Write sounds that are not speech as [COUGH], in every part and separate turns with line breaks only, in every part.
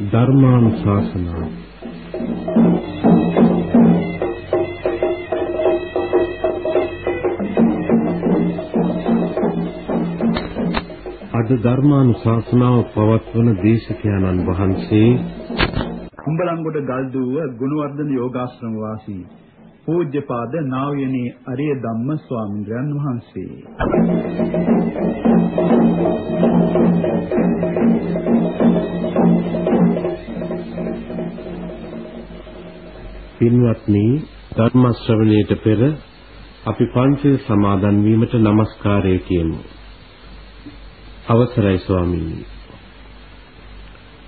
ධර්මානුශාසනා. අද ධර්මානුශාසනාව පවත්වන දේශකයන්න් වහන්සේ
කුඹලංගොඩ ගල්දුව ගුණවර්ධන යෝගාශ්‍රම වාසී පූජ්‍යපාද නා වූ යනේ අරිය ධම්ම ස්වාමීන් වහන්සේ.
පින්වත්නි ධර්ම ශ්‍රවණයට පෙර අපි පංචශීල සමාදන් වීමට নমස්කාරය කියමු. අවසරයි ස්වාමීනි.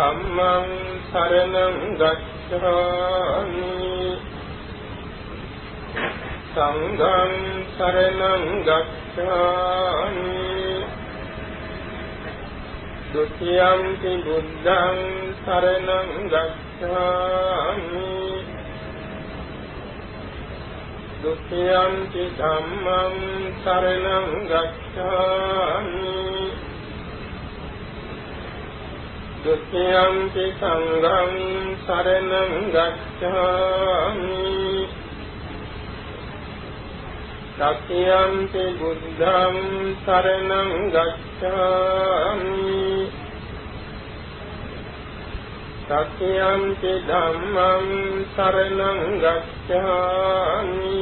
ධම්මං සරණං ගච්ඡාමි ගච්ඡාමි සංඝං සරණං ගච්ඡාමි ဒုတိယံ ති බුද්ධං සරණං ගච්ඡාමි ဒုတိယံ ති ධම්මං සරණං ගච්ඡාමි දුක්ඛයන්ති සංඝං සරණං ගච්ඡාමි සත්‍යන්ති බුද්ධං සරණං ගච්ඡාමි සත්‍යන්ති ධම්මං සරණං ගච්ඡාමි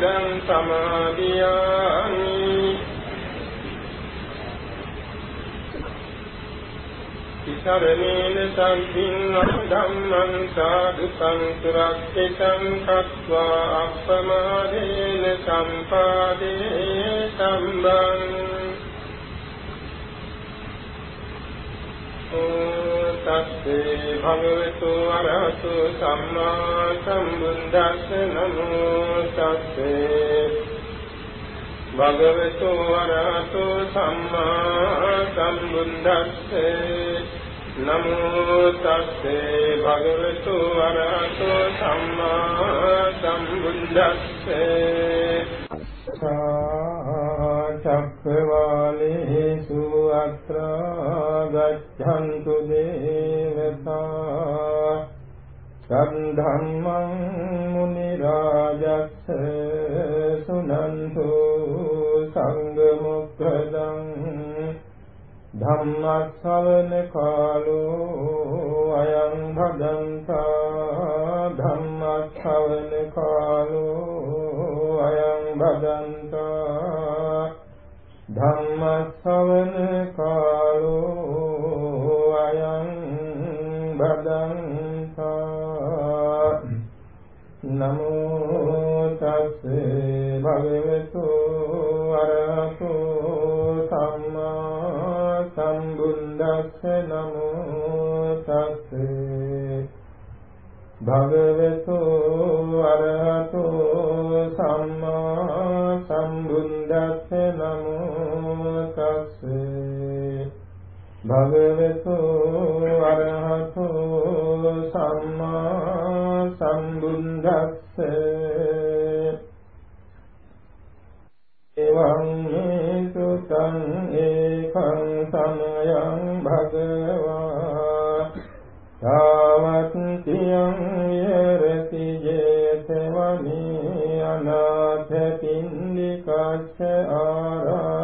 සික්ඛාපදං සමාදියාමි. සරණේන සම්පින්න ධම්මං සාදු සංසුරක්ඛිතං කତ୍වා අප්පමාදේන සම්පාදේ සම්බං. තස්සේ භගවතු අරහතු සම්මා සම්බුද්දස්ස නමෝ තස්සේ භගවතු වරහතු සම්මා සම්බුද්දස්සේ නමෝ තස්සේ භගවතු වරහතු සම්මා සම්බුද්දස්සේ චක්කවාලේසු අත්‍රා ගච්ඡන්තු දේවතා සම්ධම්මං මුනි රාජස්ස සුනන්තු සංඝ මුක්ඛදං ධම්මස්සවන කාලෝ අයං භදන්තා ධම්මස්සවන කාලෝ අයං භදන්තා ධම්මස්සවන කාලෝ අයං භදන්තා නමෝ තස්සේ භගවතු අරහතෝ සම්මා සම්බුද්දස්ස නමෝ තස්සේ භගවතු අරහතෝ සම්මා සම්බුද්දස්ස නමෝ තස්සේ භගවතු අරහතෝ සම්මා සම්බුද්දස්ස. එවං මේ සුතං ඒකං සමයං භගවා. තාවත්තියං විහෙරති ජේතවනී අනාථ පින්ඩිකස්ස ආරාමේ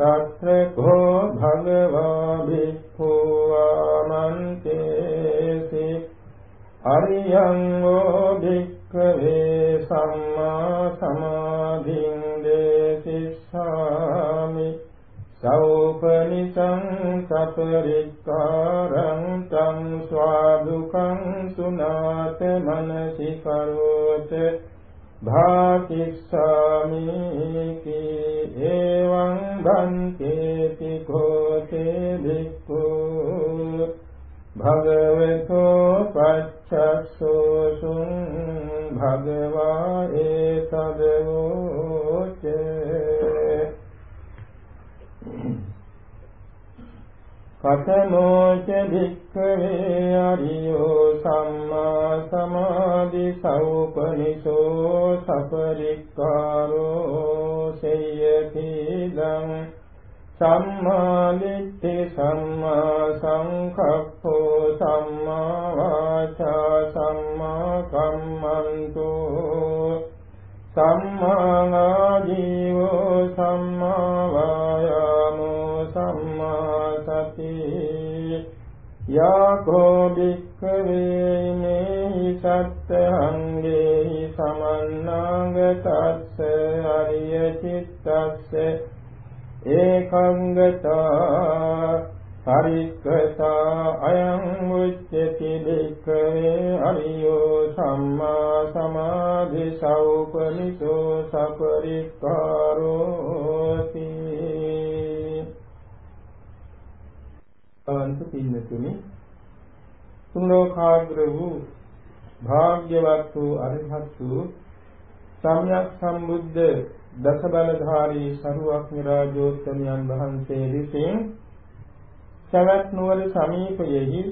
තත්‍ර කෝ භගවා භික්ඛු ආමන්තේසි අරියං වෝ භික්ඛවේ සම්මා සමාධින් දේසිස්සාමි සෞපනිසං සපරික්කාරං තං ස්වාදුකං සුනාත මනසි කරෝත භාතිස්සාමි කී එවං භන්තේති කෝතේ භික්ඛු භගවතෝ පච්චස්සෝසුං භගවා ඒතදවෝච කතමෝච භික්ඛවේ අරියෝ සම්මා සමාධි සෞපනිසෝ සපරික්කාරෝ සේයති දං සම්මා දිට්ඨි සම්මා සංකප්පෝ සම්මා වාචා සම්මා කම්මන්තෝ සම්මා ආජීවෝ සම්මා වායාමෝ සම්මා සති යාකෝ භික්ඛවේ මේ සත්තංගේ සමන්නාගතස්ස අරිය චිත්තස්ස ඒකංගතා පරික්කතා අයං උච්චති භික්ඛවේ අරියෝ සම්මා සමාධි සෞපනිසෝ සපරික්කාරෝති අන්ත පින්නතුනි. තුන්ලෝකාග්‍ර වූ භාග්‍යවත් වූ අරිහත් වූ සම්්‍යක් සම්බුද්ධ දස බලධාරී සරුවක්ඥ රාජෝත්තමයන් වහන්සේ විසින් සවැත් නුවර සමීපයෙහි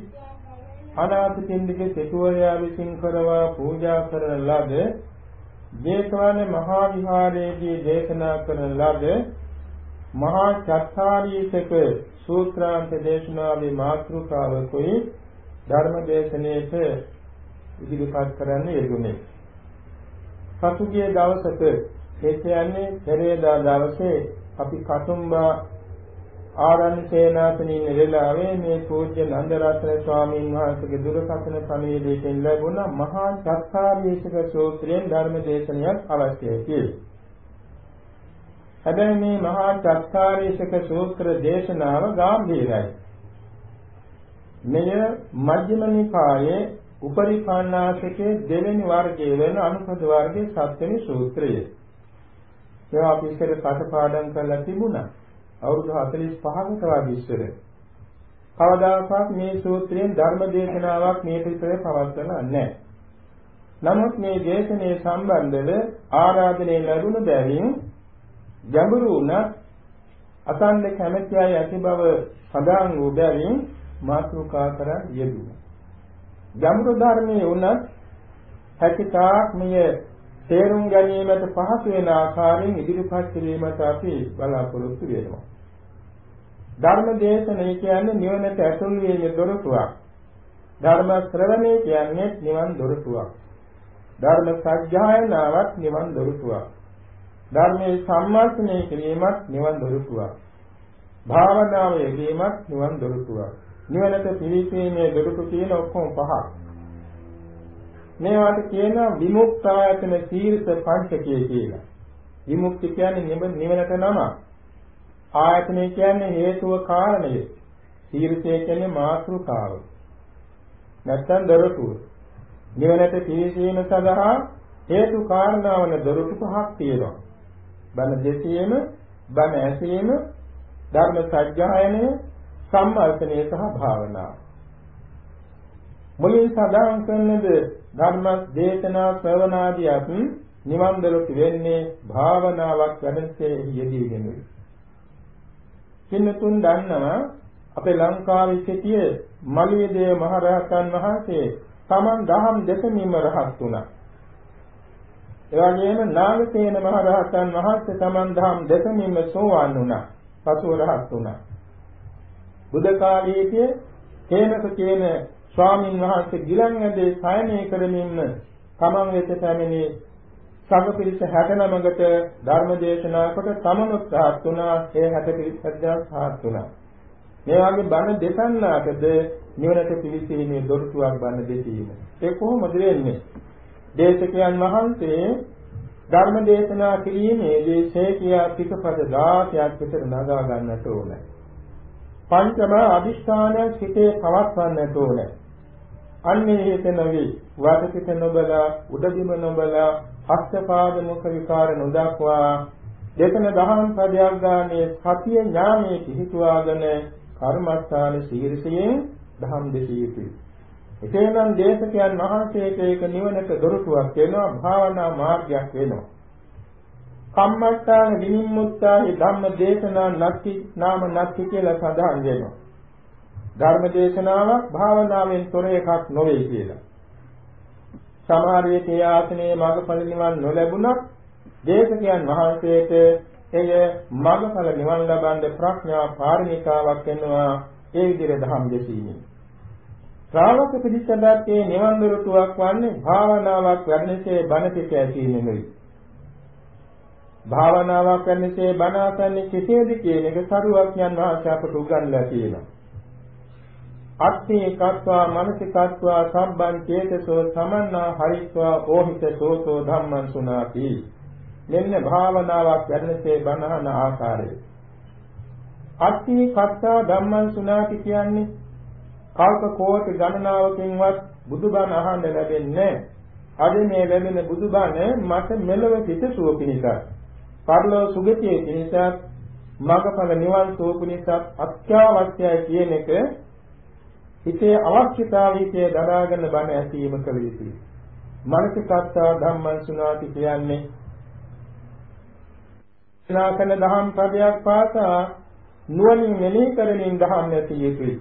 අනාථ පින්ඩික සිටුවරයා විසින් කරවා පූජා කරන ලද ජේතවන මහා විහාරයේදී දේශනා කරන ලද මහා චත්තාරීසක සූත්‍රාන්ත දේශනාවේ මාතෘකාවකුයි ධර්ම දේශනාවට ඉදිරිපත් කරන්න යෙදුනේ. පසුගිය දවසක ඒ කියන්නේ පෙරේදා දවසේ අපි කතුම්බා ආරණ්‍ය සේනාසනේ ඉන්න වෙලාවේ මේ පූජ්‍ය නන්දරත්න ස්වාමීන් වහන්සේගේ දුරකථන පණිවිඩයෙන් ලැබුණ මහා චත්තාරීසක සූත්‍රයෙන් ධර්ම දේශනයක් අවශ්‍යයි කියලා. හැබැයි මේ මහා චත්තාරීසක සූත්‍ර දේශනාව ගැඹීරයි. මෙය මජ්ක්‍ධිම නිකායේ උපරිපන්නාසකේ දෙවෙනි වර්ගයේ වෙන අනුපද වර්ගයේ සත්වෙනි සූත්‍රය. ඒවා අපි ඉස්සර කටපාඩම් කරලා තිබුණා. අවුරුදු 45කට වගේ ඉස්සර. කවදාකවත් මේ සූත්‍රයෙන් ධර්ම දේශනාවක් මේ පිටරේ පවත්වලා නැහැ. නමුත් මේ දේශනේ සම්බන්ධව ආරාධනය ලැබුණු බැවින් ගැඹුරු වුණ අසන්න කැමැති අය ඇති බව සඳහන් වූ බැවින් මාතෘකා කර යෙදුණා. ගැඹුරු ධර්මයේ උනත් හැකිතාක් මෙය තේරුම් ගැනීමට පහසු වෙන ආකාරයෙන් ඉදිරිපත් කිරීමට අපි බලාපොරොත්තු වෙනවා. ධර්ම දේශනය කියන්නේ නිවනට ඇතුල් වීමේ දොරටුවක්. ධර්ම ශ්‍රවණය කියන්නේ නිවන් දොරටුවක්. ධර්ම සත්‍යයනාවක් නිවන් දොරටුවක්. ධර්මයේ සම්මාසනය කිරීමත් නිවන් දොරටුවක්. භාවනාව යෙදීමත් නිවන් දොරටුවක්. නිවනට පිවිසීමේ දොරටු තියෙන ඔක්කොම පහක්. මේවට කියනවා විමුක්තායතන සීරස පංචකය කියලා. විමුක්ති කියන්නේ නිවනට නම. ආයතනය කියන්නේ හේතුව කාරණය. සීරසය කියන්නේ මාතෘකාව. නැත්තම් දොරටුව. නිවනට පිවිසීම සඳහා හේතු කාරණාවන දොරටු පහක් තියෙනවා. බණ දෙසීම, බණ ඇසීම, ධර්ම සත්‍යයනය, සම්මර්ථනය සහ භාවනාව. මුලින් සඳහන් කරනද ධර්ම දේශනා ශ්‍රවණාදියත් නිවන් දොරටු වෙන්නේ භාවනාවක් වැඩන්සේ යෙදීගෙනුයි. කින්නතුන් දන්නවා අපේ ලංකාවේ සිටිය මලියදේව මහ රහතන් වහන්සේ තමන් දහම් දෙසමින්ම රහත් වුණා. ඒ වගේම නාගසේන මහ රහතන් වහන්සේ තමන් දහම් දෙකමින්ම සෝවාන් වුණා. පසුව රහත් වුණා. බුද්ධ කාලයේදී හේනක කියන ස්වාමින් වහන්සේ ගිලන් ඇදේ සයනය කරමින්ම තමන් වෙත පැමිණි සංඝපිරිස 69කට ධර්ම දේශනා කොට තමනුත් රහත් වුණා. ඒ 60 පිරිසක් රහත් වුණා. මේ වගේ බණ දෙසන්නාටද නිවනට පිවිසීමේ දොරටුවක් බණ දෙසීම. ඒ කොහොමද වෙන්නේ? දේශකයන් වහන්සේ ධර්ම දේශනා කිරීමේදී ශේකියා පිටපද 16ක් විතර නගා ගන්නට ඕනේ. පංචම අදිෂ්ඨාන සිතේ පවත්වන්නට ඕනේ. අන්නේ හේත නොවේ වදකිත නොබලා උඩදිම නොබලා හස්තපාද මුඛ විකාර නොදක්වා දෙතන දහම් පදයක් ගානේ සතිය ඥානයේ පිහිටුවාගෙන කර්මස්ථාන ශීර්ෂයෙන් දහම් දෙසිය යුතුයි. එසේනම් දේශකයන් වහන්සේට ඒක නිවනට දොරටුවක් වෙනවා භාවනා මාර්ගයක් වෙනවා. කම්මස්ථාන විනිමුත්තාහි ධම්ම දේශනා නැති නාම නැති කියලා සඳහන් වෙනවා. ධර්ම දේශනාවක් භාවනාවෙන් තොර එකක් නොවේ කියලා. සමහර විට ඒ ආසනයේ මඟඵල නිවන් නොලැබුණත් දේශකයන් වහන්සේට එය මඟඵල නිවන් ලබන්න ප්‍රඥා පාරමිතාවක් වෙනවා ඒ විදිහට ධම් දෙසීමෙන්. ශ්‍රාවක පිළිසඳත් ඒ නිවන් දොරටුවක් වන්නේ භාවනාවක් වැඩනසේ බණ පිට ඇසීමෙනුයි. භාවනාවක් කරන්නසේ බණ අසන්නේ කෙසේද කියන එක සරුවක් යන වාක්‍ය අපට උගන්ලා තියෙනවා. අත්ථේ කତ୍වා මනසිකත්වා සම්බන් චේතසෝ සමන්නා හරිත්වා ඕහිත සෝතෝ ධම්මං සුනාති. මෙන්න භාවනාවක් වැඩනසේ බණහන ආකාරය. අත්ථේ කତ୍වා ධම්මං සුනාති කියන්නේ කල්ප කෝටි ගණනාවකින්වත් බුදුබණ අහන්න ලැබෙන්නේ අද මේ ලැබෙන බුදුබණ මට මෙලව සිතසුව පිණිසයි. පරලෝ සුගතිය පිණිසත් මඟඵල නිවන් සුව පිණිසත් අත්‍යවශ්‍යයි කියන එක හිතේ අවශ්‍යතාවීකේ දරාගෙන බණ ඇසීම කළ යුතුයි. මනසිකත්තා ධම්මං සුනාති කියන්නේ නාකන දහම් පදයක් පාසා නුවණින් මෙනෙහි කරමින් දහම් ඇති යුතුයි.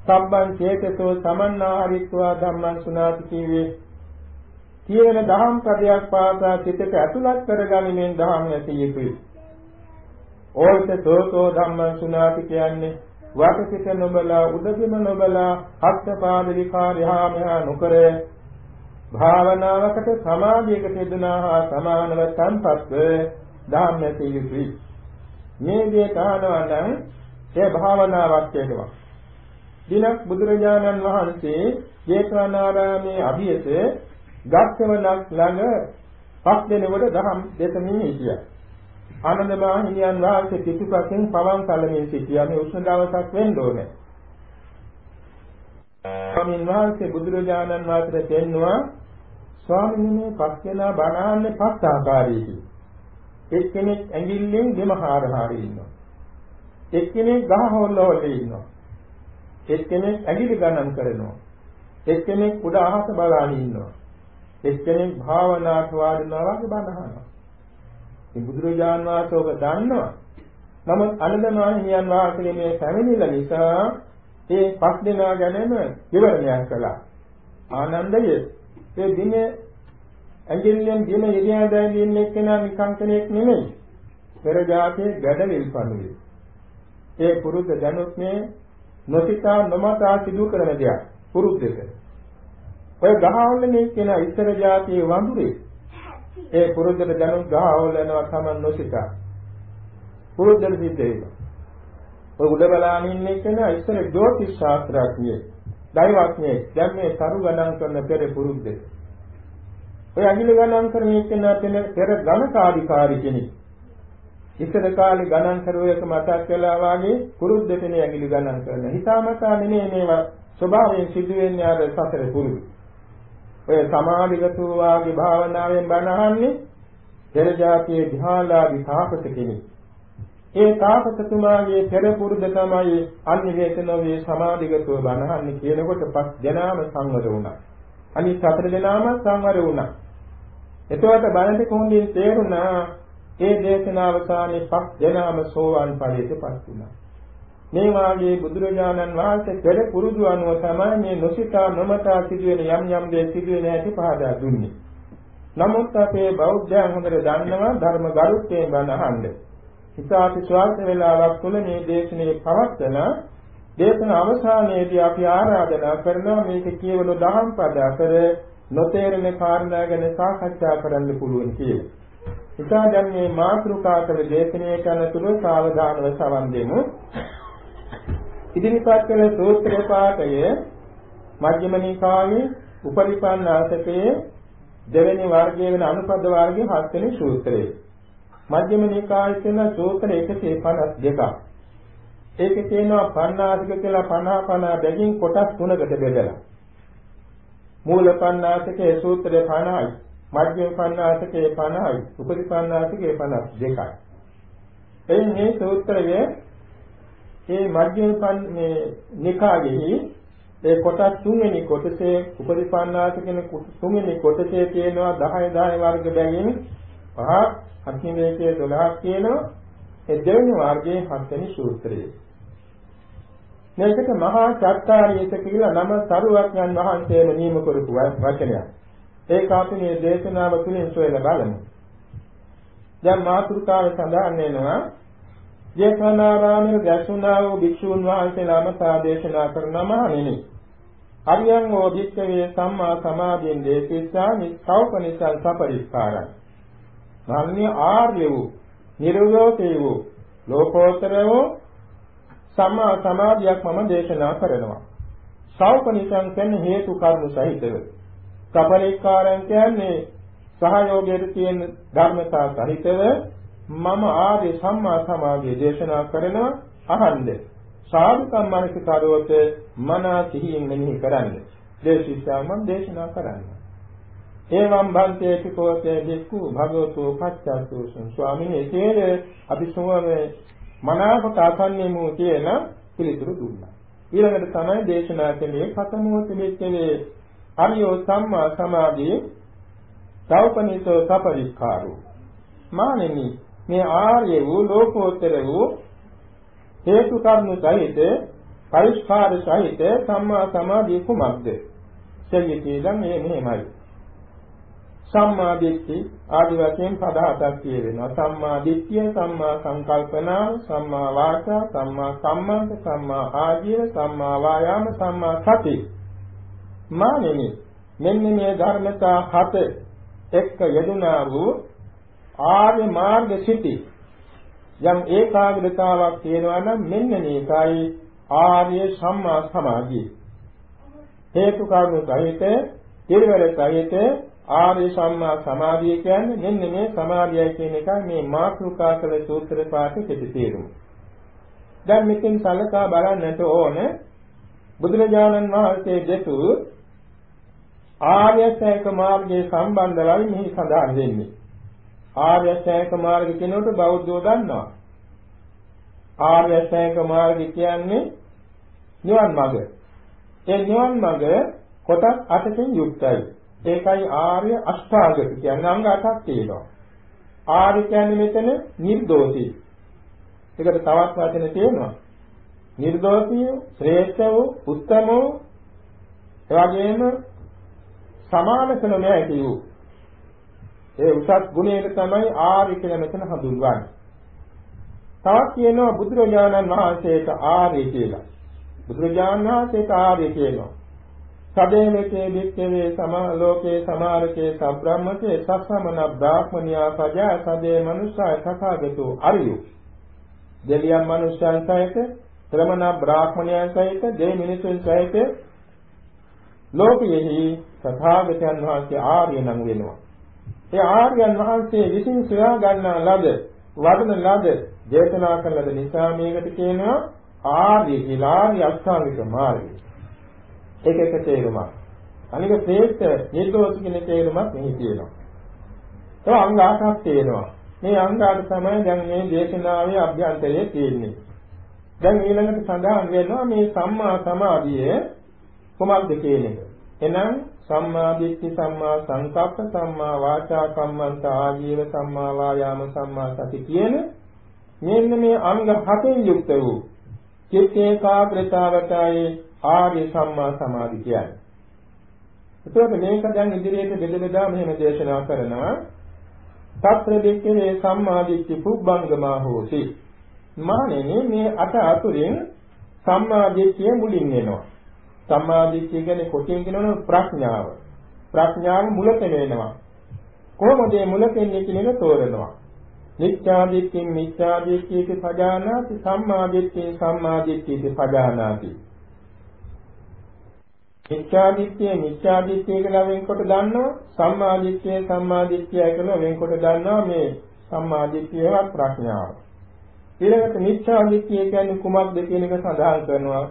සම්බන් චේතසෝ සමන්නාහරිත්වා ධම්මං සුනාති කියවේ කියන දහම් පදයක් පාසා සිතට ඇතුළත් කරගනිමින් දහම් ඇති යුතුයි. ඕල්ත සෝතෝ ධම්මං සුනාති කියන්නේ වටසිත නොබලා උදදිම නොබලා හත්පාද විකාරයහා මෙහා නොකර භාවනාවකට සමාධියකට යෙදුනා හා සමානව සංපත්ව දහම් ඇති යුතුයි. මේ දේ කානවා නම් ඒ භාවනාවක් වෙනවා. දිනක් බුදුරජාණන් වහන්සේ ජේතවනාරාමේ අභියස ගස්කවලක් ළඟ පස් දෙනෙකුට දහම් දෙතමින් හිටියා. ආනන්ද මහණියන් වහන්සේ පිටුපසින් පවන් කලමින් සිටියා. මේ උෂ්ණ දවසක් වෙන්න ඕනේ. ස්වාමීන් වහන්සේ බුදුරජාණන් වහන්සේට පෙන්නවා ස්වාමීන් මේ පස් දෙනා බණාන්නේ පස් ආකාරයකින්. එක්කෙනෙක් ඇඟිල්ලෙන් දෙම හාර හාර ඉන්නවා. එක්කෙනෙක් ගහ හොල්ල හොල්ල ඉන්නවා. එක්කෙනෙක් ඇඟිලි ගණන් කරනවා. එක්කෙනෙක් උඩ අහස බලාගෙන ඉන්නවා. එක්කෙනෙක් භාවනාවට වාඩිනවා වගේ බණ අහනවා. මේ බුදුරජාන් වහන්සේ ඔබ දන්නවා. නමුත් අනදමාහිමියන් වහන්සේ මේ පැමිණිල්ල නිසා ඒ පස් දෙනා ගැනම විවරණයක් කළා. ආනන්දය ඒ දින ඇඟිල්ලෙන් දින යෙදියා දැන් එක්කෙනා නිකන් කෙනෙක් නෙමෙයි. පෙර જાතියේ ගැඩවිල් පණුවේ. ඒ පුරුද්ද දැනුත් මේ නොසිතා නොමතා සිදු කරන දෙයක් පුරුද්දක. ඔය ගහවලනේ කියන ඉතර જાතියේ වඳුරේ ඒ පුරුද්දට දැනුම් ගහවල යනවා තමයි නොසිතා. පුරුද්දට සිද්ධ වෙනවා. ඔය උඩ බලාගෙන ඉන්නේ කියන ඉතර ජ්‍යොතිෂ ශාස්ත්‍රඥයෙ. දෛවඥයෙ දැන් මේ තරු ගණන් කරන පෙර පුරුද්දේ. ඔය අගිල ගණන් කරන්නේ කියන පෙර ගණකාධිකාරී කෙනෙක්. ඉස්සර කාලේ ගණන් කරුවේක මතක් කළා වාගේ පුරුද්දටනේ ඇඟිලි ගණන් කරන. හිතාමතා නෙමෙයි මේවා ස්වභාවයෙන් සිදුවෙන්නේ අර සතර පුරුදු. ඔය සමාධිගත වාගේ භාවනාවෙන් බණහන්නේ පෙර જાතියේ ධ්‍යාලාභි තාපස කෙනෙක්. ඒ තාපසතුමාගේ පෙර පුරුද්ද තමයි අනිවේතනවේ සමාධිගතව බණහන්නේ කියනකොට පස් දෙනාම සංවර වුණා. අනිත් සතර දෙනාම සංවර වුණා. එතකොට බලන්න කොහොමද තේරුණා ඒ දේශනාව අවසානයේ පස් දෙනාම සෝවාන් ඵලයටපත් වුණා. මේ වාගේ බුදුරජාණන් වහන්සේ පෙර පුරුදු අනුව තමයි මේ නොසිතා නොමතා සිදුවෙන යම් යම් දේ සිදුවෙන හැටි පහදා දුන්නේ. නමුත් අපේ බෞද්ධයන් හොඳට දන්නවා ධර්ම ගරුත්වයෙන් බණ අහන්නේ. ඉතාලි ස්වාර්ථ වේලාවක් තුළ මේ දේශනේ පවත්වන දේශන අවසානයේදී අපි ආරාධනා කරනවා මේක කියවන දහම් පද අතර නොතේරෙන කාරණා ගැන සාකච්ඡා කරන්න පුළුවන් කියලා. ඉතා දැන් මේ මාතෘකා කළ දේශනය කරන තුල සාවධානව සවන් දෙමු. ඉදිරිපත් කළ සූත්‍ර පාඨය මජ්ක්‍ධිම නිකායේ උපරිපන්නාසකයේ දෙවෙනි වර්ගයේ වෙන අනුපද වර්ගයේ හත්වෙනි සූත්‍රය. මජ්ක්‍ධිම නිකායේ තියෙන සූත්‍ර 152ක්. ඒකේ තියෙනවා පණ්ණාසික කියලා 50 50 බැගින් කොටස් තුනකට බෙදලා. මූල පණ්ණාසිකේ සූත්‍රය 50යි. මධ්‍යම පණ්ණාසිකේ 50යි. උපරිපන්නාසිකේ 52යි. එයින් මේ සූත්‍රයේ මේ මධ්‍යම මේ නිකායෙහි ඒ කොටස් තුන්වෙනි කොටසේ උපරිපන්නාසිකේ තුන්වෙනි කොටසේ තියෙනවා 10 10 වර්ග බැගින් පහ අත්නිවේකයේ 12ක් කියනවා ඒ දෙවෙනි වර්ගයේ හත්වෙනි සූත්‍රය. මේකට මහා චත්තාරීත කියලා නම සරුවක්ඥන් වහන්සේම නියම කරපු වචනයක්. ඒක අපි මේ දේශනාව තුළින් සොයලා බලමු. දැන් මාතෘකාව සඳහන් වෙනවා ජේතවනාරාමයේ දැසුණා වූ භික්ෂුන් වහන්සේලාම සාදේශනා කරනම නෙමෙයි. අරියං හෝ භික්ඛවේ සම්මා සමාධියෙන් දේශිස්සා නිස්සෞපනිසල් සපරිස්කාරයි. ධර්මයේ ආර්ය වූ නිර්වෝතේ වූ ලෝකෝත්තර වූ සම්මා සමාධියක් මම දේශනා කරනවා. සෞපනිසං කියන්නේ හේතු කර්ම සහිතව. කපලිකාරයන් කියන්නේ සහයෝගයට තියෙන ධර්මතා සහිතව මම ආදී සම්මා සමාධිය දේශනා කරනවා අහන්නේ. සාධුකම් මනසිකාරෝත මන සිහියෙන් මෙනෙහි කරන්නේ. දේශිතා මම දේශනා කරන්නේ. එවං භන්තේති කෝතේ දික්ඛු භගවතු පච්චාසෝසං ස්වාමීන් වහන්සේ අපි සෝමේ මනාවක අසන්නෙමු කියන පිළිතුරු දුන්නා. ඊළඟට තමයි දේශනා කළේ කතමෝ තිබෙච්චේ අරියෝ සම්මා සමාධියේ සෞපනිසෝ සපරික්ඛාරෝ මානෙනි මේ ආර්ය වූ ලෝකෝත්තර වූ හේතු කර්ම සහිත පරිස්කාර සහිත සම්මා සමාධිය කුමක්ද? සෙය්‍යති දැන් මේ මෙහෙමයි. සම්මා දිට්ඨි ආදි වශයෙන් පද හතක් කියවෙනවා. සම්මා දිට්ඨිය, සම්මා සංකල්පනා, සම්මා වාචා, සම්මා කම්මන්ත, සම්මා ආජීව, සම්මා වායාම, සම්මා සති. මානෙනි මෙන්න මේ ධර්මතා හත එක්ක යෙදුනා වූ ආර්ය මාර්ග සිටි යම් ඒකාග්‍රතාවක් තියෙනවා නම් මෙන්න මේකයි ආර්ය සම්මා සමාධිය. හේතු කාරණු සහිත, ඊළඟ සහිත ආර්ය සම්මා සමාධිය කියන්නේ මෙන්න මේ සමාධියයි කියන එකයි මේ මාතෘකා කළ සූත්‍ර පාඨයේ කෙටි තේරුම. දැන් මෙතෙන් සලකා බලන්නට ඕන බුදුරජාණන් වහන්සේ දෙතු ආර්ය ශ්‍රේක මාර්ගයේ සම්බන්ධවයි මෙහි සඳහන් වෙන්නේ. ආර්ය ශ්‍රේක මාර්ගය කියනකොට බෞද්ධෝ දන්නවා. ආර්ය ශ්‍රේක මාර්ගය කියන්නේ නිවන් මඟ. ඒ නිවන් මඟ කොටස් 8කින් යුක්තයි. ඒකයි ආර්ය අෂ්ටාංග කියන්නේ අංග 8ක් තියෙනවා. ආර්ය කියන්නේ මෙතන නිර්දෝෂී. ඒකට තවත් වචන තියෙනවා. නිර්දෝෂී, ශ්‍රේෂ්ඨ වූ, උත්තම වූ, එවැගේම සමාන කළ නොහැකි වූ. ඒ උසස් ගුණයක තමයි ආර්ය කියලා මෙතන හඳුන්වන්නේ. තවත් කියනවා බුදුරජාණන් වහන්සේට ආර්ය කියලා. බුදුරජාණන් වහන්සේට ආර්ය කියනවා. සදේමකේ වික්කවේ සමා ලෝකේ සමාරකේ සබ්‍රාහ්මකේ සස්සමන බ්‍රාහ්මනියා සජා සදේ මනුෂ්‍යය සකාගතු අරියු දෙවියන් මනුෂ්‍යයන් සහිත ශ්‍රමණ බ්‍රාහ්මණයන් සහිත දෙවි මිනිසුන් සහිත ලෝකයෙහි තථාගතයන් වහන්සේ ආර්ය නම් වෙනවා ඒ ආර්යයන් වහන්සේ විසින් සොයා ගන්නා ලද වඩන ලද දේශනා කළ ලද නිසා මේකට කියනවා ආර්ය කියලා ආර්ය අෂ්ටාංගික මාර්ගය ඒක එක තේරුමක්. අනික ශ්‍රේෂ්ඨ නිර්දෝෂ කියන තේරුමක් මෙහි තියෙනවා. ඒ අංග අටක් තියෙනවා. මේ අංග අට තමයි දැන් මේ දේශනාවේ අභ්‍යන්තරයේ තියෙන්නේ. දැන් ඊළඟට සඳහන් වෙනවා මේ සම්මා සමාධිය කොමක්ද කියන එක. එහෙනම් සම්මා දිට්ඨි සම්මා සංකප්ප සම්මා වාචා කම්මන්ත ආජීව සම්මා වායාම සම්මා සති කියන මෙන්න මේ අංග හතෙන් යුක්ත වූ චිත්ත ඒකාග්‍රතාවතයි ආර්ය සම්මා සමාධි කියන්නේ. එතකොට මේක දැන් ඉදිරියට බෙද බෙදා මෙහෙම දේශනා කරනවා. తත්‍ර දෙක්කේ සම්මාදිට්ඨි පුබ්බංගමා හෝති. මානෙනි මේ අට අතුරින් සම්මාදිට්ඨිය මුලින් එනවා. සම්මාදිට්ඨිය කියන්නේ කොටින් කියනවනේ ප්‍රඥාව. ප්‍රඥාව මුලට වෙනවා. කොහොමද මේ මුලට එන්නේ කියන එක තෝරනවා. මිච්ඡාදිට්ඨින් මිච්ඡාදිට්ඨියක පජානාති සම්මාදිට්ඨින් සම්මාදිට්ඨියක පජානාති මිච්ඡාදිට්ඨිය මිච්ඡාදිට්ඨිය කියලා වෙන්කොට දන්නවා සම්මාදිට්ඨිය සම්මාදිට්ඨිය කියලා වෙන්කොට දන්නවා මේ සම්මාදිට්ඨියවත් ප්‍රඥාව ඊළඟට මිච්ඡාදිට්ඨිය කියන්නේ කුමක්ද කියන එක සඳහන් කරනවා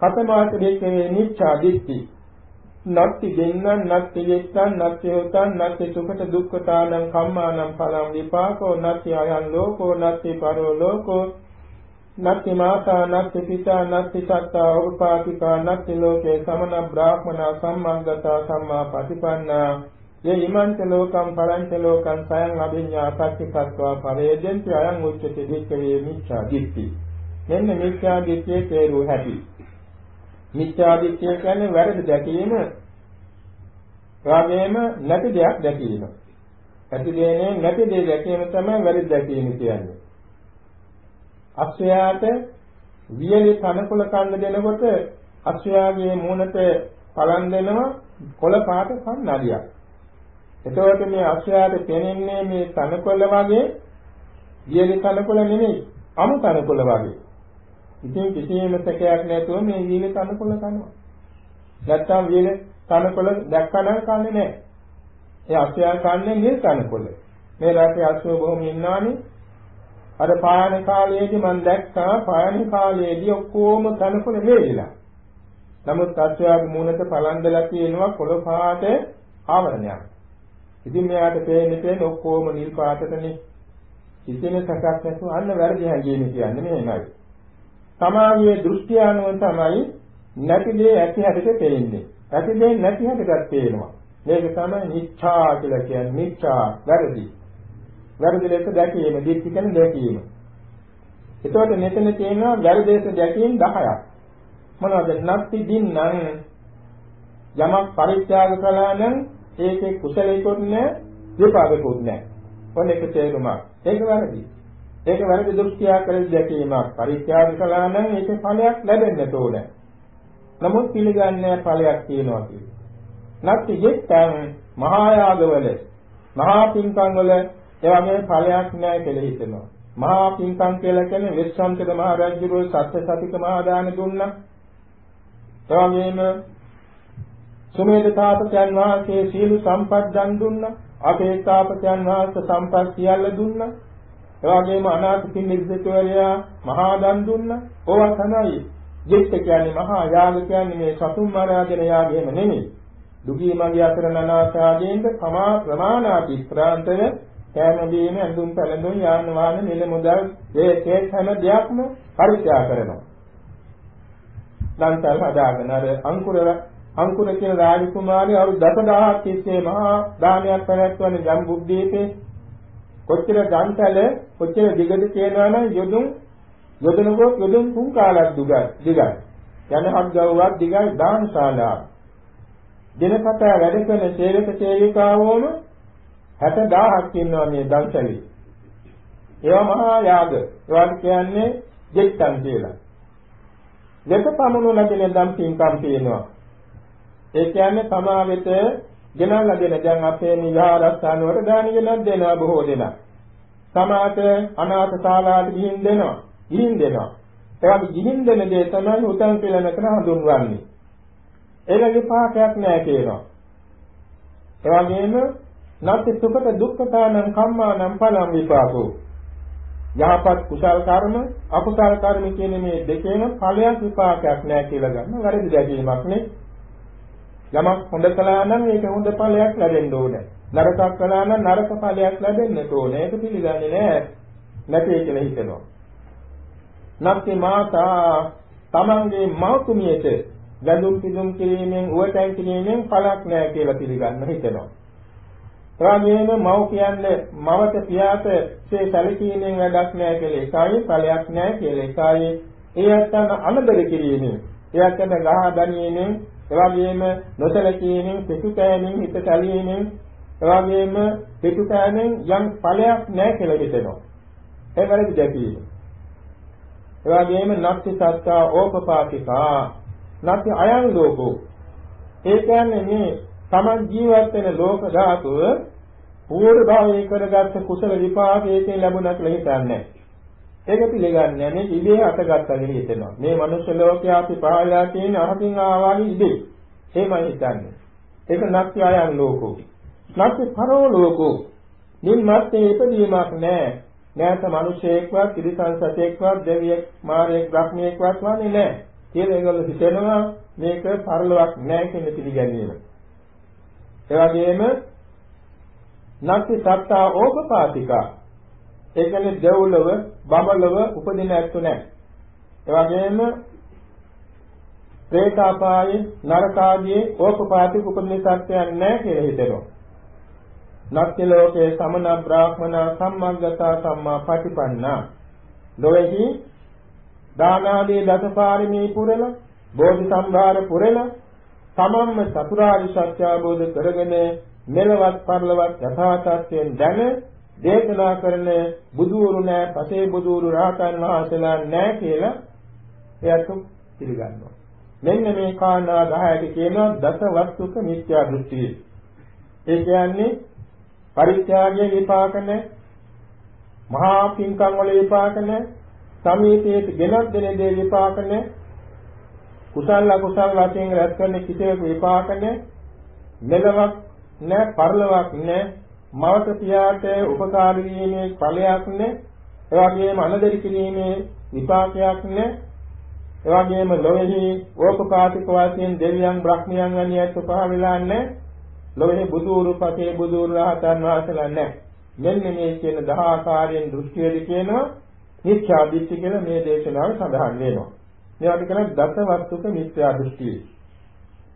කතමාත දෙකේ මිච්ඡාදිට්ඨි නත්ති දෙන්නන් නත්ති දෙත්තන් නත්ති හොතන් නත්ති සුඛට දුක්ඛතානං කම්මානං පලං විපාකෝ නත්ති අයං ලෝකෝ නත්ති පරෝ ලෝකෝ නත්ති මාතා නත්ති පිතා නත්ති සත්තා උපාතිකා නත්ති ලෝකේ සමන බ්‍රාහ්මනා සම්මාගතා සම්මා පටිපන්නා. යේ ඉමන්ත ලෝකම් පරංච ලෝකං සයං අභිඤ්ඤා සච්චිකත්වා පරේදෙන්ති අයං උච්චති දික්කවේ මිච්ඡා දිට්ඨි. මෙන්න මිච්ඡා දිට්ඨියේ තේරුව හැටි මිච්ඡා දිට්ඨිය කියන්නේ වැරදි දැකීම රාගයේම නැති දෙයක් දැකීම ඇති දෙන්නේ නැති දෙයක් දැකීම තමයි වැරදි දැකීම කියන්නේ අක්ෂයාට වියලි තනකොළ කන්න දෙනකොට අක්ෂයාගේ මූණට පලන් දෙනවා කොළ පාට කන්නඩියක්. එතකොට මේ අක්ෂයාට පෙනෙන්නේ මේ තනකොළ වගේ වියලි තනකොළ නෙමෙයි අමු තනකොළ වගේ. ඉතින් කිසියම් සැකයක් නැතුව මේ වියලි තනකොළ කනවා. නැත්තම් වියලි තනකොළ දැක්කනම් කන්නේ නැහැ. ඒ අක්ෂයා කන්නේ නිල් තනකොළ. මේ රටේ අක්ෂය බොහොම ඉන්නානේ අර පායන කාලයේදී මම දැක්කා පායන කාලයේදී ඔක්කොම තනකොළ වේලිලා. නමුත් අත්‍යාගේ මූණට පලන්දලා තියෙනවා කොළ පාට ආවරණයක්. ඉතින් මෙයාට පේන්නේ පේන්නේ ඔක්කොම නිල් පාටටනේ. කිසිම සකස් නැතුව අන්න වැරදි හැංගීම කියන්නේ මෙහෙමයි. සමාගයේ දෘෂ්ටි අනුව තමයි නැති දේ ඇති හැටට පේන්නේ. ඇති දේ නැති හැටටත් පේනවා. මේක තමයි මිච්ඡා කියලා කියන්නේ මිච්ඡා වැරදි. වැරදි ලෙස දැකීම, දික්ක කියන්නේ දැකීම. එතකොට මෙතන තියෙනවා වැරදි ලෙස දැකීම 10ක්. මොනවද? නත්ති දින්නම් යමක් පරිත්‍යාග කළා නම් ඒකේ කුසලයකොත් නැහැ, විපාකයකොත් නැහැ. ඔන්න ඒක තේරුමක්. ඒක වැරදි. ඒක වැරදි දෘෂ්ටියක් කරලා දැකීමක්. පරිත්‍යාග කළා නම් ඒකේ ඵලයක් ලැබෙන්න ඕනේ. නමුත් පිළිගන්නේ ඵලයක් තියෙනවා කියන්නේ. නැත්නම් යෙත්තන් මහා යාගවල මහා පින්කම් වල ඒ වගේම ඵලයක් නැහැ කියලා හිතෙනවා. මහා පින්කම් කියලා කියන්නේ විශ්වන්තක මහ රජුගේ සත්‍ය සතික මහා දාන දුන්නා. ඒ වගේම සුමේද තාපසයන් වහන්සේ සීල සම්පත් දන් දුන්නා. අපේ තාපසයන් වහන්සේ සම්පත් සියල්ල දුන්නා. ඒ වගේම අනාථ පින්නිද්දකවරයා මහා දන් දුන්නා. ඕවා තමයි ජෙත් කියන්නේ මහා යාග කියන්නේ මේ සතුන් මරාගෙන යාගෙම නෙමෙයි. දුගී මගේ අතර නනාසාදීන්ද තමා ප්‍රමාණාති ප්‍රාන්තය කෑම බීම ඇඳුම් පැළඳුම් යාන වාහන මිල මුදල් ඒ කේස් හැම දෙයක්ම පරිත්‍යාග කරනවා. ලංකාව හදාගෙන අර අංකුර අංකුර කියන රාජකුමාරී අවුරුදු 10000ක් තිස්සේ මහා දානයක් පැවැත්වන ජම්බුද්දීපේ කොච්චර ගන්තල කොච්චර දිගද කියනවා නම් යොදුන් යොදනකොට යොදුන් තුන් කාලක් දුගයි දිගයි යන හත් ගව්වක් දිගයි දානශාලාව දිනපතා වැඩ කරන සේවක සේවිකාවෝම 60000ක් ඉන්නවා මේ දන්සලේ. ඒවා මහා යාග. ඒවාට කියන්නේ ජෙත්තන් කියලා. දෙක පමණු ලැබෙන දම් පින්කම් තියෙනවා. ඒ කියන්නේ තමා වෙත ගෙනල්ලා දෙන දැන් අපේ නිහාරස්ථාන වල දාන ගෙනත් දෙනවා බොහෝ දෙනා. සමාත අනාථ ශාලාවට ගිහින් දෙනවා. ගිහින් දෙනවා. ඒ වගේ ගිහින් දෙන දේ තමයි උතන් කියලා නතර හඳුන්වන්නේ. ඒකගේ පාඨයක් නෑ කියනවා. ඒ වගේම නත්ති සුඛත දුක්ඛතානං කම්මානං ඵලං විපාකෝ යහපත් කුසල් කර්ම අකුසල් කර්ම කියන මේ දෙකේම ඵලයක් විපාකයක් නැහැ කියලා ගන්න වැරදි දැකීමක් නේ යමක් හොඳ කළා නම් ඒක හොඳ ඵලයක් ලැබෙන්න ඕනේ නරකක් කළා නම් නරක ඵලයක් ලැබෙන්න ඕනේ. ඒක පිළිගන්නේ නැහැ. නැtei කියලා හිතනවා. නැත්te මාතා තමන්ගේ මෞතුමියට ගැඳුම් පිදුම් කිරීමෙන් උවටැන් කිරීමෙන් ඵලක් නැහැ කියලා පිළිගන්න හිතනවා. එවැගේම මව් කියන්නේ මවට පියාට සේ සැලකීමෙන් වැඩක් නැහැ කියලා එකයි ඵලයක් නැහැ කියලා එකයි. ඒ අත්තන අනදර කිරීමෙන් එයකට ගහ ගැනීමෙන් එවැගේම නොසලකීමෙන් පිටු කෑමෙන් හිත සැලීමෙන් එවැගේම පිටු කෑමෙන් යම් ඵලයක් නැහැ කියලා හිතෙනවා. ඒ වැරදි දැකීම. එවැගේම නක්ති සත්තා ඕපපාතිකා නක්ති අයං ලෝකෝ. ඒ කියන්නේ මේ තමන් ජීවත් වෙන ලෝක ධාතුව පූර්ව භාවයේ කරගත්ත කුසල විපාකයෙන් ලැබුණා කියලා හිතන්නේ. ඒක පිළිගන්නේ මේ ඉබේ අතගත්තා කියලා හිතෙනවා. මේ මනුෂ්‍ය ලෝකයේ අපි පහළලා තියෙන අහකින් ආවාගේ ඉබේ. එහෙමයි හිතන්නේ. ඒක නැත්‍ය අයන් ලෝකෝ. නැත්‍ය පරෝ ලෝකෝ. නිම්මත්තේ ඉපදීමක් නැහැ. නැත මිනිසෙක්වත්, තිරිසන් සතෙක්වත්, දෙවියෙක්, මාරයෙක්, බ්‍රහ්මයෙක්වත් වන්නේ නැහැ. කියලා ඒගොල්ලෝ හිතනවා මේක පරලොවක් නැහැ කියන පිළිගැනීම. ඒ වගේම නැත්‍ය සත්තා ඕපපාතිකා ඒ කියන්නේ දෙව්ලොව, බඹලොව උපදින ඇත්තු නැහැ. ඒ වගේම പ്രേතාපායේ නරකාදී ඕපපාතික උපදින සත්‍යයන් නැහැ කියලා හිතෙනවා. නත්ති ලෝකේ සමන බ්‍රාහ්මන සම්මග්ගතා සම්මා පටිපන්නා. ලොවේහි දානාදී දසපාරමී පුරල, බෝධි සම්භාර පුරල, තමම්ම චතුරාර්ය සත්‍ය අවබෝධ කරගෙන මෙලවත් පරලවත් යථා තත්ත්වයෙන් දැන දේශනා කරන බුදුවරු නෑ, පසේ බුදුවරු රහතන් වහන්සේලා නෑ කියලා එයත් පිළිගන්නවා. මෙන්න මේ කාරණා 10ට කියනවා දස වස්තුක මිත්‍යා දෘෂ්ටිය. ඒ කියන්නේ පරිත්‍යාගයේ විපාක නැහැ. මහා පින්කම් වල විපාක නැහැ. සමීපයේ ගෙනත් දෙන දේ විපාක නැහැ. කුසල අකුසල වශයෙන් රැස් කරන කිසියක විපාක නැහැ. මෙලවක් නැහැ, පරලොවක් නැහැ. මවත පියාට උපකාර වීමේ ඵලයක් නැහැ. ඒ වගේම අනදරි කිරීමේ විපාකයක් නැහැ. ඒ වගේම ලොවේහි ඕපපාතික වාසයෙන් දෙවියන් බ්‍රහ්මයන් වැනියත් පහ වෙලා නැහැ. ලොවේහි බුදුරු පතේ බුදුරු රහතන් වහන්සේලා නැහැ. මෙන්න මේ කියන දහ ආකාරයෙන් දෘෂ්ටියද කියනවා මිත්‍යා දෘෂ්ටි කියලා මේ දේශනාවේ සඳහන් වෙනවා. මේවට කියන දස වස්තුක මිත්‍යා දෘෂ්ටිය.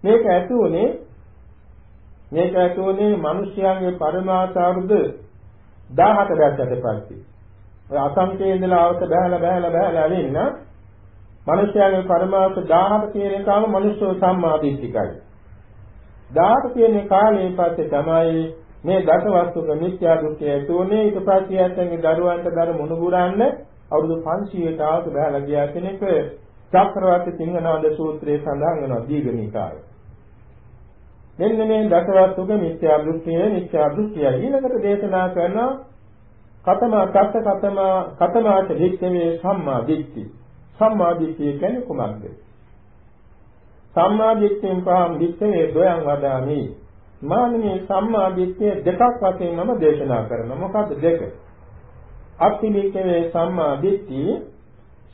මේක ඇතුළේ මේක ඇතුළේ මිනිස්යාගේ පරමාර්ථ අවුරුදු 17 දැක්කට පස්සේ ඔය අසංකේ ඉඳලා අවත බහැලා බහැලා බහැලා ඇවින්න මිනිස්යාගේ පරමාර්ථ 17 කියන එකම මිනිස්සු සම්මාදිට්ඨිකයි 17 කියන කාලේ පස්සේ තමයි මේ දසවස්තුක මිත්‍යා දෘෂ්ටිය ඇතුළේ ඊට පස්සේ ඇත්තන්ගේ දරුවන්ට දර මුණුබුරන්න අවුරුදු 500ට ආවත බහැලා ගියා කෙනෙක්. චක්‍රවර්ති සිංහනාද සූත්‍රයේ සඳහන් වෙනවා දීඝනිකායේ මෙන්න මේ දසවස්තුක මිත්‍යා දෘෂ්ටිය මිත්‍යා දෘෂ්ටිය ඊළඟට දේශනා කරන කතම කත කතම කතමාච දික්කමේ සම්මා දිට්ඨි. සම්මා දිට්ඨිය කියන්නේ කුමක්ද? සම්මා දිට්ඨියෙන් පහම් දික්කමේ දොයන් වදාමි. මානමේ සම්මා දිට්ඨිය දෙකක් වශයෙන් මම දේශනා කරනවා. මොකද්ද දෙක? අත්තිනිකේ සම්මා දිට්ඨි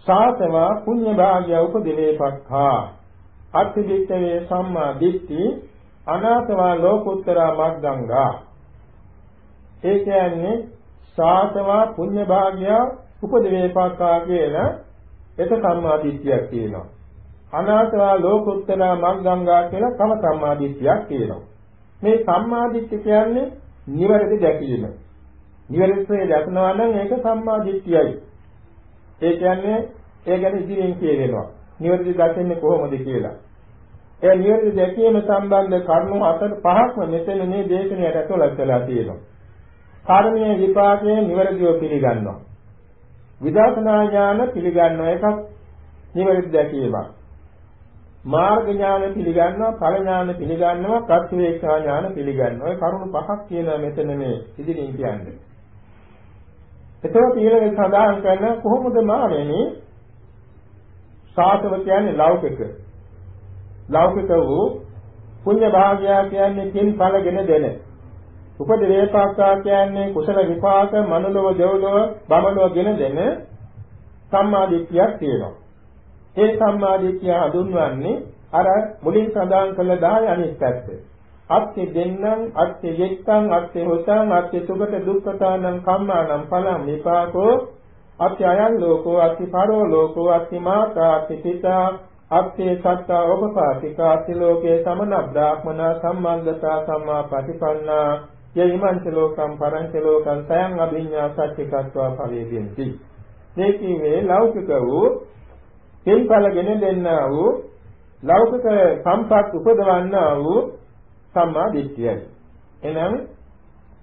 සාතවා පුඤ්ඤ භාග්‍ය උපදිනේපක්ඛා. අත්තිනිකේ සම්මා දිට්ඨි අනාථවා ලෝකුත්තරා මග්ගංගා. ඒ කියන්නේ සාතවා පුඤ්ඤ භාග්‍ය උපදේපාකා කියන එක සම්මාදිට්ඨියක් තියෙනවා. අනාථවා ලෝකුත්තරා මග්ගංගා කියලා තම සම්මාදිට්ඨියක් තියෙනවා මේ සම්මාදිට්ඨිය කියන්නේ නිවැරදි දැකීම නිවැරදිව දැකනවා නම් ඒක සම්මාදිට්ඨියයි ඒ කියන්නේ ඒ ගැන ඉදිරියෙන් කියවෙනවා නිවැරදි දැකන්නේ කොහොමද කියලා ඒ නිවැරදි දැකීම සම්බන්ධ කරුණු හතර පහක්ම මෙතන මේ දේශනාවට ඇතුළත් වෙලා තියෙනවා. කර්මයේ විපාකයේ නිවැරදිව පිළිගන්නවා. විදර්ශනා ඥාන පිළිගන්නවා එකක් නිවැරදි දැකීමක්. මාර්ග ඥාන පිළිගන්නවා, ඵල ඥාන පිළිගන්නවා, ප්‍රතිවේක්ෂා ඥාන පිළිගන්නවා. ඒ කරුණු පහක් කියනවා මෙතන මේ ඉදිරින් කියන්නේ. එතකොට ඊළඟ සඳහන් කරන කොහොමද මානෙනි සාසව කියන්නේ ලෞකික ලෞකික වූ පුණ්‍ය භාග්‍ය කියන්නේ කින් ඵලගෙන දෙන. උපද වේපාකා කියන්නේ කුසල විපාක මනුලව දෙව්ලොව බමලොව ගෙන දෙන සම්මාදිට්ඨියක් තියෙනවා. ඒ සම්මාදිට්ඨිය හඳුන්වන්නේ අර මුලින් සඳහන් කළ 10 අනිත් පැත්ත. අත්ති දෙන්නම් අත්ති යෙත්තං අත්ති හොතං අත්ති සුගත දුක්ඛතානං කම්මානං ඵලං විපාකෝ අත්ති අයං ලෝකෝ අත්ති පරෝ ලෝකෝ අත්ති මාතා අත්ති පිතා අත්තේ සත්තා උපපාතිකා අතිලෝකේ සමන බ්‍රාහ්මනා සම්මග්ගතා සම්මා පටිපන්නා යයිමන්ත ලෝකම් පරංච ලෝකම් සයන් අභිඤ්ඤා සත්‍යකත්වා පවේදෙන්ති මේ කීවේ ලෞකික වූ පින්ඵලගෙන දෙන්නා වූ ලෞකික සම්පත් උපදවන්නා වූ සම්මා දිට්ඨියයි. එනම්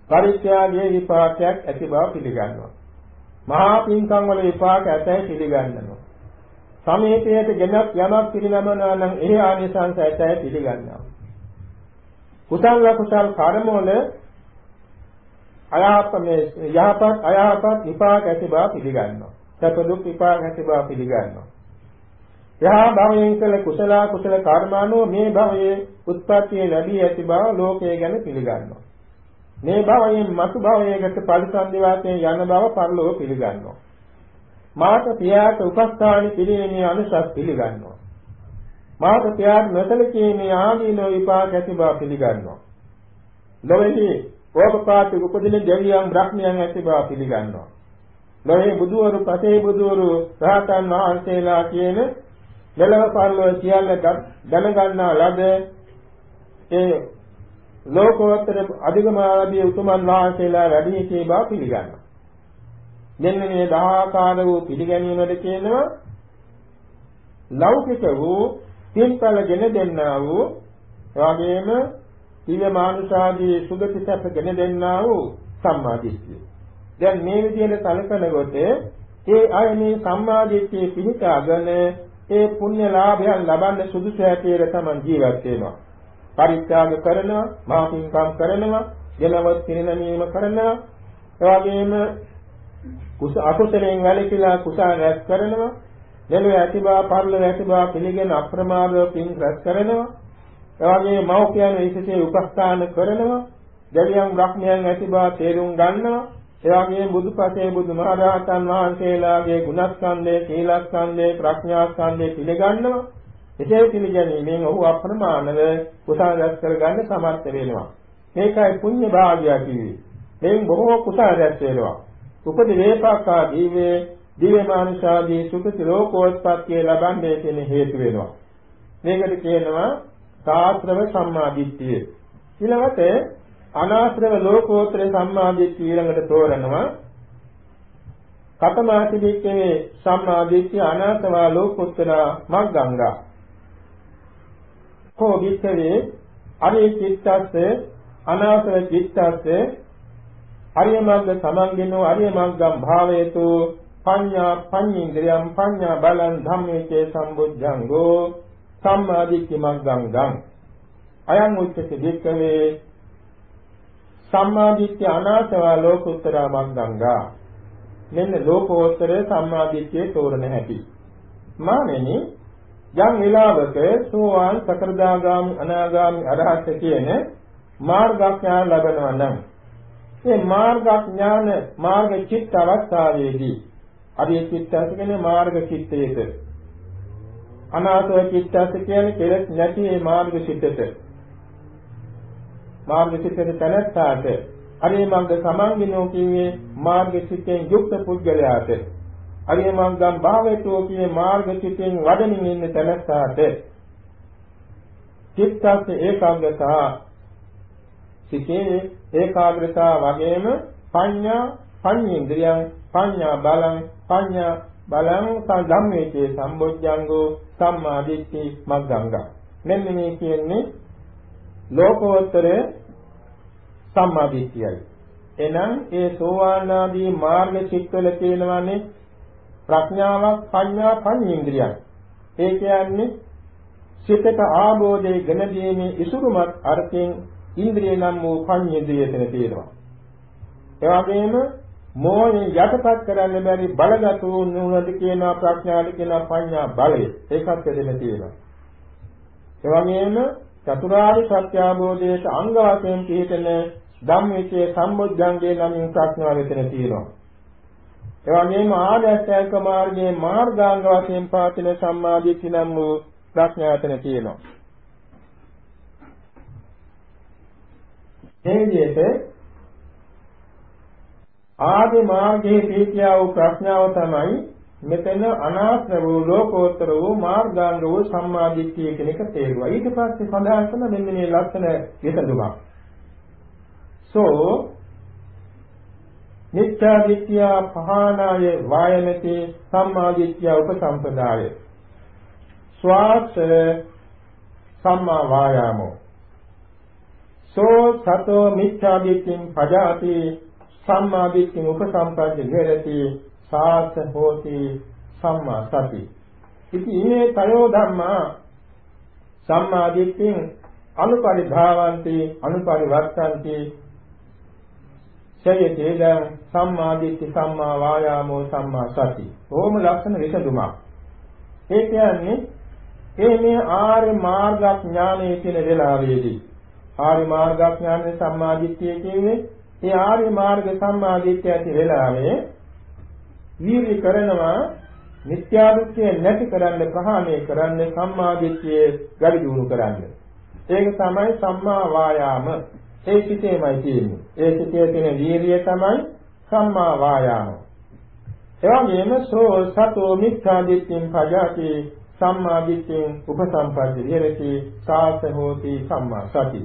පරිත්‍යාගයේ විපාකයක් ඇති බව පිළිගන්නවා. මහා පින්කම් වල විපාක ඇතැයි පිළිගන්නවා. සමීපයට ගෙනත් යමක් පිළිගන්නවා නම් එහි ආනිසංස ඇතැයි පිළිගන්නවා. කුසල කුසල කර්මවල අයහපත් මේ යහපත් අයහපත් විපාක ඇති බව පිළිගන්නවා. සැප දුක් විපාක ඇති බව පිළිගන්නවා. යහ භවයෙන් කළ කුසල කුසල කර්මානෝ මේ භවයේ උත්පත්තිය ලැබී ඇති බව ලෝකයේ ගැන පිළිගන්නවා. මේ භවයෙන් මතු භවයකට පරිසන්දි වාසයෙන් යන බව පරලෝක පිළිගන්නවා. මාත පියාට උපස්ථාන පිළිමේ අනුසස් පිළිගන්නවා. මාත පියාට නොසලකීමේ ආදීනෝ විපාක ඇති බව පිළිගන්නවා. ලොවේහි ඕපපාති උපදින දෙවියන් බ්‍රහ්මයන් ඇති බව පිළිගන්නවා. ලොවේ බුදුවරු පසේ බුදුවරු රහතන් වහන්සේලා කියන මෙලව පරලොව සියල්ල දැනගන්නා ලද ඒ ලෝකෝත්තර අධිගමාදී උතුමන් වහන්සේලා වැඩි සිටී බව පිළිගන්නවා. මෙන්න මේ දහාකාර වූ පිළිගැනීමකට කියනවා ලෞකික වූ තින්පල ගෙන දෙන්නා වූ එවාගෙම දිව්‍ය මානුෂාදී සුගති සැප ගෙන දෙන්නා වූ සම්මාදිට්ඨිය. දැන් මේ විදිහට සැලකනකොට ඒ අය මේ සම්මාදිට්ඨිය පිහිටාගෙන ඒ පුණ්‍ය ලාභයන් ලබන්න සුදුසු හැටියට තමයි ජීවත් වෙනවා. පරිත්‍යාග කරනවා, මහා පින්කම් කරනවා, ජනවත් පිරිනැමීම කරනවා, එවාගෙම කුස අකුසලයෙන් වැළකීලා කුසල රැස් කරනවා, දෙලොව ඇතිබව පරලොව ඇතිබව පිළිගෙන අප්‍රමාදව පින් රැස් කරනවා, එවාගේ මෞඛ්‍යයන් විශේෂයේ උපස්ථාන කරනවා, දෙවියන් බ්‍රහ්මයන් ඇතිබව තේරුම් ගන්නවා, එවාගේ බුදුපසේ බුදුමහරහතන් වහන්සේලාගේ ගුණස්කන්ධය, සීලස්කන්ධය, ප්‍රඥාස්කන්ධය පිළිගන්නවා. එසේ පිළිගැනීමෙන් ඔහු අප්‍රමාණව කුසල රැස් කරගන්න සමර්ථ වෙනවා. මේකයි පුණ්‍ය භාග්‍යය කිව්වේ. මෙයින් බොහෝ කුසල රැස් වෙනවා. උපදි වේපක්ඛා දීවේ දිව්‍යමානුෂාදී සුඛති ලෝකෝත්පත්තිය ලබන්නේ කියන හේතු වෙනවා. මේකට කියනවා සාත්‍රව සම්මාදිට්ඨිය. ඊළඟට අනාශ්‍රව ලෝකෝත්තර සම්මාදිට්ඨිය ඊළඟට තෝරනවා. කතමාති දික්කේ සම්මාදිට්ඨිය අනාසවා ලෝකෝත්තර මග්ගංගා කෝ වික්ඛවේ අරිය චිත්තස්ස අනාසව චිත්තස්ස අරිය මග්ග සමන්ගිනෝ අරිය මග්ගම් භාවේතු පඤ්ඤා පඤ්ඤේන්ද්‍රයම් පඤ්ඤා බලං ධම්මේචේ සම්බුද්ධංගෝ සම්මාදිට්ඨි මග්ගං ගං අයං උච්චති වික්ඛවේ සම්මාදිට්ඨි අනාසව ලෝකුත්තර මග්ගංගා මෙන්න ලෝකෝත්තර සම්මාදිට්ඨියේ තෝරන හැටි. මානෙනි යම් වෙලාවක සෝවාන් සකරදාගාමි අනාගාමි අරහත් කියන මාර්ගඥාන ලැබෙනවා නම් මේ මාර්ගඥාන මාර්ග චිත්ත අවස්ථාවේදී අරිය චිත්තස කියන්නේ මාර්ග චිත්තයක. අනාසව චිත්තස කියන්නේ කෙලෙස් නැති මේ මාර්ග චිත්තයට මාර්ග චිත්තයට තනත්තාට. අරිය මඟ සමන්ගිනෝ කියන්නේ මාර්ග චිත්තෙන් යුක්ත පුද්ගලයාට. අරිය මංගම් භාවයතෝ කියේ මාර්ග චිතෙන් වඩමින් ඉන්න තැනස්සාට චිත්තස් ඒකාග්‍රතා සිතේ ඒකාග්‍රතාව වගේම පඤ්ඤා පඤ්ඤේන්ද්‍රියං පඤ්ඤා බලං පඤ්ඤා බලං සම්ධම්මේචේ සම්බොජ්ජංගෝ සම්මාදිට්ඨි මග්ගංගා. මෙන්න මේ කියන්නේ ලෝකෝත්තර සම්මාදිට්ඨියයි එනම් ඒ සෝවාන් ආදී මාර්ග චිත්තවල තියෙනවානේ ප්‍රඥාවක් පඤ්ඤා පඤ්ඤේන්ද්‍රියක්. ඒ කියන්නේ සිතට ආબોධයේ ගෙන දීමේ ඉසුරුමත් අර්ථයෙන් ඉන්ද්‍රිය නම් වූ පඤ්ඤේන්ද්‍රියතන තියෙනවා. ඒ වගේම මෝහයෙන් යටපත් කරන්න බැරි බලගත් වූ නුවණද කියනවා ප්‍රඥාද කියනවා පඤ්ඤා බලය. ඒකත් දෙන්න තියෙනවා. ඒ වගේම චතුරාර්ය සත්‍ය අවබෝධයට අංග වශයෙන් පිළිතන ධම්මවිචේ සම්බුද්ධංගේ නමින් ප්‍රඥාව වෙතන තියෙනවා. එවැගේම ආදර්ශයක මාර්ගයේ මාර්ගාංග වශයෙන් පාතින සම්මාදිට්ඨි නම් වූ ප්‍රඥාතන තියෙනවා. මේ විදිහට ආදී මාර්ගයේ පිහිටියා වූ ප්‍රඥාව තමයි මෙතන අනාත්ම වූ ලෝකෝත්තර වූ මාර්ගාංග වූ සම්මාදිට්ඨිය කියන එක තේරුවා. ඊට පස්සේ සඳහන් කරන මෙන්න මේ ලක්ෂණ විසඳුමක්. සෝ මිත්‍යා දිට්ඨිය පහනාය වායනති සම්මා දිට්ඨිය උපසම්පදාය ස්වාස සම්මා වායාමෝ සෝ සතෝ මිච්ඡා දිට්ඨින් පජාති සම්මා දිට්ඨින් උපසම්පද්ද විහෙරති සාස හෝති සම්මා සති ඉති ඉමේ තයෝ ධම්මා සම්මා දිට්ඨින් අනුපරිධාවಂತಿ අනුපරිවර්තಂತಿ සයතේදං සම්මා දිට්ඨි සම්මා වායාමෝ සම්මා සති. ඕම ලක්ෂණ විසඳුමක්. ඒ කියන්නේ ඒ මේ ආර්ය මාර්ග ඥානයේ කියන වෙලාවේදී ආර්ය මාර්ග ඥානයේ සම්මා දිට්ඨිය කියන්නේ ඒ ආර්ය මාර්ග සම්මා දිට්ඨිය ඇති වෙලාවේ වීර්ය කරනවා මිත්‍යා දෘෂ්ටිය නැති කරන්න ප්‍රහාණය කරන්න සම්මා දිට්ඨිය ගරි දියුණු කරන්න. ඒක තමයි සම්මා වායාම. ඒ සිතේමයි තියෙන්නේ. ඒ සිතේ තියෙන වීර්යය තමයි සම්මා වායාම. එවැගේම සෝ සතෝ මිත්‍යා දිට්ඨින් පජාති සම්මා දිට්ඨින් උපසම්පද්ද විහෙරති සාස හෝති සම්මා සති.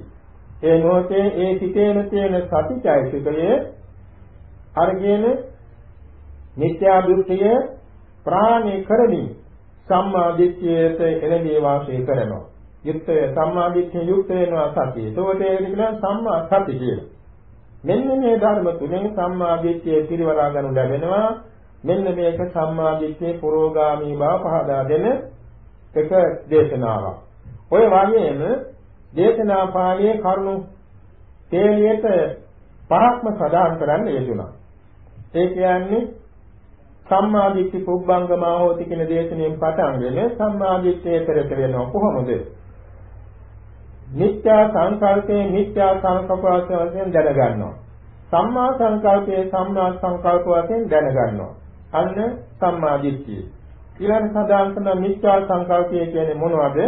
ඒ මොහොතේ ඒ සිතේම තියෙන සතිචෛතසිකයේ අරගෙන මිත්‍යා දෘෂ්ටිය ප්‍රාණය කරමින් සම්මා දිට්ඨියට එළඹී වාසය කරනවා. යුක්තය සම්මා දිට්ඨිය යුක්ත වෙනවා සතිය. ඒකට ඒක කියන සම්මා සති කියලා. මෙන්න මේ ධර්ම තුනෙන් සම්මා දිට්ඨිය පිරිවරා ගනු ලැබෙනවා. මෙන්න මේක සම්මා දිට්ඨියේ පුරෝගාමී බව පහදා දෙන එක දේශනාවක්. ඔය වගේම දේශනා පාළියේ කරුණු තේලියට පරක්ම සදාන් කරන්න යෙදුණා. ඒ කියන්නේ සම්මා දිට්ඨි පුබ්බංගමා හෝති කියන දේශනෙන් පටන්ගෙන සම්මා දිට්ඨිය පෙරට වෙනවා කොහොමද? මිත්‍යා සංකල්පේ මිත්‍යා සංකල්ප වශයෙන් දැනගන්නවා. සම්මා සංකල්පයේ සම්මා සංකල්ප වශයෙන් දැනගන්නවා. අන්න සම්මා දිට්ඨිය. ඊළඟ සදාන් කරන මිත්‍යා සංකල්පය කියන්නේ මොනවද?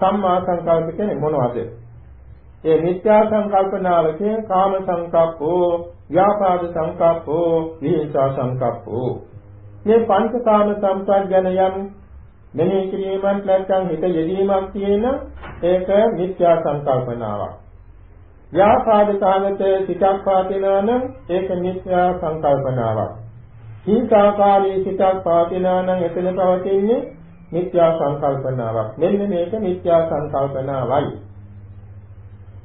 සම්මා සංකල්ප කියන්නේ මොනවද? ඒ මිත්‍යා සංකල්පනාවකේ කාම සංකප්පෝ, ව්‍යාපාද සංකප්පෝ, විහිංසා සංකප්පෝ මේ පංචකාම සම්ප්‍රඥ යම් මෙනෙහි කිරීමක් නැත්නම් හිත යෙදීමක් තියෙන ඒක මිත්‍යා සංකල්පනාවක්. ව්‍යාපාද කාමත සිතක් පාතිනා නම් ඒක මිත්‍යා සංකල්පනාවක්. හිංසාකාරී සිතක් පාතිනා නම් එතන පවතින්නේ මිත්‍යා සංකල්පනාවක්. මෙන්න මේක මිත්‍යා සංකල්පනාවයි.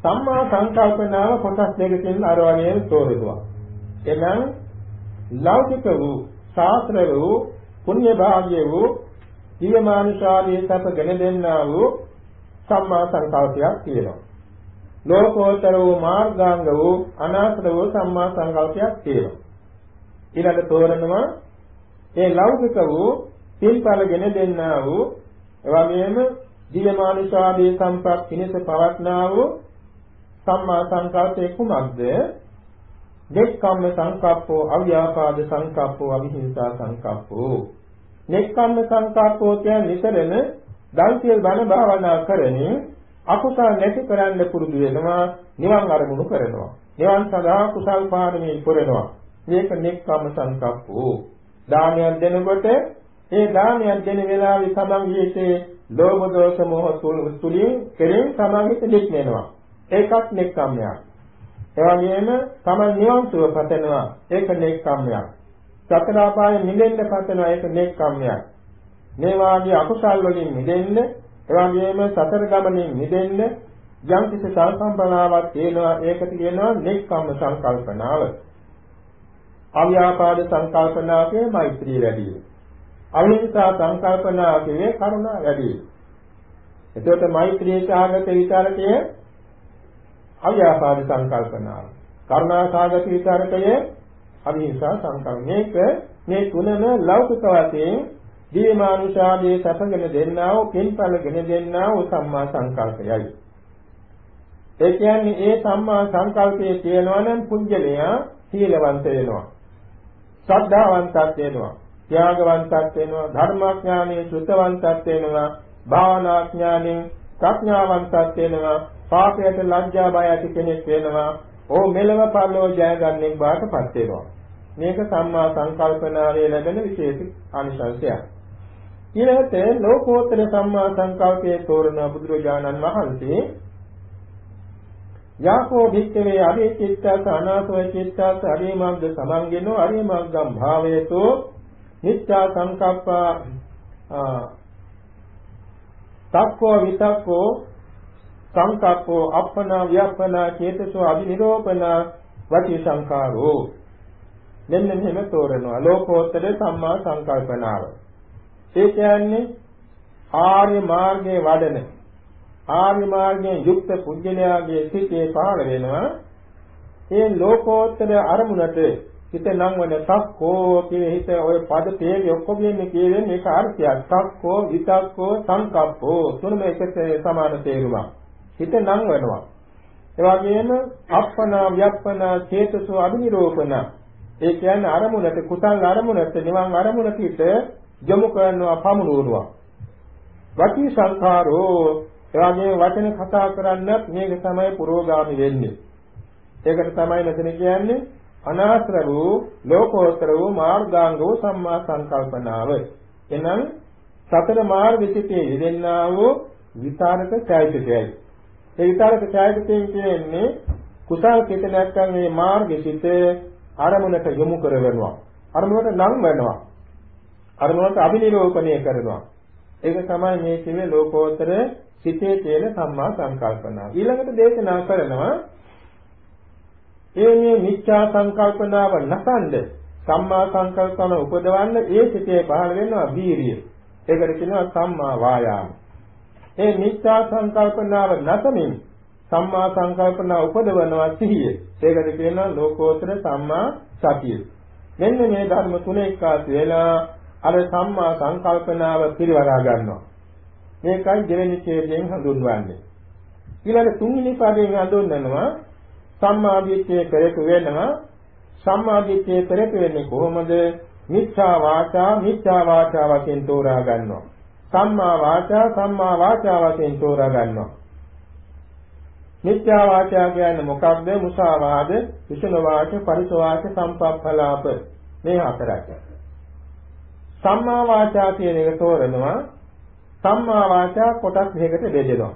සම්මා සංකල්පනාව කොටස් දෙකකින් අර වගේ තෝරනවා. එනම් ලෞකික වූ ශාස්ත්‍ර වූ පුණ්‍ය භාග්‍ය වූ දිවමානුෂාදී සැපගෙන දෙන්නා වූ සම්මා සංකල්පයක් තියෙනවා. ලෝකෝත්තර වූ මාර්ගාංග වූ අනාත්ම වූ සම්මා සංකල්පයක් තියෙනවා. ඊළඟ තෝරනවා ඒ ලෞකික වූ පින්පලගෙන දෙන්නා වූ එවැගේම දිවමානුෂාදී සම්ප්‍රාප්ත පිණිස පවත්නා වූ සම්මා සංකල්පය කුමක්ද? නෙක්ඛම්ම සංකප්පෝ අව්‍යාපාද සංකප්පෝ අවිහිංසා සංකප්පෝ. නෙක්ඛම්ම සංකප්පෝ කියන්නේ නිතරම දල්සියල් බණ භාවනා කරමින් අකුසල නැති කරන්න පුරුදු වෙනවා නිවන් අරමුණු කරනවා. නිවන් සඳහා කුසල් පාරමී පුරනවා. මේක නෙක්ඛම්ම සංකප්පෝ. දානයක් දෙනකොට ඒ දානයක් දෙන වෙලාවේ තමන් ජීවිතේ ලෝභ දෝෂ මොහ තුලින් කෙරෙන් තමන් හිත දෙක් වෙනවා. ඒකත් නෙක්ඛම්මයක්. එවැගේම තමයි නිවන් සුව පතනවා ඒක නෙක්ඛම්මයක්. සතර ආපායෙන් මිදෙන්න පතනවා ඒක නෙක්ඛම්මයක්. මේ වාගේ අකුසල් වලින් මිදෙන්න එවැගේම සතර ගමනින් මිදෙන්න යම් කිසි සංකල්පනාවක් තියෙනවා ඒකට කියනවා නෙක්ඛම්ම සංකල්පනාව. අව්‍යාපාද සංකල්පනාවේ මෛත්‍රී වැඩි. අවිහිංසා සංකල්පනාවේ කරුණා වැඩි. එතකොට මෛත්‍රී සාගත විචාරකයේ අව්‍යාපාද සංකල්පනාව. කරුණාසාගත විචාරකය අවිහිංසා සංකල්ප. මේක මේ තුනම ලෞකික වශයෙන් දීමානුෂාදී සැපගෙන දෙන්නා වූ පින්පලගෙන දෙන්නා වූ සම්මා සංකල්පයයි. ඒ කියන්නේ ඒ සම්මා සංකල්පයේ තියෙනවා නම් පුජ්‍යලයා සීලවන්ත වෙනවා. ශ්‍රද්ධාවන්තත් වෙනවා. ත්‍යාගවන්තත් වෙනවා. ධර්මාඥානයේ සුතවන්තත් වෙනවා. භාවනාඥානෙන් ප්‍රඥාවන්තත් වෙනවා. පාපයට ලැජ්ජා බය ඇති කෙනෙක් වෙනවා. ඕ මෙලව පරලෝ ජයගන්නෙක් බාටපත් වෙනවා. මේක සම්මා සංකල්පනාවේ ලැබෙන විශේෂ අනිසංසයක්. ඊළඟට ලෝකෝත්තර සම්මා සංකල්පයේ තෝරන බුදුරජාණන් වහන්සේ යාකෝ භික්ඛවේ අරිය චිත්තස අනාසව චිත්තස අරිය මග්ග සමංගෙනෝ අරිය මග්ගම් භාවයතෝ නිත්‍යා සංකප්පා තක්කෝ විතක්කෝ සංකප්පෝ අප්පනා ව්‍යප්පනා චේතසෝ අභිනිරෝපණ වචී සංකාරෝ මෙන්න මෙහෙම තෝරනවා. ලෝකෝත්තර සම්මා සංකල්පනාව. ඒ කියන්නේ ආර්ය මාර්ගයේ වඩන ආර්ය මාර්ගයෙන් යුක්ත පුජ්‍යලයාගේ සිතේ පහළ වෙනවා. ඒ ලෝකෝත්තර අරමුණට හිත නම් වන සක්කෝ කියන හිත ඔය පද තේරි ඔක්කොගෙම කියවෙන්නේ ඒක අර්ථයක්. සක්කෝ විතක්කෝ සංකප්පෝ. තුනම එකට සමාන තේරුමක්. හිත නම් වෙනවා. ඒ වගේම අප්පනා ව්‍යප්පනා චේතසෝ අභිනිරෝපණ. ඒ කියන්නේ අරමුණට කුසල් අරමුණට නිවන් අරමුණට හිත යොමු කරනවා පමුණුවනවා. වචී සංඛාරෝ එවාගේ වචන කතා කරන්නත් මේක තමයි පුරෝගාමි වෙන්නේ. ඒකට තමයි මෙතන කියන්නේ අනාශ්‍ර වූ ලෝකෝත්තර වූ මාර්ගාංග වූ සම්මා සංකල්පනාව. එනම් සතර මාර්ග විචිතේ යෙදෙන්නා වූ විතරක චෛතසිකයයි. ඒ විතරක චෛතසිකයෙන් කියන්නේ කුසල් සිත නැත්නම් මේ මාර්ගසිත අරමුණට යොමු කරවෙනවා අරමුණට නම් වෙනවා අරමුණට අභිනිරෝපණය කරනවා ඒක තමයි මේ කිව්වේ ලෝකෝත්තර සිතේ තියෙන සම්මා සංකල්පනාව ඊළඟට දේශනා කරනවා ඒ මේ මිච්ඡා සංකල්පනාව නැසඳ සම්මා සංකල්පන උපදවන්න ඒ සිතේ පහළ වෙනවා වීරිය. ඒකට කියනවා සම්මා වායාම. ඒ මිච්ඡා සංකල්පනාව නැසමින් සම්මා සංකල්පනාව උපදවනවා සිහිය. ඒකට කියනවා ලෝකෝත්තර සම්මා සතිය. මෙන්න මේ ධර්ම තුන එක්කාසු වෙලා අර සම්මා සංකල්පනාව පිරිවරා ගන්නවා. මේකයි දෙවෙනි ඡේදයෙන් හඳුන්වන්නේ. ඊළඟ තුන්වෙනි පදයෙන් හඳුන්වනවා සම්මාදිට්ඨිය පෙරට වෙනවා සම්මාදිට්ඨිය පෙරට වෙන්නේ කොහොමද මිච්ඡා වාචා මිච්ඡා වාචා වශයෙන් තෝරා ගන්නවා සම්මා වාචා සම්මා වාචා වශයෙන් තෝරා ගන්නවා. මිත්‍යා වාචා කියන්නේ මොකක්ද? මුසාවාද විෂණ වාච පරිසවාච සම්පප්පලාප. මේ හතරක්. සම්මා වාචා කියන එක තෝරනවා. සම්මා වාචා කොටස් දෙකකට බෙදෙනවා.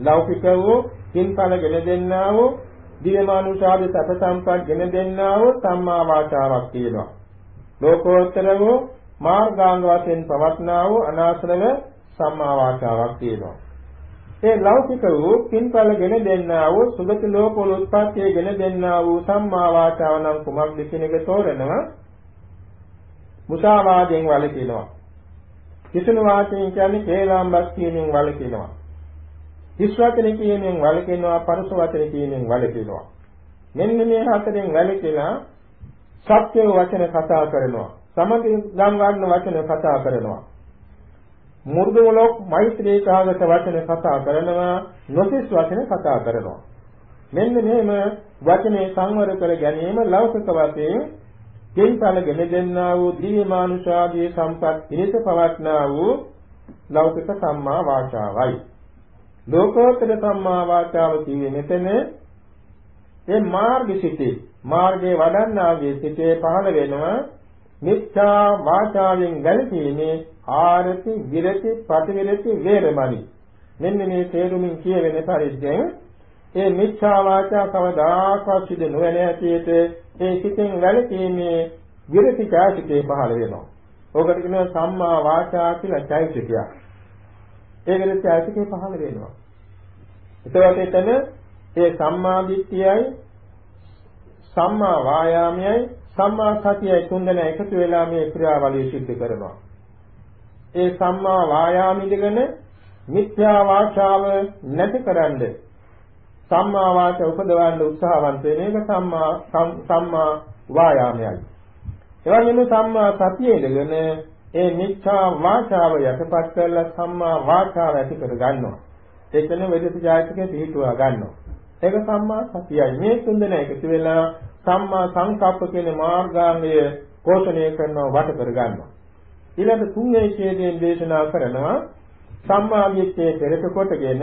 ලෞකික වූ කින්පල ගෙන දෙන්නා වූ දිවමානුෂාද සත සම්පත් ගෙන දෙන්නා වූ සම්මා වාචාවක් තියෙනවා. ලෝකෝත්තර වූ මාර්ගාංග වශයෙන් පවත්නා වූ අනාශ්‍රව සම්මා වාචාවක් තියෙනවා. ඒ ලෞකික වූ පින්පල ගෙන දෙන්නා වූ සුගත ලෝකවල උත්පත්තිය ගෙන දෙන්නා වූ සම්මා වාචාව නම් කුමක්ද කියන එක තෝරනවා. මුසාවාදයෙන් වළකිනවා. කිසුණු වාචයෙන් කියන්නේ කේලාම්බස් කියමින් වළකිනවා. හිස් වචන කියමින් වළකිනවා පරස වචන කියමින් වළකිනවා මෙන්න මේ හතරෙන් වැළකීලා සත්‍ය වචන කතා කරනවා සමගි ගම් ගන්න වචන කතා කරනවා. මුර්ධවලොක් මෛත්‍රී කාගත වචන කතා කරනවා නොසිස් වචන කතා කරනවා. මෙන්න මෙහෙම වචනේ සංවර කර ගැනීම ලෞකික වශයෙන් කින්පල ගෙන දෙන්නා වූ දිව්‍ය මානුෂාදී සම්පත් ඉරිස පවත්නා වූ ලෞකික සම්මා වාචාවයි. ලෝකෝත්තර සම්මා වාචාව කියේ මෙතන ඒ මාර්ගසිතේ මාර්ගයේ වඩන්නාගේ සිතේ පහළ වෙනවා මිච්ඡා වාචාවෙන් ගැලපීමේ ආරති විරති ප්‍රතිවිරති වේරමණි මෙන්න මේ තේරුමින් කියවෙන පරිද්දෙන් ඒ මිච්ඡා වාචා කවදාකවත් සිදු නොවන ඇටියට ඒ සිතෙන් වැළකීමේ විරති කාසිතේ පහළ වෙනවා. ඕකට කියනවා සම්මා වාචා කියලා චෛතසිකයක්. ඒකෙත් ඡායසිකේ පහළ වෙනවා. එතකොට එතන ඒ සම්මා දිට්ඨියයි සම්මා වායාමයයි සම්මා සතියයි තුන්දෙන එකතු වෙලා මේ ක්‍රියාවලිය සිද්ධ කරනවා. ඒ සම්මා වායාමිදගෙන මිත්‍යා වාචාව නැතිකරන්න සම්මා වාච උපදවන්න උත්සාහවන්ත වෙන එක සම්මා සම්මා වායාමයයි. එවැනිම සම්මා සතියේ ඉඳගෙන ඒ මිච්ඡා වාචාව යටපත් කරලා සම්මා වාචාව ඇති කර ගන්නවා. ඒකනේ වෙදති ජාතිකේ පිළිටුවා ගන්නවා. ඒක සම්මා සතියයි. මේ තුන්දෙනා එකතු වෙලා සම්මා සංකප්ප කියන මාර්ගාංගය පෝෂණය කරනවා වට කර ගන්නවා. ඊළඟ තුන්වෙනි ඡේදයෙන් දේශනා කරනවා සම්මා විච්ඡේ පෙරට කොටගෙන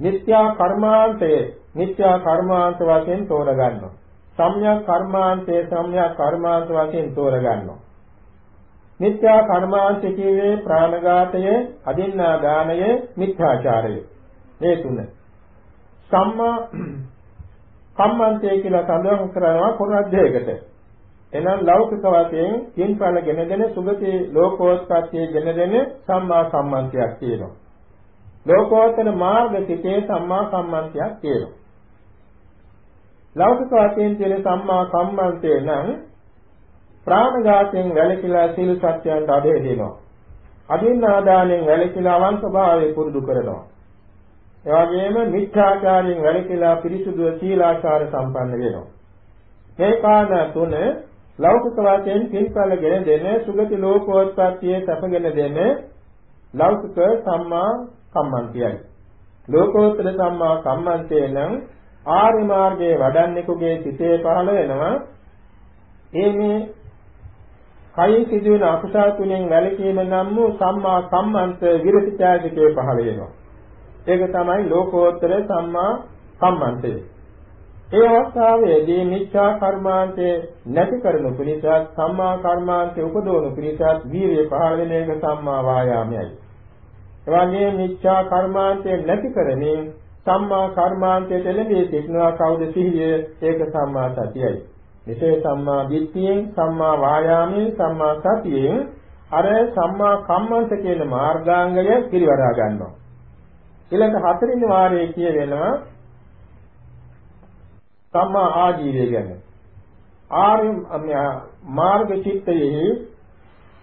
නිත්‍යා කර්මාන්තයේ නිත්‍යා කර්මාන්ත වශයෙන් තෝර ගන්නවා. සම්‍යක් කර්මාන්තයේ සම්‍යක් කර්මාන්ත වශයෙන් තෝර ගන්නවා. මිත්‍යා කර්මාන්ත කියවේ ප්‍රාණඝාතය, අදින්නා දානය, මිත්‍යාචාරය. මේ තුන. සම්මා කම්මන්තය කියලා සඳහන් කරනවා කොරද්දයකට. එනම් ලෞකික වශයෙන් කින්පල ගෙනගෙන සුගති ලෝකෝත්පත්තිය ගෙනගෙන සම්මා සම්මන්තයක් තියෙනවා. ලෝකෝත්තර මාර්ග සිතේ සම්මා කම්මන්තයක් තියෙනවා. ලෞකික වශයෙන් තියෙන සම්මා කම්මන්තය නම් ප්‍රාණඝාතයෙන් වැළකීලා සීල සත්‍යයන්ට අධේ දෙනවා. අදින්නාදානෙන් වැළකීලා අවංක භාවය පුරුදු කරනවා. එවැගේම මිත්‍යාචාරයෙන් වැළකීලා පිරිසුදු සීලාචාර සම්පන්න වෙනවා. මේ කාරණා තුන ලෞකික වශයෙන් පින්කලගෙන දෙන සුගති ලෝකෝත්පත්තියේ සැපගෙන දෙන ලෞකික සම්මා කම්මන්තයයි. ලෝකෝත්තර සම්මා කම්මන්තේ නම් ආර්ය මාර්ගයේ වඩන්නෙකුගේ සිතේ පහළ වෙනවා. ඒ මේ කයි සිදුවෙන අකුසල තුනෙන් වැළකීම නම් වූ සම්මා කම්මන්ත විරතිචායකේ පහළ වෙනවා. ඒක තමයි ලෝකෝත්තර සම්මා කම්මන්තය. ඒ අවස්ථාවේදී මිච්ඡා කර්මාන්තේ නැති කරනු පිණිසත් සම්මා කර්මාන්තේ උපදවනු පිණිසත් වීරිය පහළ වෙන එක සම්මා වායාමයයි. එවැගේ මිච්ඡා කර්මාන්තේ නැති කරමින් සම්මා කර්මාන්තයට එළඹී සිටිනවා කවුද සිහිය ඒක සම්මා සතියයි. මෙසේ සම්මා දිට්ඨියෙන් සම්මා වායාමයෙන් සම්මා සතියෙන් අර සම්මා කම්මන්ත කියන මාර්ගාංගය පිළිවරා ගන්නවා. ඊළඟ හතරින් වාරයේ කියවෙනවා සම්මා ආජීවය ගැන. ආර්ය මාර්ග චිත්තයෙහි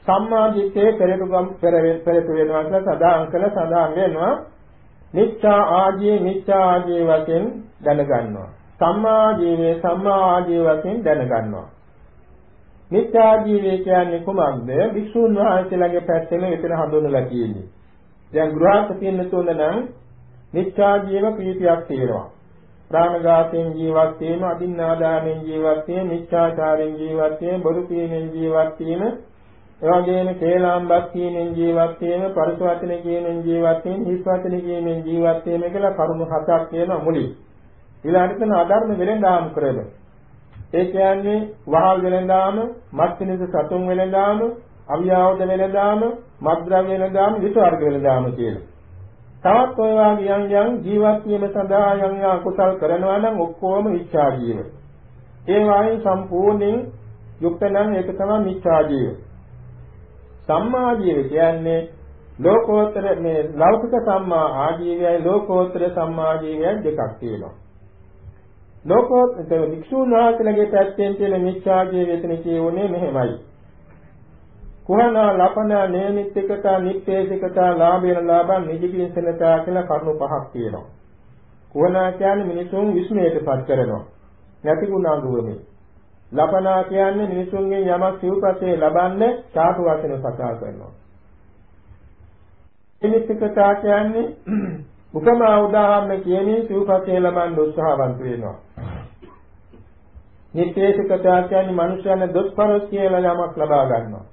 සම්මා දිට්ඨිය පෙරට ගම් පෙරට වෙනවා කියලා සදාන් කළ සදාන් වෙනවා. මිච්ඡා ආජීව මිච්ඡා ආජීව වශයෙන් දැනගන්නවා. සම්මා ආජීවයේ සම්මා ආජීව වශයෙන් දැනගන්නවා. මිච්ඡා ආජීවය කියන්නේ කුමක්ද? විසුණු වහන්සේලාගේ පැත්තෙන් විතර හඳුන්වලා තියෙන්නේ. දැන් ගෘහස්ත තියෙන තුන නම් මිච්ඡා ජීව ප්‍රීතියක් තියෙනවා. ප්‍රාණඝාතයෙන් ජීවත් වීම, අදින්නාදානෙන් ජීවත් වීම, මිච්ඡාචාරයෙන් ජීවත් වීම, බොරු කීමෙන් ජීවත් වීම, එවැගේම කේලාම්බක් කීමෙන් ජීවත් වීම, පරස වචන කීමෙන් ජීවත් වීම, හිස් වචන කීමෙන් ජීවත් වීම කියලා කරුණු හතක් තියෙනවා මුලින්. ඊළඟට තන අධර්ම වෙලඳාම් කරන. ඒ කියන්නේ වහල් වෙලඳාම, මත්නිස සතුන් වෙලඳාම, අවියාවද වෙලඳාම, මද්ද්‍රව්‍ය වෙලඳාම, විසවර්ග වෙලඳාම කියලා. තවත් ඔය වාගේ යම් යම් ජීවත් වීම සඳහා යම් යම් කුසල් කරනවා නම් ඔක්කොම මිච්ඡා ජීව. ඒ වායි සම්පූර්ණයෙන් යුක්ත නම් ඒක තමයි මිච්ඡා ජීව. සම්මා ජීව කියන්නේ ලෝකෝත්තර මේ ලෞකික සම්මා ආජීවයයි ලෝකෝත්තර සම්මා ජීවයයි දෙකක් තියෙනවා. ලෝකෝත්තර වික්ෂුන් වහන්සේලාගේ පැත්තෙන් තියෙන මිච්ඡා ජීවිතනේ කියුනේ මෙහෙමයි. කුහනා ලපනා නේමිත්තිකතා නිප්පේසිකතා ලාභේන ලාභං නිජිකින්සනතා කියලා කරුණු පහක් තියෙනවා. කුහනා කියන්නේ මිනිසුන් විස්මයටපත් කරනවා. නැති ගුණාංගුවනේ. ලපනා කියන්නේ මිනිසුන්ගෙන් යමක් සිව්පසේ ලබන්න චාතු වශයෙන් සකස් කරනවා. නිමිත්තිකතා කියන්නේ [CLEARS THROAT] උපමා උදාහරණ කියමින් සිව්පසේ ලබන්න උත්සාහවන්ත වෙනවා. නිත්‍යසිකතා කියන්නේ මනුෂ්‍යයන් දොස්පරොස් කියලා යමක් ලබා ගන්නවා.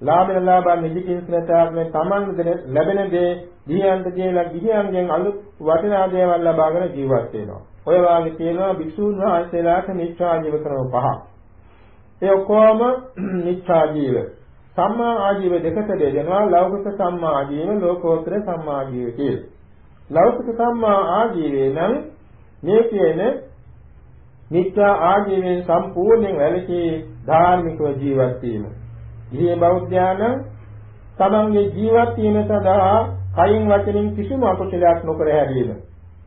ලාභන ලාභන් නිදිකින්සනතාවනේ Taman ලැබෙන දේ ගිහියන්ට කියලා ගිහියන්ගෙන් අලුත් වටිනා දේවල් ලබාගෙන ජීවත් වෙනවා. ඔය වාගේ තියෙනවා භික්ෂුන් වහන්සේලාට මිච්ඡා ජීව ක්‍රම පහක්. ඒ ඔක්කොම [CLEARS THROAT] මිච්ඡා ජීව. සම්මා ආජීව දෙකට බෙදෙනවා ලෞකික සම්මා ආජීව ලෝකෝත්තර සම්මා ආජීව කියලා. ලෞකික සම්මා ආජීවේ නම් මේ කියන මිත්‍යා ආජීවයෙන් සම්පූර්ණයෙන් වැළකී ධාර්මිකව ජීවත් වීම. ගිහි බෞද්ධයාන තමන්ගේ ජීවත් වීම සඳහා කයින් වචනින් කිසිම අකුසලයක් නොකර හැරීම.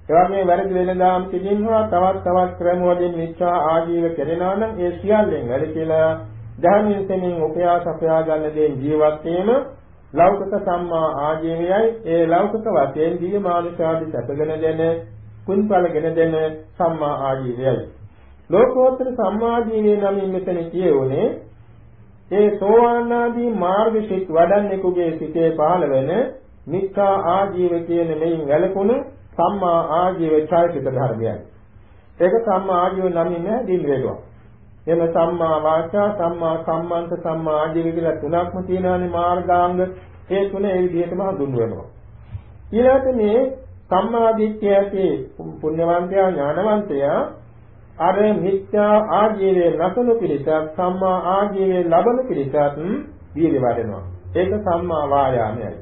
එවැගේ වැරදි වෙනදාම් තිබෙනවා තවත් තවත් ක්‍රම වලින් මිච්ඡා ආජීව කෙරෙනවා නම් ඒ සියල්ලෙන් වැඩ කියලා ධර්මයෙන් තෙමින් උපයා සපයා ගන්න දේ ජීවත් වීම ලෞකික සම්මා ආජීවයයි ඒ ලෞකික වශයෙන් දී මානුෂාදී සැපගෙන දෙන කුන්පලගෙන දෙන සම්මා ආජීවයයි ලෝකෝත්තර සම්මා ආජීවය නම් මෙතන කියවනේ ඒ සෝවාන් ආදී මාර්ගසිත වඩන්නෙකුගේ සිතේ පහළ වෙන මිත්‍යා ආජීව කියන මෙයින් වැළකුණු සම්මා ආජීව චෛතසික ධර්මයයි. ඒක සම්මා ආජීව නමින් දින් වේලුවා. එම සම්මා වාචා සම්මා කම්මන්ත සම්මා ආජීව කියලා තුනක්ම තියෙනවානේ මාර්ගාංග. ඒ තුන ඒ විදිහටම හඳුන්වනවා. ඊළඟට මේ සම්මා දිට්ඨියගේ පුණ්‍යවන්තයා ඥානවන්තයා අර මිත්‍යා ආජීවයේ නැසුණු පිළිසක් සම්මා ආජීවයේ ලබන පිළිසත් දීලි වඩනවා. ඒක සම්මා වායාමයයි.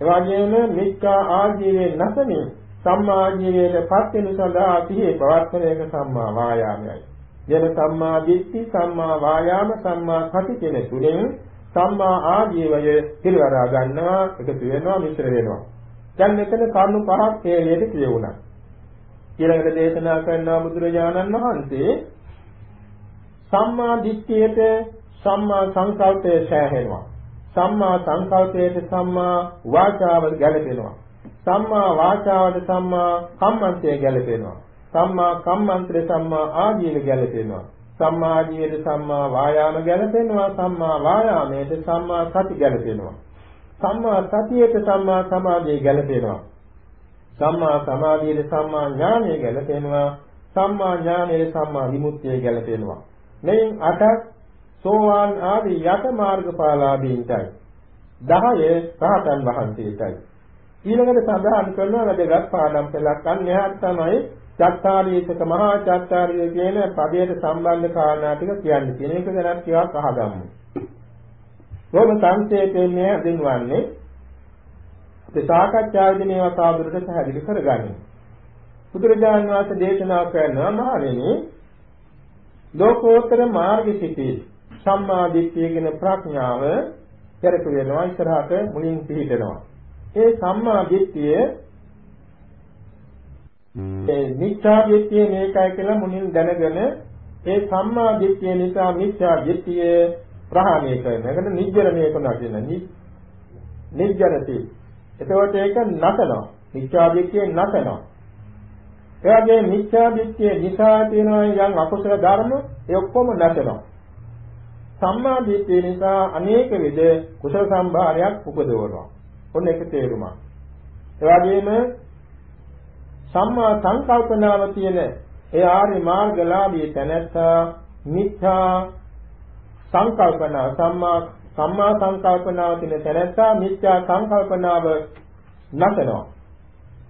එවාගෙම මිත්‍යා ආජීවයේ නැසමින් සම්මා ආජීවයේ පත් වෙන සඳහා සිහියේ පවත්වන එක සම්මා වායාමයයි. යන සම්මා දිට්ඨි සම්මා වායාම සම්මා සති කියන තුනෙන් සම්මා ආජීවය පිළිවරා ගන්නවා එකතු වෙනවා මිශ්‍ර වෙනවා. දැන් මෙතන කරුණු පහක් හේලියට කියවුණා. ඊළඟට දේශනා කරන බුදුරජාණන් වහන්සේ සම්මා දිට්ඨියට සම්මා සංකල්පය සෑහෙනවා. සම්මා සංකල්පයට සම්මා වාචාව ගැලපෙනවා. සම්මා වාචාවට සම්මා කම්මන්තය ගැලපෙනවා. සම්මා කම්මන්ත්‍රය සම්මා ආජීව ගැලපෙනවා. සම්මා ආජීවයට සම්මා වායාම ගැලපෙනවා. සම්මා වායාමයට සම්මා සති ගැලපෙනවා. සම්මා සතියට සම්මා සමාධිය ගැලපෙනවා. සම්මා සමාධියට සම්මා ඥානය ගැලපෙනවා. සම්මා ඥානයේ සම්මා විමුක්තිය ගැලපෙනවා. මෙයින් අටක් සෝවාන් ආදී යත මාර්ගඵලාභීන්ටයි. 10 රහතන් වහන්සේටයි. ඊළඟට සඳහන් කරනවා වැදගත් පාඩම් පෙළක් අන්‍යහත් තමයි චත්තාරීසක මහා චත්තාරිය කියන පදයට සම්බන්ධ කාරණා ටික කියන්නේ. කියන එක ගැන ටිකක් අහගමු. කොහොම සංක්ෂේපයෙන් හඳුන්වන්නේ ඒ සාකච්ඡාවේදී මේවා සාදුරට පැහැදිලි කරගන්නේ. බුදුරජාණන් වහන්සේ දේශනා කරනවා මහණෙනි ලෝකෝත්තර මාර්ගසිතී සම්මා දිට්ඨිය කියන ප්‍රඥාව පෙරක වෙනවා ඉස්සරහට මුලින් පිළිදෙනවා. ඒ සම්මා දිට්ඨිය ඒ මිච්ඡා දිට්ඨිය මේකයි කියලා මුලින් දැනගෙන ඒ සම්මා දිට්ඨිය නිසා මිච්ඡා දිට්ඨිය ප්‍රහාණය කරන. ඒකට නිජ්ජරණය කරනවා කියන නිජ්ජරති. එතකොට ඒක නැතනවා. මිච්ඡා දිට්ඨිය නැතනවා. ඒ වගේ මිච්ඡා දිට්ඨිය නිසා තියෙන යම් අකුසල ධර්ම ඒ ඔක්කොම නැතනවා. සම්මා දිට්ඨිය නිසා අනේක විද කුසල සම්භාරයක් උපදවනවා. ඔන්න ඒක තේරුමක්. ඒ වගේම සම්මා සංකල්පනාව තියෙන ඒ ආර්ය මාර්ගලාභී තැනැත්තා මිත්‍යා සංකල්පනා සම්මා සම්මා සංකල්පනාව තියෙන තැනැත්තා මිත්‍යා සංකල්පනාව නැසනවා.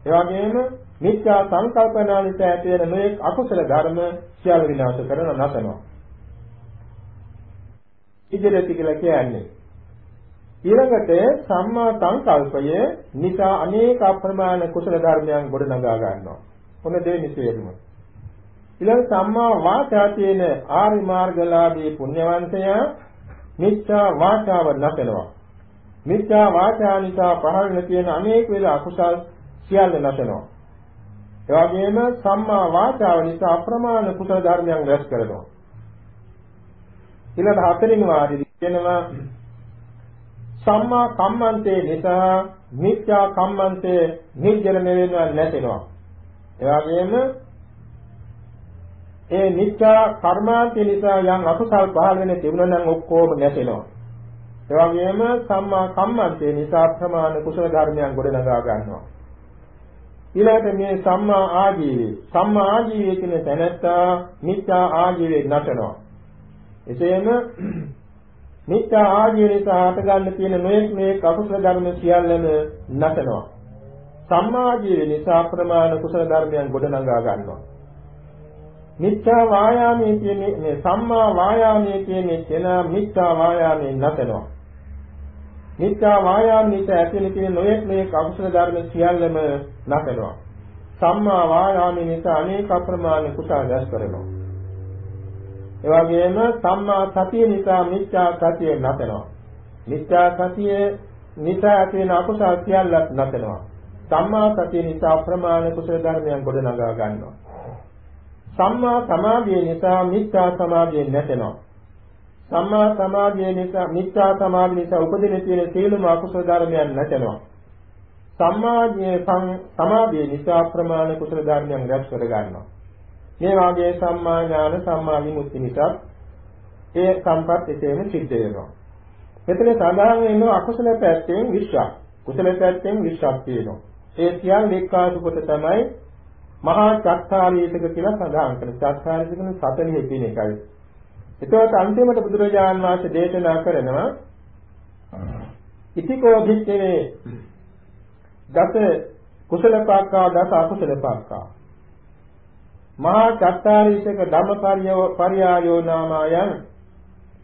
ඒ වගේම මිත්‍යා සංකල්පනා නිසා ඇති වෙන මේක අකුසල ධර්ම සියල්ල විනාශ කරන නැසනවා. ඉදිරියට කියලා කියන්නේ ඊළඟට සම්මා සංකල්පය නිසා අනේක අප්‍රමාණ කුසල ධර්මයන් ගොඩනගා ගන්නවා. ඔන්න දෙවෙනි තේරුම. ඊළඟ සම්මා වාචා තියෙන ආරි මාර්ගලාභී පුණ්‍යවන්තයා මිච්ඡා වාචාව නැතනවා. මිච්ඡා වාචා නිසා පහළ තියෙන අනේක වේල අකුසල් සියල්ල නැතනවා. ඒ වගේම සම්මා වාචාව නිසා අප්‍රමාණ කුසල ධර්මයන් රැස් කරනවා. ඊළඟ හතරින් වාදී කියනවා සම්මා කම්මන්තේ නිසා මිත්‍යා කම්මන්තේ නිර්ජරණය වෙනවා නැතෙනවා. ඒ වගේම ඒ මිත්‍යා කර්මාන්තේ නිසා යම් අකුසල් පහළ වෙන තිබුණා නම් ඔක්කොම නැතෙනවා. ඒ වගේම සම්මා කම්මන්තේ නිසා ප්‍රමාණ කුසල ධර්මයන් ගොඩනගා ගන්නවා. ඊළඟට මේ සම්මා ආජීවය සම්මා ආජීවය කියන තැනත්තා [CLEARS THROAT] මිත්‍යා ආජීවය නටනවා. එසේම මිත්‍යා ආදී නිසා හටගන්න තියෙන නොයෙක් මේ අකුසල ධර්ම සියල්ලම නැතනවා. සම්මාජීව නිසා ප්‍රමාණ කුසල ධර්මයන් ගොඩනගා ගන්නවා. මිත්‍යා වායාමයේ කියන්නේ මේ සම්මා වායාමයේ කියන්නේ කෙන මිත්‍යා වායාමයේ නැතනවා. මිත්‍යා වායාම නිසා ඇතිවෙන තියෙන නොයෙක් මේ අකුසල ධර්ම සියල්ලම නැතනවා. සම්මා වායාමයේ නිසා අනේක අප්‍රමාණ කුසල දැස් කරනවා. ඒ වගේම සම්මා සතිය නිසා මිත්‍යා සතිය නැතනවා. මිත්‍යා සතිය නිසා ඇති වෙන අකුසල සියල්ලක් නැතනවා. සම්මා සතිය නිසා ප්‍රමාණ කුසල ධර්මයන් ගොඩනගා ගන්නවා. සම්මා සමාධිය නිසා මිත්‍යා සමාධිය නැතනවා. සම්මා සමාධිය නිසා මිත්‍යා සමාධිය නිසා උපදින තියෙන සියලුම අකුසල ධර්මයන් නැතනවා. සම්මාදියේ සමාධිය නිසා ප්‍රමාණ කුසල ධර්මයන් රැස් කර ගන්නවා. මේ වාගේ සම්මා ඥාන සම්මා විමුක්ති නිසා ඒ සම්පත් එසේම සිද්ධ වෙනවා. මෙතන සඳහන් වෙන අකුසල පැත්තෙන් 20ක්. කුසල පැත්තෙන් 20ක් තියෙනවා. ඒ සියල්ල එක්කාසු කොට තමයි මහා චත්තාරීසක කියලා සඳහන් කරන්නේ. චත්තාරීසක කියන්නේ 40 කියන එකයි. එතකොට අන්තිමට බුදුරජාණන් වහන්සේ දේශනා කරනවා ඉතිකෝ භික්ඛවේ දස කුසල පාක්කා දස අකුසල පාක්කා මහා චත්තාරීසක ධම්මපරියෝ පරියායෝ නාමයන්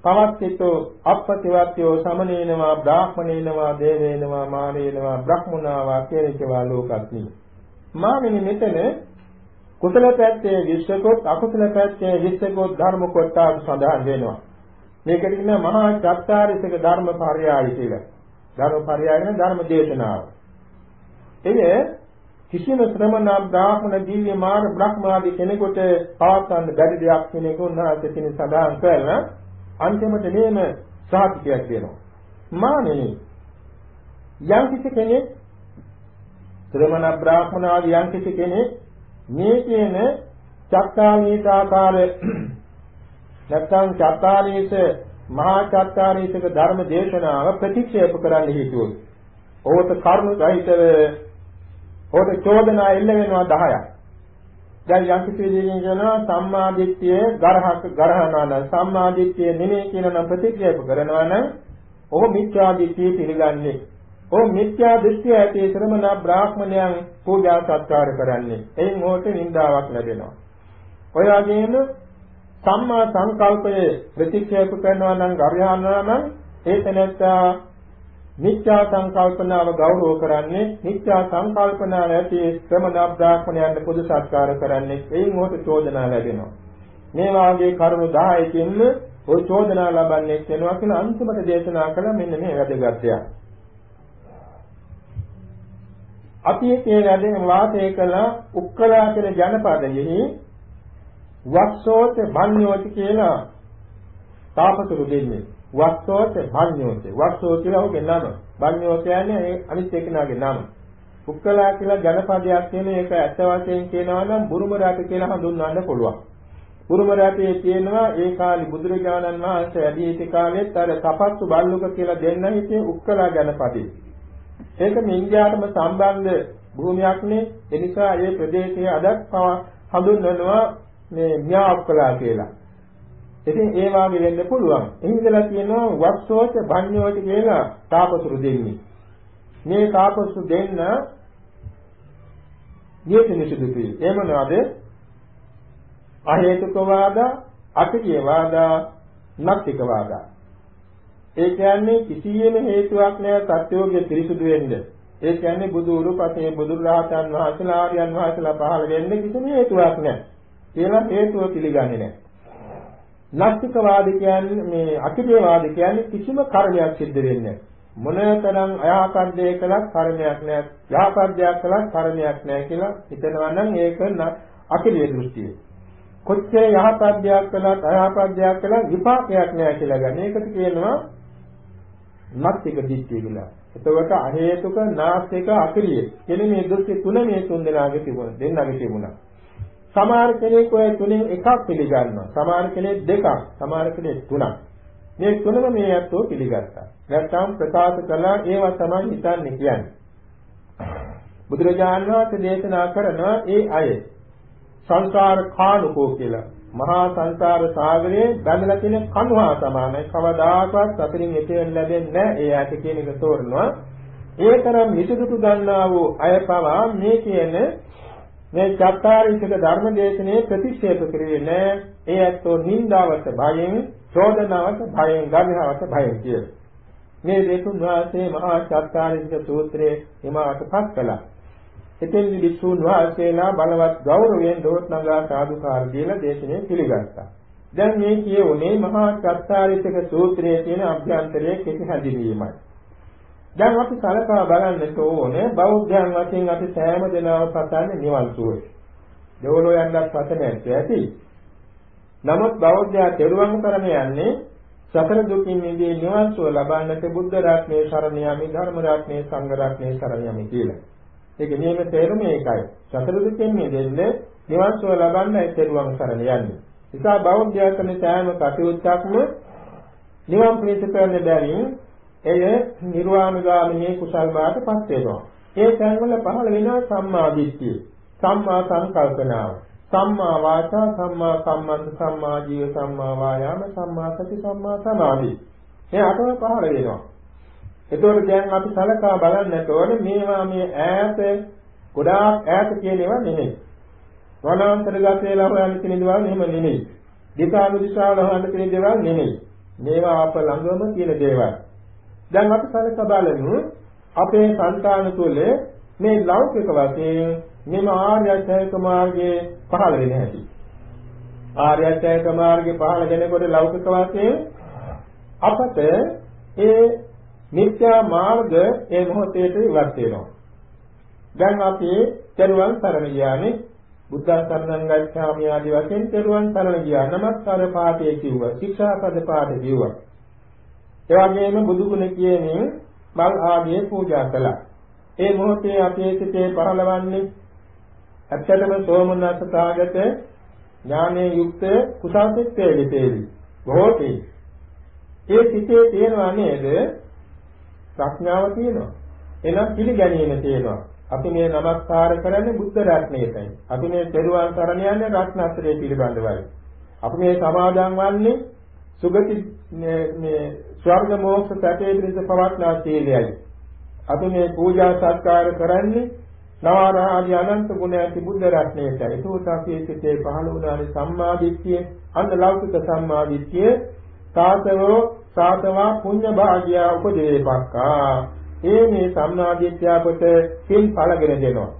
පවත්තිතෝ අප්පතිවත්යෝ සමනේනවා බ්‍රාහ්මණේනවා දේවේනවා මානේනවා බ්‍රහ්මුණාවා කෙරේකවා ලෝකත්නි මාමිනි මෙතන කුසල පැත්තේ විශ්වකොත් අකුසල පැත්තේ විශ්වකොත් ධර්ම කොටස් සඳහන් වෙනවා. මේකට කියන මහා චත්තාරීසක ධර්ම පරියාය කියලා. ධර්ම පරියායන ධර්ම දේශනාව. එය කිසිම ශ්‍රමණ බ්‍රාහ්මණ දිව්‍ය මාර්ග බ්‍රහ්මාදී කෙනෙකුට පවත්වන්න බැරි දෙයක් කෙනෙක් උන්වහන්සේ කියන සඳහන් කරලා අන්තිමට මේම සාහිත්‍යයක් දෙනවා. මානෙනි. යම් කිසි කෙනෙක් ශ්‍රමණ බ්‍රාහ්මණ ආදී යම් කිසි කෙනෙක් මේ කියන චක්කාලීත ආකාර [CLEARS THROAT] නැත්නම් චක්කාලීත මහා චක්කාලීතක ධර්ම දේශනාව ප්‍රතික්ෂේප කරන්න හේතුවයි. ඕත කර්ම සහිතව ඕත චෝදනා එල්ල වෙනවා 10ක්. දැන් යම් කිසි දෙයකින් කියනවා සම්මාදිට්ඨිය ගරහක ගරහනවා නම් සම්මාදිට්ඨිය නෙමෙයි කියන නම් ප්‍රතික්ෂේප කරනවා නම් ඔහු මිත්‍යාදිට්ඨිය පිළිගන්නේ. ඔහු මිත්‍යා දෘෂ්ටිය ඇති ශ්‍රමණ බ්‍රාහ්මණයන් පූජා සත්කාර කරන්නේ. එයින් ඔහුට නින්දාවක් ලැබෙනවා. ඔය වගේම සම්මා සංකල්පයේ ප්‍රතික්ෂේප කරනවා නම් ගරහනවා නම් ඒ තැනත්තා මිත්‍යා සංකල්පනාව ගෞරව කරන්නේ මිත්‍යා සංකල්පනාව ඇති ශ්‍රමණ බ්‍රාහ්මණයන්ට පොදු සත්කාර කරන්නේ එයින් ඔහුට චෝදනා ලැබෙනවා මේ වාගේ කරුණු 10කින්ම ඔය චෝදනා ලබන්නේ වෙනවා කියලා අන්තිමට දේශනා කළ මෙන්න මේ වැදගත් දෙයක් අතීතයේ වැඩෙන වාසය කළ උක්කලා කියන ජනපදයෙහි වක්සෝත භඤ්ඤෝති කියලා තාපසරු දෙන්නේ. වස්සෝත භඤ්ඤෝත. වස්සෝ කියලා ඔහුගේ නම. භඤ්ඤෝ කියන්නේ අනිත් එක්කෙනාගේ නම. උක්කලා කියලා ජනපදයක් කියන එක ඇත්ත වශයෙන් කියනවා නම් බුරුම රට කියලා හඳුන්වන්න පුළුවන්. බුරුම රටේ තියෙනවා ඒ කාලේ බුදුරජාණන් වහන්සේ වැඩි සිටි කාලෙත් අර තපස්සු බල්ලුක කියලා දෙන්න හිතේ උක්කලා ජනපදේ. ඒක ඉන්දියාවටම සම්බන්ධ භූමියක්නේ ඒ නිසා මේ ප්‍රදේශයේ අදත් හඳුන්වනවා මේ න්‍යා උක්කලා කියලා ඉතින් ඒ වාගේ වෙන්න පුළුවන්. එහිදලා කියනවා වස්සෝච භඤ්ඤෝච කියලා තාපසුරු දෙන්නේ. මේ තාපසු දෙන්න නියතනි සුදුසුයි. ඒ මොනවාද? අහේතුක වාදා, අතිකිය වාදා, නක්තික වාදා. ඒ කියන්නේ කිසියම් හේතුවක් නැහැ සත්‍යෝගේ පිරිසුදු වෙන්න. ඒ කියන්නේ බුදු උරුපතේ බුදු රහතන් වහන්සේලා ආර්යයන් වහන්සේලා පහළ වෙන්න කිසිම හේතුවක් නැහැ. කියලා හේතුව පිළිගන්නේ නැහැ. නාස්තිකවාදී කියන්නේ මේ අකිදේවාදී කියන්නේ කිසිම කර්මයක් සිද්ධ වෙන්නේ මොනතරම් අයහපත් දෙයක් කළත් කර්මයක් නැහැ යහපත් දෙයක් කළත් කර්මයක් නැහැ කියලා හිතනවා නම් ඒක අකිදේ දෘෂ්ටිය. කොච්චර යහපත් දෙයක් කළත් අයහපත් දෙයක් කළත් විපාකයක් නැහැ කියලා ගන්න. ඒකට කියනවා නාස්තික දෘෂ්ටිය කියලා. එතකොට අහේතුක නාස්තික අකිරිය. කියන මේ දෘෂ්ටි තුන මේ තුන් දෙනාගේ තිබුණා. දෙන්නගේ තිබුණා. සමහර කෙනෙක් ඔය තුනෙන් එකක් පිළිගන්නවා. සමහර කෙනෙක් දෙකක්, සමහර කෙනෙක් තුනක්. මේ තුනම මේ අත්ෝ පිළිගත්තා. නැත්නම් ප්‍රකාශ කළා ඒවා තමයි හිතන්නේ කියන්නේ. බුදුරජාණන් වහන්සේ දේශනා කරනවා ඒ අය සංසාර කාලකෝ කියලා. මහා සංසාර සාගරයේ බැඳලා තියෙන කණුහා සමානයි. කවදාකවත් අතරින් එතෙන් ලැබෙන්නේ නැහැ. ඒ ඇට කියන එක තෝරනවා. ඒ තරම් මිසුදුතු ගන්නා වූ අය පවා මේ කියන මේ චත්තාරිසික ධර්ම දේශනේ ප්‍රතික්ෂේප කරුවේ නෑ. ඒ ඇත්තෝ නින්දාවට භයෙන්, චෝදනාවට භයෙන්, ගර්හවට භයෙන් කිය. මේ දෙතුන් වාසේ මහා චත්තාරිසික සූත්‍රයේ හිමාටපත් කළා. එතෙන්දි විසුණු වාසේලා බලවත් ගෞරවයෙන් දොත් නගා සාදුකාර දීලා දේශනේ පිළිගත්තා. දැන් මේ කියුනේ මහා චත්තාරිසික සූත්‍රයේ තියෙන අභ්‍යන්තරයේ කෙටි හැඳින්වීමයි. දැන් අපි සලකා බලන්නට ඕනේ බෞද්ධයන් වශයෙන් අපි සෑම දෙනාම පතන්නේ නිවන් සුවය. දෙවලෝ යන්නත් පතන්නේ ඇති. නමුත් බෞද්ධයා තෙරුවන් කරන යන්නේ සතර දුකින් මිදී නිවන් සුව ලබන්නට බුද්ධ රත්නයේ සරණ යමි ධර්ම රත්නයේ සංඝ රත්නයේ සරණ යමි කියලා. ඒක නියම තේරුම ඒකයි. සතර දුකින් මිදෙන්න නිවන් සුව ලබන්නයි තෙරුවන් සරණ යන්නේ. නිසා බෞද්ධයා කරන සෑම කටයුත්තක්ම නිවන් ප්‍රේත කරන්න බැරින් එය නිර්වාණගාමිනී කුසල් බාටපත් වෙනවා. ඒ තැන්වල පහළ වෙනවා සම්මා දිට්ඨිය, සම්මා සංකල්පනාව, සම්මා වාචා, සම්මා කම්මන්ත, සම්මා ජීව, සම්මා වායාම, සම්මා සති, සම්මා සමාධි. මේ අටම පහළ වෙනවා. එතකොට දැන් අපි සලකා බලන්නට ඕනේ මේවා මේ ඈත ගොඩාක් ඈත කියන ඒවා නෙමෙයි. වනාන්තරගත වෙලා හොයන්න තියෙන දේවල් එහෙම නෙමෙයි. දිශානු දිශාවල හොයන්න තියෙන දේවල් නෙමෙයි. මේවා අප ළඟම තියෙන දේවල්. දැන් අපි සැලක බලමු අපේ సంతාන තුළ මේ ලෞකික වශයෙන් මෙම ආර්ය අෂ්ටාංග මාර්ගයේ පහළ වෙන හැටි. ආර්ය අෂ්ටාංග මාර්ගයේ පහළ වෙනකොට ලෞකික වශයෙන් අපට ඒ මිත්‍යා මාර්ග ඒ මොහොතේට ඉවත් වෙනවා. දැන් අපි තෙරුවන් සරණ ගියානේ බුද්ධ සරණං ගච්ඡාමි ආදී වශයෙන් තෙරුවන් සරණ ගියා. නමස්කාර පාඨය කිව්වා. ශික්ෂාපද පාඨය කිව්වා. ඒ වගේම බුදු ගුණ කියමින් මල් ආදී පූජා කළා. ඒ මොහොතේ අපේ සිතේ පහළවන්නේ ඇත්තටම සෝමනස්ස සාගත ඥානයේ යුක්ත කුසල් සිත් වේලිතේවි. බොහෝ තේ. ඒ සිතේ තියෙනවා නේද? ප්‍රඥාව තියෙනවා. එනම් පිළිගැනීම තියෙනවා. අපි මේ নমස්කාර කරන්නේ බුද්ධ රත්නයටයි. අපි මේ පෙරුවන් සරණ යන්නේ රත්නත්‍රයේ පිළිබඳවයි. අපි මේ සමාදන් වන්නේ සුගති මේ ස්වර්ග මොක්ෂ සැපේ පිණිස පවත්නා සීලයයි. අපි මේ පූජා සත්කාර කරන්නේ නවාරාදී අනන්ත ගුණ ඇති බුද්ධ රත්නයටයි. ඒකෝට අපි සිතේ පහළ වුණානේ සම්මාදිට්ඨිය, අන්න ලෞකික සම්මාදිට්ඨිය, සාතවෝ සාතවා පුඤ්ඤ භාග්‍ය උපදේපක්කා. ඒ මේ සම්මාදිට්ඨිය අපට සිල් ඵලගෙන දෙනවා.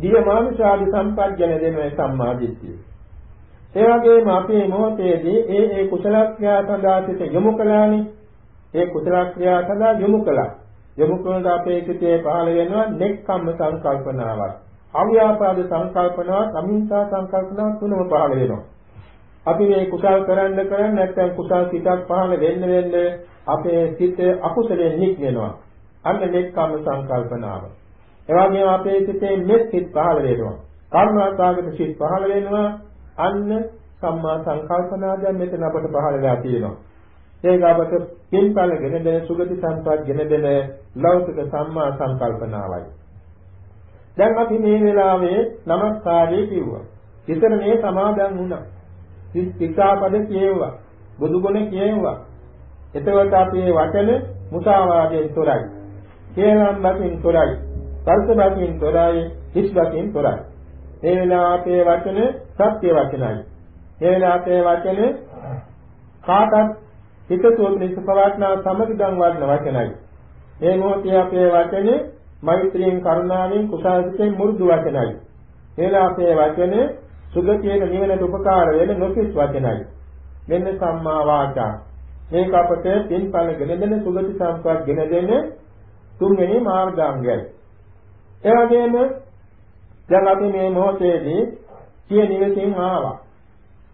දිය මානුෂාදි සම්පජ්ජන දෙනවා සම්මාදිට්ඨිය. ඒ වගේම අපේ මොහොතේදී ඒ ඒ කුසල ක්‍රියා සඳහා සිට යොමු කළානේ. ඒ කුසල ක්‍රියා සඳහා යොමු කළා. යොමු කරන අපේ සිතේ පහළ වෙනවා නෙක්ඛම්ම සංකල්පනාවක්. අව්‍යාපාද සංකල්පනාවක්, අමිංසා සංකල්පනාවක් තුනම පහළ වෙනවා. අපි මේ කුසල් කරන්න කරන්න නැත්නම් කුසල් සිතක් පහළ වෙන්න වෙන්න අපේ සිත අකුසලයෙන් නික්මෙනවා. අන්න නෙක්ඛම්ම සංකල්පනාව. එවැගේම අපේ සිතේ මෙත් සිත් පහළ වෙනවා. කර්මාසාගත සිත් පහළ වෙනවා. අන්න සම්මා සංකල්පනා දැන් මෙතන අපට පහළ වෙලා තියෙනවා. ඒක අපට පින්පල ගෙන දෙන සුගති සම්පත් ගෙන දෙන ලෞකික සම්මා සංකල්පනාවයි. දැන් අපි මේ වෙලාවේ নমස්කාරය කිව්වා. ඉතර මේ සමාදන් වුණා. සික්ඛාපද කියෙව්වා. බුදුගුණ කියෙව්වා. එතකොට අපි මේ වචන මුසාවාදයෙන් තොරයි. කේලම් බකින් තොරයි. පර්ස බකින් තොරයි. හිස් බකින් තොරයි. මේ වෙලාවේ වචන සත්‍ය වචනයි. මේ වෙලාවේ වචන කාටත් හිතසුව පිණිස පවත්නා සමගිදන් වඩන වචනයි. මේ මොහොතේ අපේ වචනේ මෛත්‍රියෙන් කරුණාවෙන් කුසාසිතෙන් මුරුදු වචනයි. එලා අපේ වචනේ සුගතියේ නිවනට උපකාර වෙන නොකිස් වචනයි. මෙන්න සම්මා වාචා. මේක අපට පින්පල ගෙන දෙන සුගති සම්පත් ගෙන දෙන තුන්වෙනි මාර්ගාංගයයි. ඒ වගේම දැන් අපි මේ මොහොතේදී සිය නිවසින් ආවා.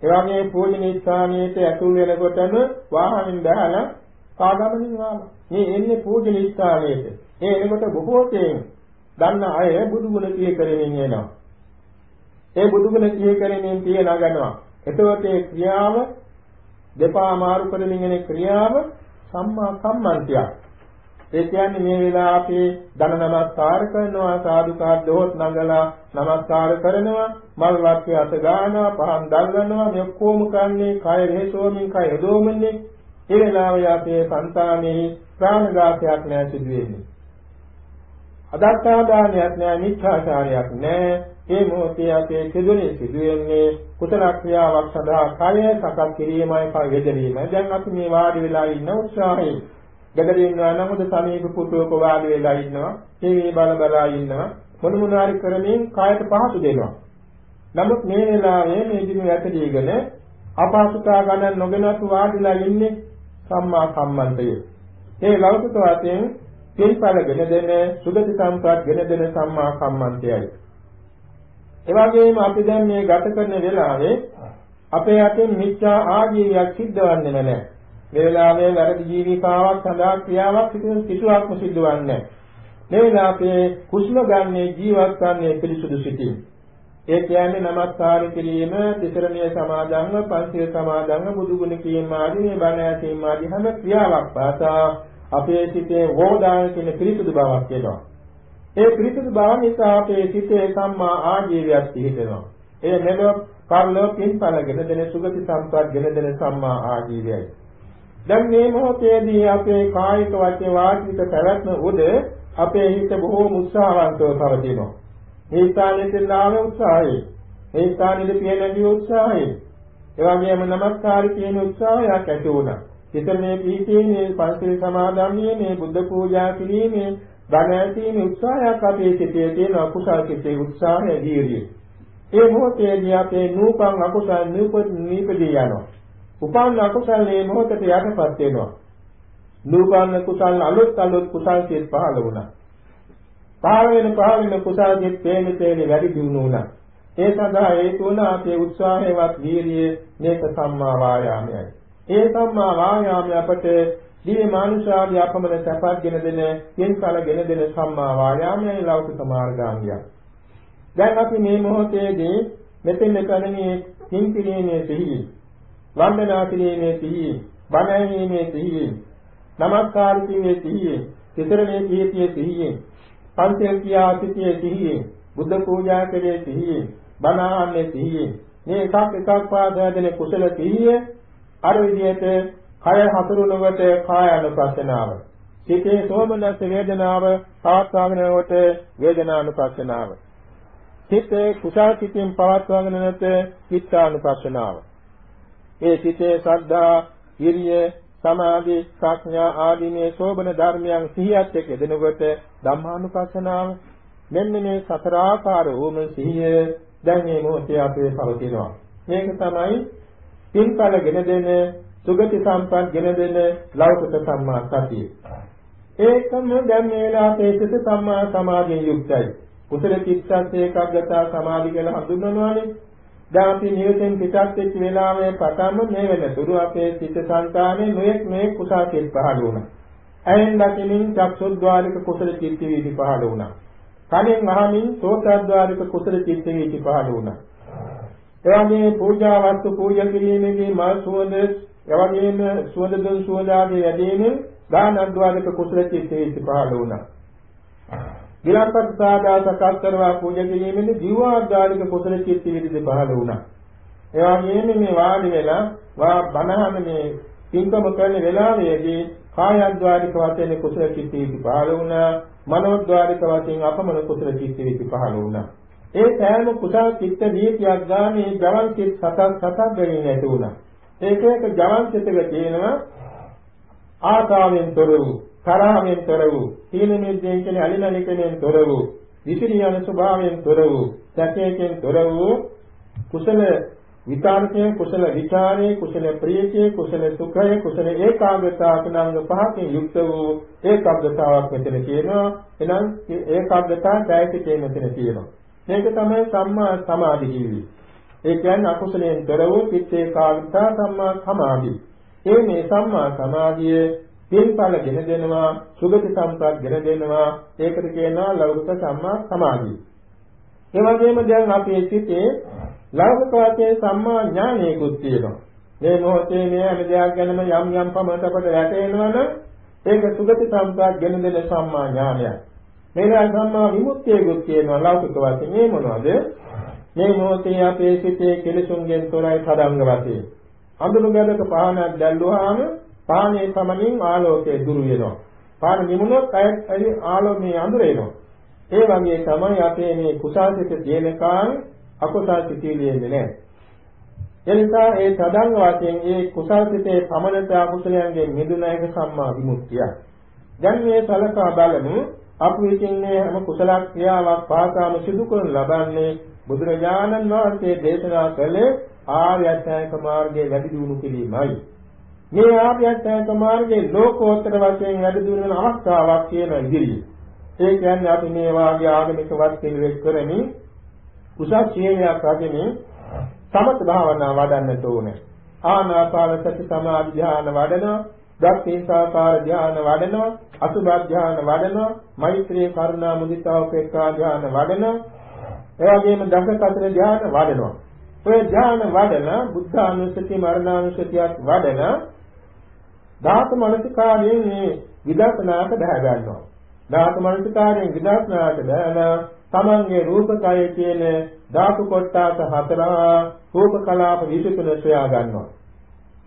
එවැගේ පූජනීය ස්ථානයට ඇතුල් වෙනකොටම වාහනින් බහලා කාගමනින් ආවා. මේ එන්නේ පූජනීය ස්ථානයට. ඒ එනකොට බොහෝ තෙන් දන්න අය බුදු ගුණ කිය කරමින් එනවා. ඒ බුදු ගුණ කිය කරමින් පිය නගනවා. එතකොට ඒ ක්‍රියාව දෙපා මාරු කරමින් එන ක්‍රියාව සම්මා කම්මන්තයක්. ඒ කියන්නේ මේ වෙලාව අපි ධන නමස්කාර කරනවා සාදුකාර දොහොත් නඟලා නමස්කාර කරනවා මල් වත්ය අත ගන්නවා පහන් දල්වනවා මේ ඔක්කොම කන්නේ කය වෙහසෝමින් කය යදෝමන්නේ ඒ වෙලාවේ අපේ సంతානෙහි ප්‍රාණඝාතයක් නැහැ සිදු වෙන්නේ අදත්තාදානයක් නැහැ මිච්ඡාචාරයක් නැහැ ඒ මොහොතේ අපේ සිදුනේ සිදුවෙන්නේ කුසල ක්‍රියාවක් සඳහා කය සකස් කිරීමයි කය වේදවීමයි දැන් අපි මේ වාඩි වෙලා ඉන්න උත්සාහයේ ගෙදර ඉන්නවා නම් හොඳ සමීප පුටුවක වාඩි වෙලා ඉන්නවා. ටීවී බල බලා ඉන්නවා. මොන මොනාරි කරමින් කායට පහසු දෙනවා. නමුත් මේ වෙලාවේ මේ දින ඇතදීගෙන අපහසුතා ගණන් නොගෙනත් වාඩිලා ඉන්නේ සම්මා සම්මන්තය. ඒ ලෞකික වශයෙන් පිළිපලගෙන දෙන සුගති සම්ප්‍රාප්ත ගෙන දෙන සම්මා සම්මන්තයයි. ඒ වගේම අපි දැන් මේ ගත කරන වෙලාවේ අපේ අතින් මිච්ඡා ආජීවයක් සිද්ධ වෙන්නේ නැහැ. මේ වෙලාවේ වැරදි ජීවිකාවක් සඳහා ක්‍රියාවක් සිදු කිසිවක්ම සිදුවන්නේ නැහැ. මේ වෙලාවේ කුෂ්ම ගන්නේ ජීවත් වන්නේ පිරිසුදු සිටින්. ඒ කියන්නේ නමස්කාර කිරීම, තිසරණීය සමාදන්ව, පංචශීල සමාදන්ව, බුදුගුණ කීම ආදී මේ බණ ඇසීම ආදී හැම ක්‍රියාවක් පාසා අපේ සිතේ වෝදාන කියන පිරිසුදු බවක් එනවා. ඒ පිරිසුදු බව නිසා අපේ සිතේ සම්මා ආජීවයක් පිහිටෙනවා. ඒ මෙලොව කර්ලෝ පින්පලගෙන දෙන සුගති සම්පත් ගෙන දෙන සම්මා ආජීවයයි. දැන් මේ මොහොතේදී අපේ කායික වචේ වාචික පැවැත්ම උද අපේ හිත බොහෝම උත්සාහවන්තව පවතිනවා. මේ ස්ථානයේ තියෙන උත්සාහය, මේ ස්ථානයේ පියනදී උත්සාහය, එවැගේම නමස්කාර කියන උත්සාහයක් ඇති වුණා. හිත මේ පීඨයේ පංචශීල සමාදන්යේ මේ බුද්ධ පූජා කිරීමේ ධන ඇසීමේ උත්සාහයක් අපේ සිතේ තියෙන අකුසල් සිතේ උත්සාහය දීර්යයි. ඒ මොහොතේදී අපේ නූපන් අකුසල් නූපදී යනවා. උපන්න අකුසලයේ මොහොතට යටපත් වෙනවා. නූපන්න කුසල අලුත් අලුත් කුසල් සිත් පහළ වුණා. පහළ වෙන පහළ වෙන කුසල සිත් තේමි තේමි වැඩි දියුණු වුණා. ඒ සඳහා හේතු වුණ අපේ උත්සාහයවත් වීර්යය මේක සම්මා වායාමයයි. ඒ සම්මා වායාමය අපට දිව්‍ය මානුෂාදී අපමණ සැපක්ගෙන දෙන, කින්කලගෙන දෙන සම්මා වායාමයයි ලෞකික මාර්ගාංගය. දැන් අපි මේ මොහොතේදී මෙතෙන් කරන්නේ කිං කිරීමේ සිහිය, වන්දනා කිරීමේ සිහිය, බණ ඇහිීමේ සිහිය, නමස්කාර කිරීමේ සිහිය, සිතරණේ කීතියේ සිහිය, පංචේ කියා සිටියේ සිහිය, බුද්ධ පූජා කරේ සිහිය, බණ අහන්නේ සිහිය. මේ එකක් එකක් පාදයෙන් කුසල සිහිය අර විදිහට කය හසුරුනකොට කාය අනුපස්සනාව. සිතේ සෝමනස් වේදනාව පවත්වාගෙනකොට වේදනානුපස්සනාව. සිතේ කුසල සිතින් පවත්වාගෙන නැත චිත්තානුපස්සනාව. ඒ සිතේ ශ්‍රද්ධා, විරිය, සමාධි, ප්‍රඥා ආදී මේ සෝබන ධර්මයන් සිහියත් එක්ක දෙනකොට ධම්මානුපස්සනාව මෙන්න මේ සතර ආකාර වූම සිහිය දැන් මේ මොහොතේ අපේ පවතිනවා. මේක තමයි පින්කලගෙන දෙන සුගති සම්පත් ගෙන දෙන ලෞකික සම්මා සතිය. ඒකම දැන් මේ වෙලාවේ සිත සම්මා සමාධියෙන් යුක්තයි. කුසල චිත්තත් ඒකාග්‍රතා සමාධි කියලා හඳුන්වනවානේ. දැන් අපි නිවෙතෙන් පිටත් වෙච්ච වෙලාවේ පටන්ම මේ වෙනතුරු අපේ සිත සංකානේ නොයෙක් මේ කුසල චිත් පහළ වුණා. ඇයෙන් දකිනින් චක්සුද්්වාරික කුසල චිත්ත වීදි පහළ වුණා. කනෙන් අහමින් සෝතද්්වාරික කුසල චිත්ත වීදි පහළ වුණා. එවැගේ පූජා වස්තු පූජා කිරීමේදී මල් සුවඳ එවැගේම සුවඳ දුන් සුවඳ ආදී වැඩිමින් දානද්්වාරික කුසල චිත්ත වීදි පහළ වුණා. විලම්පත් සාදා සකස් කරවා පූජා කිරීමේදී ජීවාද්වාරික කුසල චිත්ත වීදි පහළ වුණා. එවැගේම මේ වාඩි වෙලා වා බණහන මේ පින්කම කරන වෙලාවේදී කායද්වාරික වශයෙන් කුසල චිත්ත වීදි පහළ වුණා. මනෝද්වාරික වශයෙන් අපමණ කුසල චිත්ත වීදි පහළ වුණා. ඒ සෑම කුසල චිත්ත වීතියක් ගානේ ජවන් චිත් සතක් සතක් ගෙනින් ඇති වුණා. ඒක එක ජවන් චිත්තක තියෙනවා ආකාවෙන් තොර වූ, තරහෙන් තොර වූ, තීන මිද්දෙන් කියන අලිනලිකෙන් තොර වූ, විසිරියන ස්වභාවයෙන් තොර වූ, සැකයෙන් තොර වූ කුසල විචාරකයේ කුසල විචාරයේ කුසල ප්‍රීතියේ කුසල සුඛයේ කුසල ඒකාග්‍රතාව නාම පහකින් යුක්ත වූ ඒකාග්‍රතාවක් මෙතන තියෙනවා එහෙනම් ඒකාග්‍රතාව ඡායිතේ මෙතන තියෙනවා මේක තමයි සම්මා සමාධි කියන්නේ. ඒ කියන්නේ අකුසලයෙන් තොර වූ චිත්තේ කාන්තා සම්මා සමාධි. ඒ මේ සම්මා සමාධිය පින්ඵල ගෙන දෙනවා, සුගති සම්ප්‍රාප්ත ගෙන දෙනවා. ඒකට කියනවා ලෞකික සම්මා සමාධිය. ඒ වගේම දැන් අපේ සිතේ ලෞකික වාක්‍යයේ සම්මා ඥානයකුත් තියෙනවා. මේ මොහොතේ මේ හැම දෙයක් ගැනම යම් යම් පමණකට වැටෙනවනම් ඒක සුගති සම්ප්‍රාප්ත ගෙන දෙන සම්මා ඥානයක්. මේවා සම්මා විමුක්තියකුත් කියනවා. ලෞකික වශයෙන් මේ මොනවද? මේ මොහොතේ අපේ සිතේ කෙලෙසුන්ගෙන් තොරයි සදංග වශයෙන් අඳුරු ගැලක පහනක් දැල්ලුවාම පානේ පමණින් ආලෝකය දුරු වෙනවා. පාන නිමුණොත් අය ආලෝකයේ අඳුර එනවා. ඒ වගේ තමයි අපේ මේ කුසාසිත තියෙනකන් අකුසාසිතේ දෙන්නේ නැහැ. එනිසා ඒ සදංග වශයෙන් ඒ කුසාසිතේ පමණත අකුසලයන්ගෙන් මිදුණ එක සම්මා විමුක්තිය දැන් මේ සලකා බලමු. අප විසින් මේ හැම කුසල ක්‍රියාවක් පාසාම සිදු කරන ලබන්නේ බුදුරජාණන් වහන්සේ දේශනා කළේ ආර්ය අෂ්ටාංග මාර්ගයේ වැඩි දියුණු කිරීමයි. මේ ආර්ය අෂ්ටාංග මාර්ගයේ ලෝකෝත්තර වශයෙන් වැඩි දියුණු වෙන අවස්ථාවක් කියන ඉදිරියේ. ඒ කියන්නේ අපි මේ වාගේ ආගමික වත් පිළිවෙත් කරමින් කුසල් ශීලයක් රැකෙමින් සමත භාවනා වඩන්නට ඕනේ. ආනාපාන සති සමාධි ධ්‍යාන වඩනවා දක්ඛේසාකාර ධ්‍යාන වඩනවා අසුභ ධ්‍යාන වඩනවා මෛත්‍රී කරුණා මුදිතා උපේක්ඛා ධ්‍යාන වඩනවා ඒ වගේම දසකතර ධ්‍යාන වඩනවා. ඔය ධ්‍යාන වඩන බුද්ධානුස්සති මරණානුස්සතියක් වඩන ධාතු මනසිකාරයෙන් මේ විදර්ශනාට බහැ ගන්නවා. ධාතු මනසිකාරයෙන් විදර්ශනාට බහැලා තමන්ගේ රූපකය කියන ධාතු කොටස හතර රූප කලාප 23 සොයා ගන්නවා.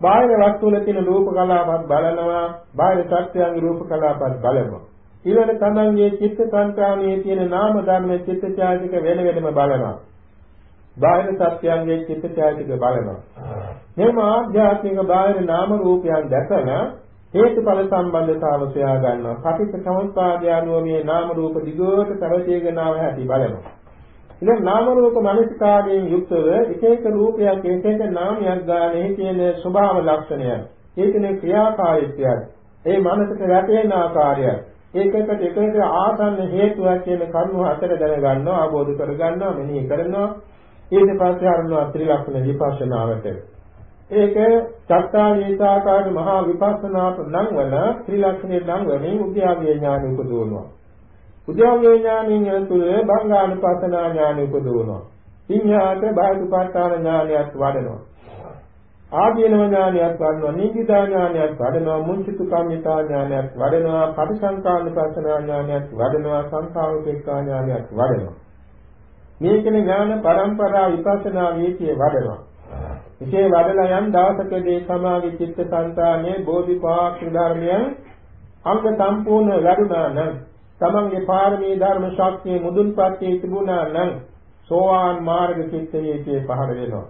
බාහිර වස්තු වල තියෙන රූප කලාපත් බලනවා බාහිර සත්‍යයන්ගේ රූප කලාපත් බලනවා. ඊළඟ තමන්ගේ චිත්ත සංකාමයේ තියෙන නාම ධර්ම චිත්ත ඡායතික වෙන වෙනම බලනවා. බාහිර සත්‍යයන්ගේ චිත්ත ඡායතික බලනවා. මෙම ආධ්‍යාත්මික බාහිර නාම රූපයන් දැකලා හේතුඵල සම්බන්ධතාව සොයා ගන්නවා කටික සමුත්පාදය අනුව මේ නාම රූප දිගට පැවතීගෙන ආව හැටි බලනවා. ඉතින් නාම රූප මනසිකාරයෙන් යුක්තව එක එක රූපයක් එක එක නාමයක් ගානේ තියෙන ස්වභාව ලක්ෂණය. ඒකනේ ක්‍රියාකාරීත්වය. ඒ මනසට වැටෙන ආකාරය. ඒකකට එකකට ආසන්න හේතුවක් කියන කරුණු හතර දැනගන්නවා අවබෝධ කරගන්නවා මෙනෙහි කරනවා ඊට පස්සේ අරනවා ත්‍රිලක්ෂණ විපස්සනාවට ඒක චත්තාරීසාකාර මහා විපස්සනාට නම් වල ත්‍රිලක්ෂණේ නම් වලින් උද්‍යාවේ ඥාන උපදවනවා උද්‍යාවේ ඥානින් තුළ බංගානුපස්සනා ඥාන උපදවනවා. ඉන්හාට බාහිරපත්තාන ඥානයත් වඩනවා. ආදීනව ඥානයත් වඩනවා නිග්ගිතා ඥානයත් වඩනවා මුංචිතු කම්මිතා ඥානයත් වඩනවා පටිසංකානුපස්සනා ඥානයත් වඩනවා සංඛාරෝපේක්ඛා ඥානයත් වඩනවා. මේ කියන ඥාන පරම්පරා විපස්සනා වීතිය වඩනවා. විශේෂ වඩලා යම් දවසකදී සමාධි චිත්ත සංතානයේ බෝධිපාක්ෂ ධර්මයන් අංග සම්පූර්ණ වැඩුණා නම් තමන්ගේ පාරමී ධර්ම ශක්තිය මුදුන්පත් තිබුණා නම් සෝවාන් මාර්ග චිත්ත වීතිය පහළ වෙනවා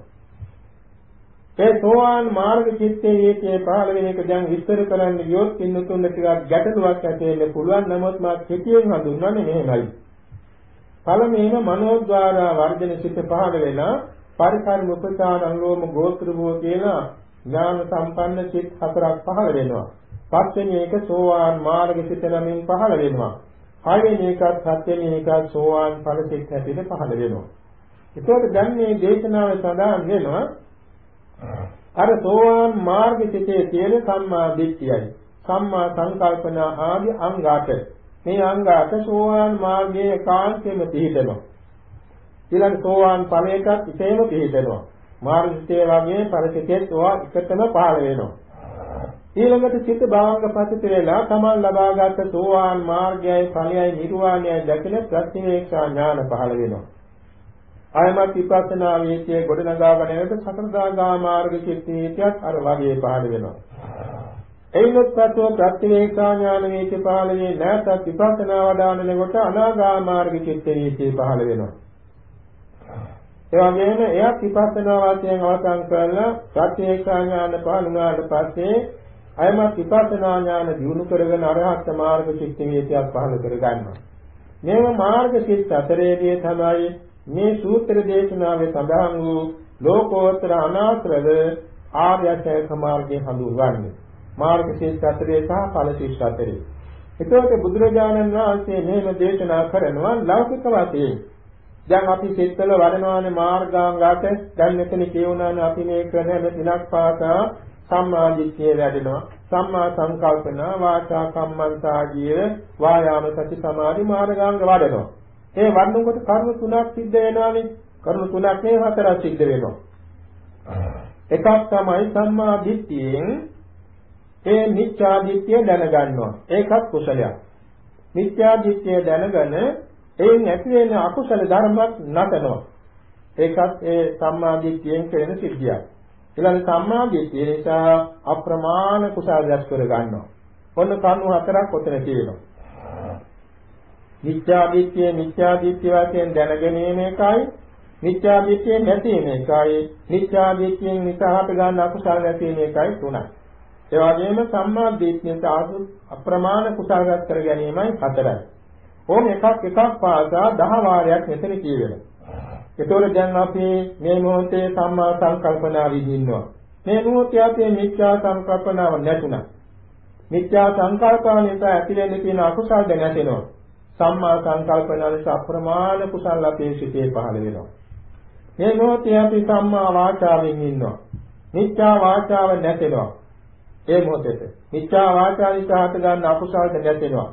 ඒ සෝවාන් මාර්ග චිත්තේ හේතේ පහළ වෙන එක දැන් විස්තර කරන්න ගියොත් පින්නතුන් ටිකක් ගැටලුවක් ඇති වෙන්න පුළුවන් නමුත් මා කෙටියෙන් හඳුන්වන්නේ මෙහෙමයි. පළමුවෙන් මනෝද්වාරා වර්ධන සිත පහළ වෙලා පරිකාරම උපචාර අනුලෝම ගෝත්‍ර භෝ කියලා ඥාන සම්පන්න සිත් හතරක් පහළ වෙනවා. පස්වෙනි එක සෝවාන් මාර්ග සිත නමින් පහළ වෙනවා. හයවෙනි එකත් හත්වෙනි එකත් සෝවාන් ඵල සිත් හැටියට පහළ වෙනවා. ඒකෝට දැන් මේ දේශනාවේ සඳහන් වෙනවා අර සෝවාන් මාර්ග සිතේ තියෙන සම්මා දිට්ඨියයි. සම්මා සංකල්පනා ආදී අංගාට මේ අංගාට සෝවාන් මාර්ගයේ ඒකාන්තයෙන්ම පිහිටනවා. ඊළඟ සෝවාන් ඵලයටත් ඉතේම පිහිටනවා. මාර්ගිතේ වගේ පරිසිතෙත් ඔවා එකතම පහළ වෙනවා. ඊළඟට චිත්ත භාවංග පසිත වෙලා තමන් ලබාගත් සෝවාන් මාර්ගයයි ඵලයයි නිර්වාණයයි දැකෙන ප්‍රතිවේක්ෂා ඥාන පහළ වෙනවා. ආයමත් විපස්සනා වේතිය ගොඩනගාගෙන යනකොට සතරදාගා මාර්ග චිත්තීතියක් අර වගේ පහළ වෙනවා. එයිනොත් පස්ව ප්‍රතිවේක්ෂා ඥාන වේති පහළ වේ නැත්නම් විපස්සනා වඩානනකොට අනාගා මාර්ග චිත්තීතිය පහළ වෙනවා. ඒ වගේම එයත් විපස්සනා වාසයෙන් අවසන් කරලා ප්‍රතිවේක්ෂා ඥාන පහළ වුණාට පස්සේ අයමත් විපස්සනා ඥාන දිනු කරගෙන අරහත් මාර්ග චිත්තීතියක් පහළ කර ගන්නවා. මේව මාර්ග චිත්ත අතරේදී තමයි මේ සූත්‍ර දේශනාවේ සඳහන් වූ ලෝකෝත්තර අනාත්‍රව ආර්ය අෂ්ටාංග මාර්ගය හඳුන්වන්නේ. මාර්ග ශීර්ෂ අතරේ සහ ඵල ශීර්ෂ අතරේ. එතකොට බුදුරජාණන් වහන්සේ මේව දේශනා කරනවා ලෞකික වශයෙන්. දැන් අපි සිත්වල වඩනවානේ මාර්ගාංගات දැන් මෙතන කියවනානේ අපි මේ කරන හැම දිනක් පාසා සම්මා දිට්ඨිය වැඩෙනවා. සම්මා සංකල්පන වාචා කම්මන්තා ජීව වායාම සති සමාධි මාර්ගාංග වඩනවා. ඒ වන්නකොට කර්ම තුනක් සිද්ධ වෙනවානේ. කර්ම තුනක් නේ හතරක් සිද්ධ වෙනවා. එකක් තමයි සම්මා දිට්ඨියෙන් ඒ මිච්ඡා දිට්ඨිය දැනගන්නවා. ඒකත් කුසලයක්. මිත්‍යා දිට්ඨිය දැනගෙන එයින් ඇති වෙන අකුසල ධර්මයක් නතනවා. ඒකත් ඒ සම්මා දිට්ඨියෙන් කරන සිද්ධියක්. ඊළඟ සම්මා දිට්ඨිය නිසා අප්‍රමාණ කුසල රැස් කර ගන්නවා. ඔන්න කණු හතරක් ඔතන තියෙනවා. මිත්‍යාදිත්‍ය මිත්‍යාදිත්‍ය වශයෙන් දැනගැනීම එකයි මිත්‍යාදිත්‍ය නැතිවීම එකයි මිත්‍යාදිත්‍යයෙන් නිසාහට ගන්න අකුසල නැතිවීම එකයි තුනයි ඒ වගේම සම්මා දිට්ඨියට ආසු අප්‍රමාණ කුසලගත කර ගැනීමයි හතරයි ඕම එකක් එකක් පාසා දහ වාරයක් මෙතන කියවෙනවා ඒතකොට දැන් අපි මේ මොහොතේ සම්මා සංකල්පනා විදින්නවා මේ මොහොතේ අපේ මිත්‍යා සංකල්පනාව නැතුණා මිත්‍යා සංකල්පන නිසා ඇති වෙන්න තියෙන අකුසල් දැන නැතෙනවා සම්මා සංකල්පනාලස අප්‍රමාණ කුසල අපේ සිතේ පහළ වෙනවා. මේ මොහොතේ අපි සම්මා වාචාවෙන් ඉන්නවා. මිත්‍යා වාචාව නැතෙනවා. ඒ මොහොතේ මිත්‍යා වාචා නිසා හට ගන්න අකුසලද නැතෙනවා.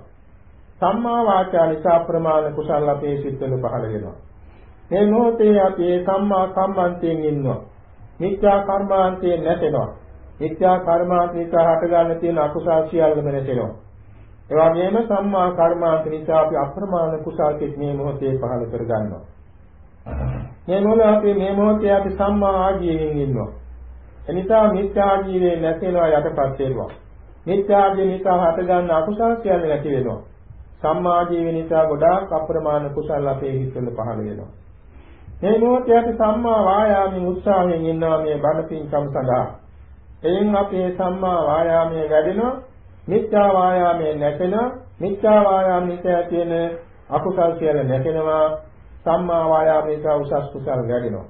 සම්මා වාචා නිසා අප්‍රමාණ කුසල අපේ සිත්වල පහළ වෙනවා. මේ මොහොතේ අපි සම්මා කම්මන්තයෙන් ඉන්නවා. මිත්‍යා කර්මාන්තයෙන් නැතෙනවා. මිත්‍යා කර්මාන්ත නිසා හට ගන්න තියෙන අකුසල් සියල්ලම නැතෙනවා. ඒ වගේම සම්මා කර්මාන්ත නිසා අපි අප්‍රමාණ කුසල් කෙත් මේ මොහොතේ පහළ කර ගන්නවා. මේ මොහොතේ අපි මේ මොහොතේ අපි සම්මා ආජීවයෙන් ඉන්නවා. එනිසා මිත්‍යා ආජීවයේ නැතිනවා යටපත් වෙනවා. මිත්‍යා ආජීව නිසා හට ගන්න අකුසල් සියල්ල නැති වෙනවා. සම්මා ආජීව නිසා ගොඩාක් අප්‍රමාණ කුසල් අපේ හිතවල පහළ වෙනවා. මේ මොහොතේ අපි සම්මා වායාමයේ උත්සාහයෙන් ඉන්නවා මේ බණ පින්කම් සඳහා. එයින් අපේ සම්මා වායාමයේ වැඩෙනවා මිත්‍යා වායාමයේ නැසෙන මිත්‍යා වායාම නිසා තියෙන අකුසල් සියල්ල නැසෙනවා සම්මා වායාමයේ නිසා උසස් කුසල් වැඩෙනවා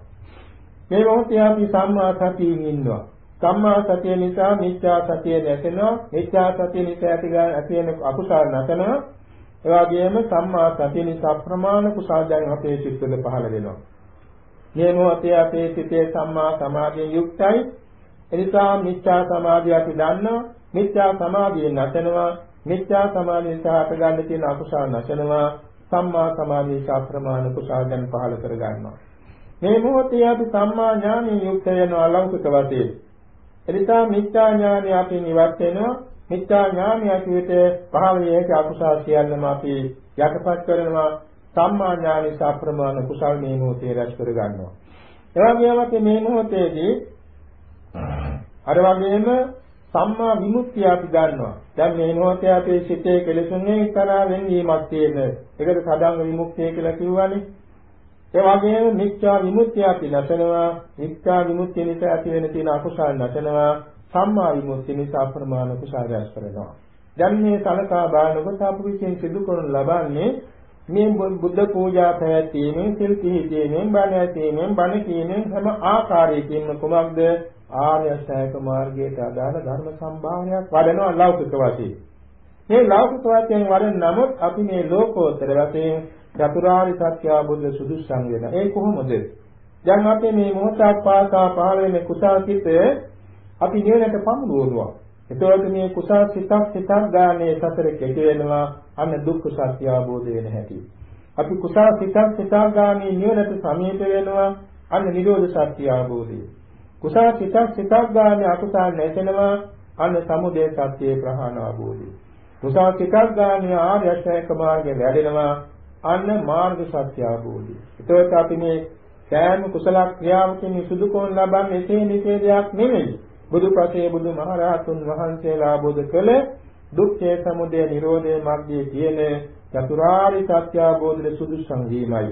මේ මොහොතේ අපි සම්මා සතියින් ඉන්නවා සම්මා සතිය නිසා මිත්‍යා සතිය නැසෙනවා. මිත්‍යා සතිය නිසා ඇති ඇති වෙන අකුසල නැසෙනවා. ඒ වගේම සම්මා සතිය නිසා ප්‍රමාණ කුසල දැන් අපේ සිත්වල පහළ වෙනවා. මේ මොහොතේ අපේ සිතේ සම්මා සමාධියෙන් යුක්තයි. එනිසා මිත්‍යා සමාධිය අපි දන්නවා. මිත්‍යා සමාධිය නැසෙනවා. මිත්‍යා සමාධිය නිසා අප ගන්න තියෙන අකුසල නැසෙනවා. සම්මා සමාධිය නිසා ප්‍රමාණ කුසල දැන් පහළ කර ගන්නවා. මේ මොහොතේ අපි සම්මා ඥානයෙන් යුක්ත වෙනවා ලෞකික වශයෙන්. එනිසා මිත්‍යා ඥානය අපි නිවත් වෙනවා. මිත්‍යා ඥානය ඇතුළත පහළ වේක අකුසල සියල්ලම අපි යටපත් කරනවා. සම්මා ඥානි සප්‍රමාණ කුසල් මේ මොහොතේ රැස් කර ගන්නවා. ඒ වගේම මේ මොහොතේදී අර වගේම සම්මා විමුක්තිය අපි ගන්නවා. දැන් මේ මොහොතේ අපේ සිතේ කෙලෙසුන්නේ එක්තරා වෙන්වීමක් තියෙන. ඒකට සදාංග විමුක්තිය කියලා කිව්වනේ. ඒ වගේම මිත්‍යා විමුක්තිය අපි නැසනවා. මිත්‍යා විමුක්තිය නිසා ඇති වෙන තියෙන අකුසල් නැසනවා. සම්මා විමුක්තිය නිසා අප්‍රමාණ කුසල රැස් කරනවා. දැන් මේ සලකා බලනකොට අපු විසින් සිදු කරනු ලබන්නේ මේ බුද්ධ පූජා පැවැත්වීමෙන් සිල් පිළිපදීමෙන් බණ ඇසීමෙන් බණ කීමෙන් හැම ආකාරයකින්ම කුමක්ද ආර්ය අෂ්ටාංග මාර්ගයට අදාළ ධර්ම සම්භාවනයක් වඩනවා ලෞකික වශයෙන්. මේ ලෞකික වශයෙන් වඩන නමුත් අපි මේ ලෝකෝත්තර වශයෙන් චතුරාර්ය සත්‍ය අවබෝධ සුදුසුසං වෙන. ඒ කොහොමද? දැන් අපි මේ මොහොතක් පාසා පහළ වෙන කුසාසිත අපි නිවනට පමුණුවනවා. එතකොට මේ කුසල් සිතක් සිතක් ගානේ සතර කෙටි වෙනවා අන්න දුක්ඛ සත්‍ය අවබෝධ වෙන හැටි. අපි කුසල් සිතක් සිතක් ගානේ නිවනට සමීප වෙනවා අන්න නිරෝධ සත්‍ය අවබෝධය. කුසල සිතක් සිතක් ගානේ අකුසල් නැසෙනවා අන්න සමුදය සත්‍ය ප්‍රහාණ අවබෝධය. කුසල සිතක් ගානේ ආර්ය අෂ්ටාංග මාර්ගයේ වැඩෙනවා අන්න මාර්ග සත්‍ය අවබෝධය. ඒතකොට අපි මේ සෑම කුසල ක්‍රියාවකින් සුදු කොන් ලබන්නේ එසේ නිසේ දෙයක් නෙමෙයි. බුදුපසේ බුදුමහරහතුන් වහන්සේලා ආબોධ කළ දුක්ඛේ සමුදය නිරෝධේ මාර්ගයේ කියන චතුරාර්ය සත්‍ය අවබෝධයේ සුදුසු සංගීමයි.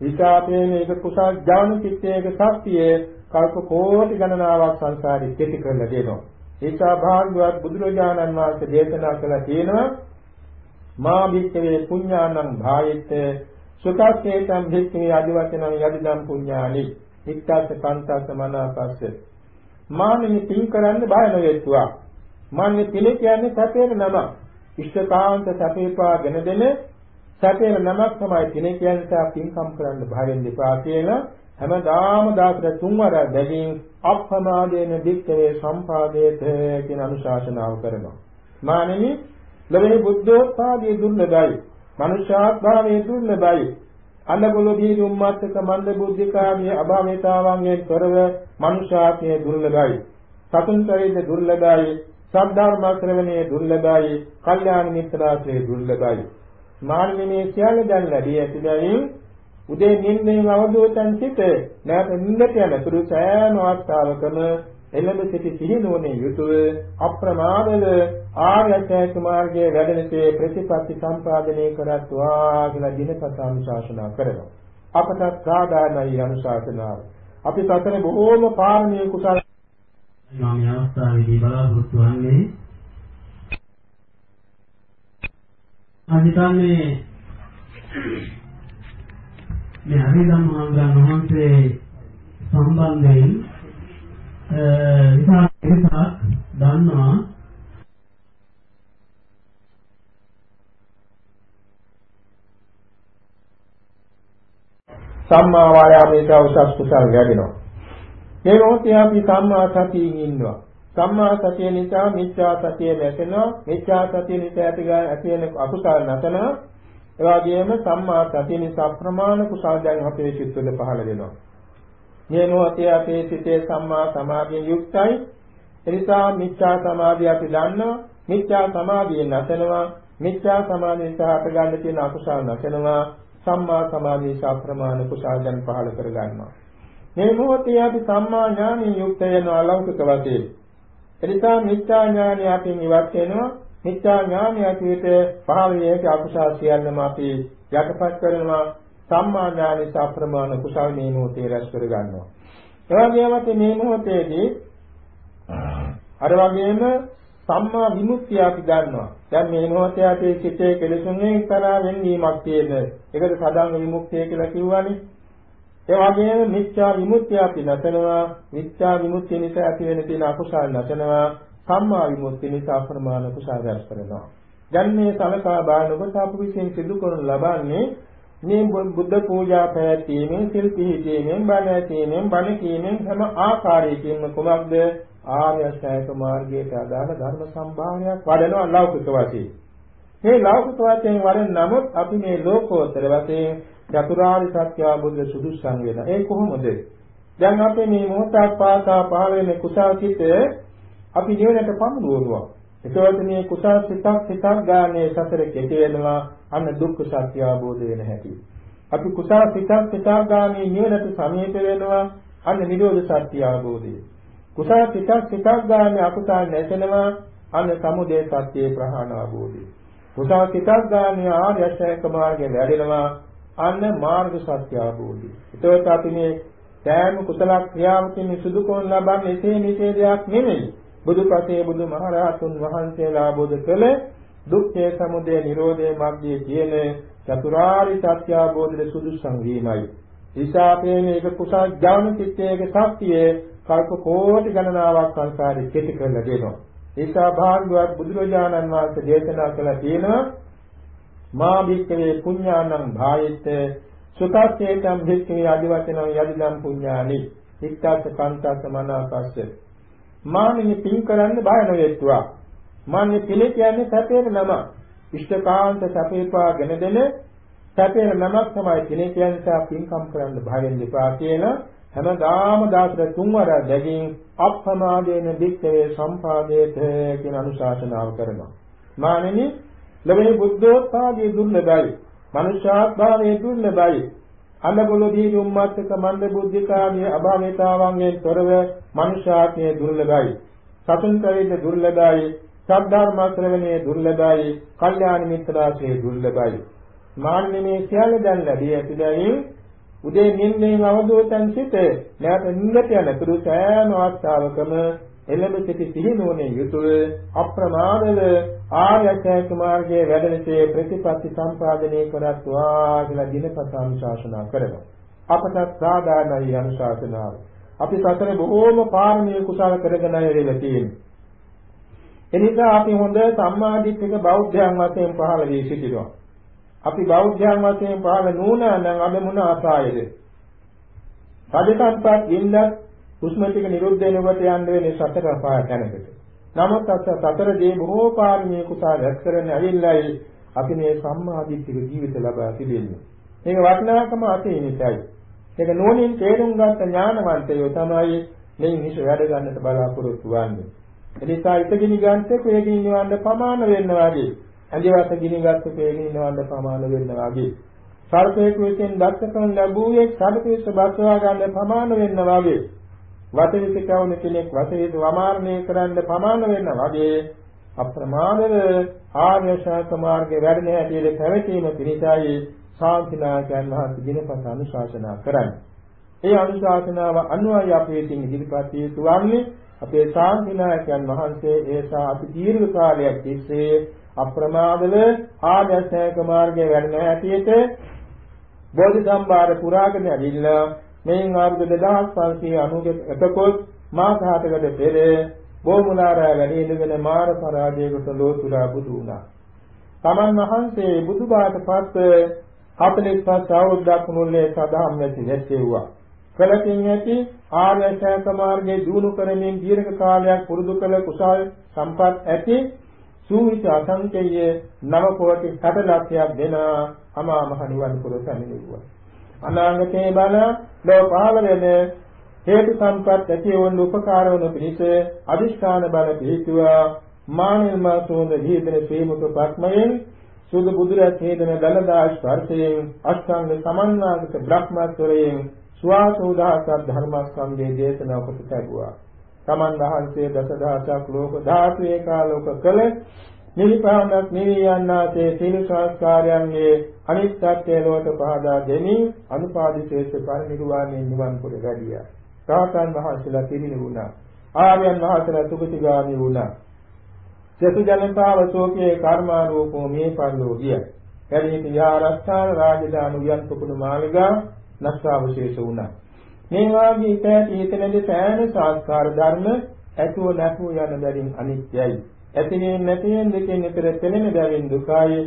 විචාපේ මේක කුසල් ඥාන චිත්තයක ශක්තිය කල්ප කෝටි ගණනාවක් සංසාරේ කෙටි කරලා දෙනවා. ඒකා භාග්‍යවත් බුදුරජාණන් වහන්සේ දේශනා කළා තියෙනවා මා භික්ඛවේ පුඤ්ඤානං භායිත සුඛස්සේතං භික්ඛවේ අදිවචනං යදිදම් පුඤ්ඤානි ඉක්ඛාස කාන්තාස මනාපස්ස මානෙනි පින් කරන්න බය නොවේත්වා. මාන්නේ පිළ කියන්නේ සැපේන නම. ඉෂ්ඨකාන්ත සැපේපාගෙන දෙන සැපේන නමක් තමයි පිළ කියන්නේ තා පින්කම් කරන්න භාවෙන් දෙපා කියලා හැමදාම දාසර තුන්වර බැගින් අප්‍රමාදේන දික්කවේ සම්පාදේත කියන අනුශාසනාව කරනවා. මානෙනි ලබේ බුද්ධෝත්පාදයේ දුර්ලභයි. මනුෂ්‍යාත්භාවයේ දුර්ලභයි. අනගොලදී උම්මත්තක මන්ද බුද්ධිකාමී අභාවිතාවන්ගෙන් තොරව මනුෂ්‍යාත්මයේ දුර්ලභයි. සතුන්තරයේ දුර්ලභයි. සද්ධර්ම ශ්‍රවණයේ දුර්ලභයි. කල්යාණ මිත්‍රාශ්‍රයේ දුර්ලභයි. මාර්ගයේ සියල්ල දැන් ලැබී ඇති බැවින් උදේ නිින්දෙන් අවදෝතන් සිට නැවත නිින්දට යන තුරු සෑම අවස්ථාවකම එළඹ සිටි සිහිනුවණේ යුතුව අප්‍රමාදව ආර්ය අෂ්ටාංග මාර්ගයේ වැඩෙනසේ ප්‍රතිපත්ති සම්පාදනය කරත්වා කියලා දිනපතා අනුශාසනා කරනවා. අපට සාධාරණයි අනුශාසනාව. අපි සතර බොහෝම පාරමී කුසල
මම මේ අවස්ථාවේදී බලාපොරොත්තු වන්නේ අනිතන්නේ මේ හරිදම්මාංගන් වහන්සේ සම්බන්ධයෙන් විශාල පිරිසක් දන්නවා
සම්මා වායාමයේ උසස් කුසල් වැඩෙනවා. මේ මොහොතේ අපි සම්මා සතියින් ඉන්නවා. සම්මා සතිය නිසා මිත්‍යා සතිය නැසෙනවා. මිත්‍යා සතිය නිසා ඇති ඇති වෙන අකුසල් නැසෙනවා. ඒ වගේම සම්මා සතිය නිසා ප්‍රමාණ කුසල් දැන් අපේ චිත්තවල පහළ වෙනවා. මේ මොහොතේ අපේ සිතේ සම්මා සමාධියෙන් යුක්තයි. එනිසා මිත්‍යා සමාධිය අපි දන්නවා. මිත්‍යා සමාධිය නැසෙනවා. මිත්‍යා සමාධිය නිසා අප ගන්න තියෙන අකුසල නැසෙනවා. සම්මා සමාධිය සාප්‍රමාණ කුසල දැන් පහළ කර ගන්නවා. මේ මොහොතේ අපි සම්මා ඥානයෙන් යුක්ත වෙනවා ලෞකික වශයෙන්. එනිසා මිත්‍යා ඥානය අපි ඉවත් වෙනවා. මිත්‍යා ඥානය ඇතුළත පහළ වේක අකුසල සියල්ලම අපි යටපත් කරනවා. සම්මා ඥානෙ සප්‍රමාණ කුසල් මේ මොහොතේ රැස් කර ගන්නවා. ඒ වගේම මේ මොහොතේදී අර වගේම සම්මා විමුක්තිය අපි ගන්නවා. දැන් මේ මොහොතේ අපේ සිතේ කෙලෙසුන්ගෙන් තරහ වෙනවීමක් තියෙන. ඒකට සදාංග විමුක්තිය කියලා කිව්වනේ. ඒ වගේම මිත්‍යා විමුක්තිය අපි නැතනවා මිත්‍යා විමුක්තිය නිසා ඇති වෙන තියෙන අකුසල නැතනවා සම්මා විමුක්තිය නිසා අප්‍රමාණ කුසල රැස් කරනවා දැන් මේ සලකා බලනකොට අප විසින් සිදු කරනු ලබන්නේ මේ බුද්ධ පූජා පැවැත්වීමෙන් සිල් පිහිටීමෙන් බණ ඇසීමෙන් බණ කීමෙන් හැම ආකාරයකින්ම කුමක්ද ආර්ය අෂ්ටාංග මාර්ගයට අදාළ ධර්ම සම්භාවනයක් වඩනවා ලෞකික වශයෙන්. මේ ලෞකික වශයෙන් වඩන නමුත් අපි මේ ලෝකෝත්තර වශයෙන් චතුරාර්ය සත්‍ය අවබෝධ සුදුසුසන් වෙන. ඒ කොහොමද? දැන් අපි මේ මොහොතක් පාසා පහළ වෙන කුසල් සිත අපි නිවනට පමුණුවනවා. ඒකවත් මේ කුසල් සිතක් සිතක් ගානේ සසර කෙටි වෙනවා අන්න දුක්ඛ සත්‍ය අවබෝධ වෙන හැටි. අපි කුසල් සිතක් සිතක් ගානේ නිවනට සමීප වෙනවා අන්න නිරෝධ සත්‍ය අවබෝධය. කුසල් සිතක් සිතක් ගානේ අකුසල් නැසෙනවා අන්න සමුදය සත්‍ය ප්‍රහාණ අවබෝධය. කුසල් සිතක් ගානේ ආර්ය අෂ්ටාංග මාර්ගය වැඩෙනවා අන්න මාර්ග සත්‍ය අවබෝධය. ඒකත් අපි මේ සෑම කුසල ක්‍රියාවකින් සිදු කරන ලබන්නේ එසේ මෙසේ දෙයක් නෙමෙයි. බුදුපසේ බුදුමහරහතුන් වහන්සේලා අවබෝධ කළ දුක්ඛේ සමුදය නිරෝධේ මග්ගයේ කියන චතුරාර්ය සත්‍ය අවබෝධයේ සුදුසුසං වීමයි. ඊසාපේ මේක කුසල් ඥාන චිත්තයේ ශක්තිය කල්ප කෝටි ගණනාවක් සංසාරේ කෙටි කරලා දෙනවා. ඒසා භාග්‍යවත් බුදුරජාණන් වහන්සේ දේශනා කළා තියෙනවා මා භික්කවේ පුඤ්ඤානං භායෙත් සුතස්සේතම් භික්කවේ අදිවචනං යදිදම් පුඤ්ඤානි ඉක්තස්ස කන්තස්ස මනාපස්ස මානෙනි පින් කරන්න බය නොවෙත්වා මානෙ පිළ කියන්නේ සැපේන නම ඉෂ්ඨකාන්ත සැපේපාගෙන දෙන සැපේන නමක් තමයි පිළ කියන්නේ පින්කම් කරන්න බය වෙන්න එපා කියලා හැමදාම දාසර තුන්වර දැකින් අප්‍රමාදේන භික්කවේ සම්පාදේත කියන අනුශාසනාව කරනවා මානෙනි ලැබෙන බුද්ධෝත්පාදයේ දුර්ලභයි. මනුෂ්‍යාත්භාවයේ දුර්ලභයි. අලබොල දීර්ඝ උම්මත්තක මන්ද බුද්ධිකාගේ අභාවිතාවන්ගෙන් තොරව මනුෂ්‍යාත්මයේ දුර්ලභයි. සතුන් කරින්ද දුර්ලභයි. සද්ධර්ම ශ්‍රවණයේ දුර්ලභයි. කල්යාණ මිත්‍රාශ්‍රයේ දුර්ලභයි. මාන්නේ සියල්ල දැන් ලැබී ඇති බැවින් උදේ නිින්දෙන් අවදෝතන් සිට නැවත නිින්දට යන තුරු සෑම අවස්ථාවකම එළඹ සිටි සිහිනුවනේ යුතුව අප්‍රමාදව ආර්ය අෂ්ටාංග මාර්ගයේ වැඩෙනසේ ප්‍රතිපත්ති සම්පාදනය කරත්වා කියලා දිනපත අනුශාසනා කරනවා. අපට සාධාරණයි අනුශාසනාව. අපි සතර බොහෝම පාරමී කුසල කරගෙන ඉරෙලා තියෙනවා. එනිසා අපි හොඳ සම්මාදිට්ඨික බෞද්ධයන් වශයෙන් පහළ වී සිටිනවා. අපි බෞද්ධයන් වශයෙන් පහළ නුණා නම් අද මොන ආසායද? රජකම්පත් ගින්නක් හුස්ම ටික නිරුද්ධ වෙනකොට යන්න වෙන්නේ සතර අපාය තැනකට. නමුත් අත් සතරදී බොහෝ පාරමී කුසල රැස් කරගෙන ඇවිල්ලායි අපි මේ සම්මාදිට්ඨික ජීවිත ලබා තිබෙන්නේ. මේක වටිනාකම අතේ නිසායි. ඒක නෝනින් තේරුම් ගත්ත ඥානවන්තයෝ තමයි මේ මිස වැඩ ගන්නට බලාපොරොත්තු වෙන්නේ. එනිසා ඉතගිනි ගන්නත් වේගින් නිවන්න ප්‍රමාණ වෙන්න වගේ. අන්දිවාස ගිනි ගන්නත් වේගින් නිවන්න ප්‍රමාණ වෙන්න වගේ. සර්පේක විසින් දක්ෂකම් ලැබුවේ සර්පේශ බස්වා ගන්න ප්‍රමාණ වෙන්න වගේ. වතවිත කවුන කෙනෙක් වතවිත වමාරණය කරන්න ප්‍රමාණ වෙන්න වගේ අප්‍රමාදව ආර්ය ශාස්ත්‍ර මාර්ගයේ වැඩෙන හැටියට පැවතීම පිණිසයි ශාන්තිනායකයන් වහන්සේ දිනපත අනුශාසනා කරන්නේ. ඒ අනුශාසනාව අනුවයි අපි විසින් ඉදිරිපත් යුතු වන්නේ අපේ ශාන්තිනායකයන් වහන්සේ ඒසා අති දීර්ඝ කාලයක් තිස්සේ අප්‍රමාදව ආර්ය ශාස්ත්‍ර මාර්ගයේ වැඩෙන හැටියට බෝධි සම්භාර පුරාගෙන ඇවිල්ලා මෙයින් අවුරුදු 2591කොත් මාස 7කට පෙර බෝමුලාරා වැඩි ඉඳගෙන මාර පරාජයකට ලෝතුරා බුදු වුණා. තමන් වහන්සේ බුදුබාට පස්සේ 45 අවුරුද්දක් මුළුල්ලේ සදාම් නැති නැතිවුවා. කලකින් ඇති ආර්ය ශ්‍රේෂ්ඨ මාර්ගයේ දිනු කරමින් දීර්ඝ කාලයක් පුරුදු කළ කුසල් සම්පත් ඇති සූවිත අසංකේය නව කෝටි 60 ලක්ෂයක් දෙන අමා මහ නිවන් පුර පැමිණෙව්වා. අනාගතේ බල ලෝ පහළ වෙන හේතු සම්පත් ඇති වන උපකාර වන පිණිස අදිෂ්ඨාන බල පිහිටුවා මානෙල්ම සෝඳ දීදෙන ශ්‍රීමුක පත්මයෙන් සුදු බුදුරත් හේතන දලදා ස්පර්ශයෙන් අෂ්ටාංග සමන්නාගත බ්‍රහ්මස්වරයෙන් ස්වාසෝදාසත් ධර්මස්කන්ධයේ දේශනා කොට ලැබුවා. තමන් වහන්සේ දසදහසක් ලෝක ධාතු ඒකාලෝක කළ නිවිපාණක් නිවි යන්නාසේ සීල සංස්කාරයන්ගේ අනිත්‍යත්වය ලෝක පහදා දෙමින් අනුපාදිතේස පරිනිර්වාණය නිවන් කොට වැඩියා. රාතන් වහන්සේලා පිරිනිවුණා. ආර්යයන් වහන්සේලා සුගතිගාමී වුණා. චතු ජනතාව සෝකේ කර්මාරූපෝ මේ පරිලෝ ගිය. කැලේ විහාරස්ථාන රාජධානි උයන් පුකුණු මාලිගා නැස්වාවශේෂ වුණා. මේ වාගේ ඉතට හිතනදී සෑම සංස්කාර ධර්ම ඇතුව නැතුව යන බැවින් අනිත්‍යයි. ඇතිවෙන නැතිවෙන දෙකෙන් විතර තෙලෙන බැවින් දුකයි.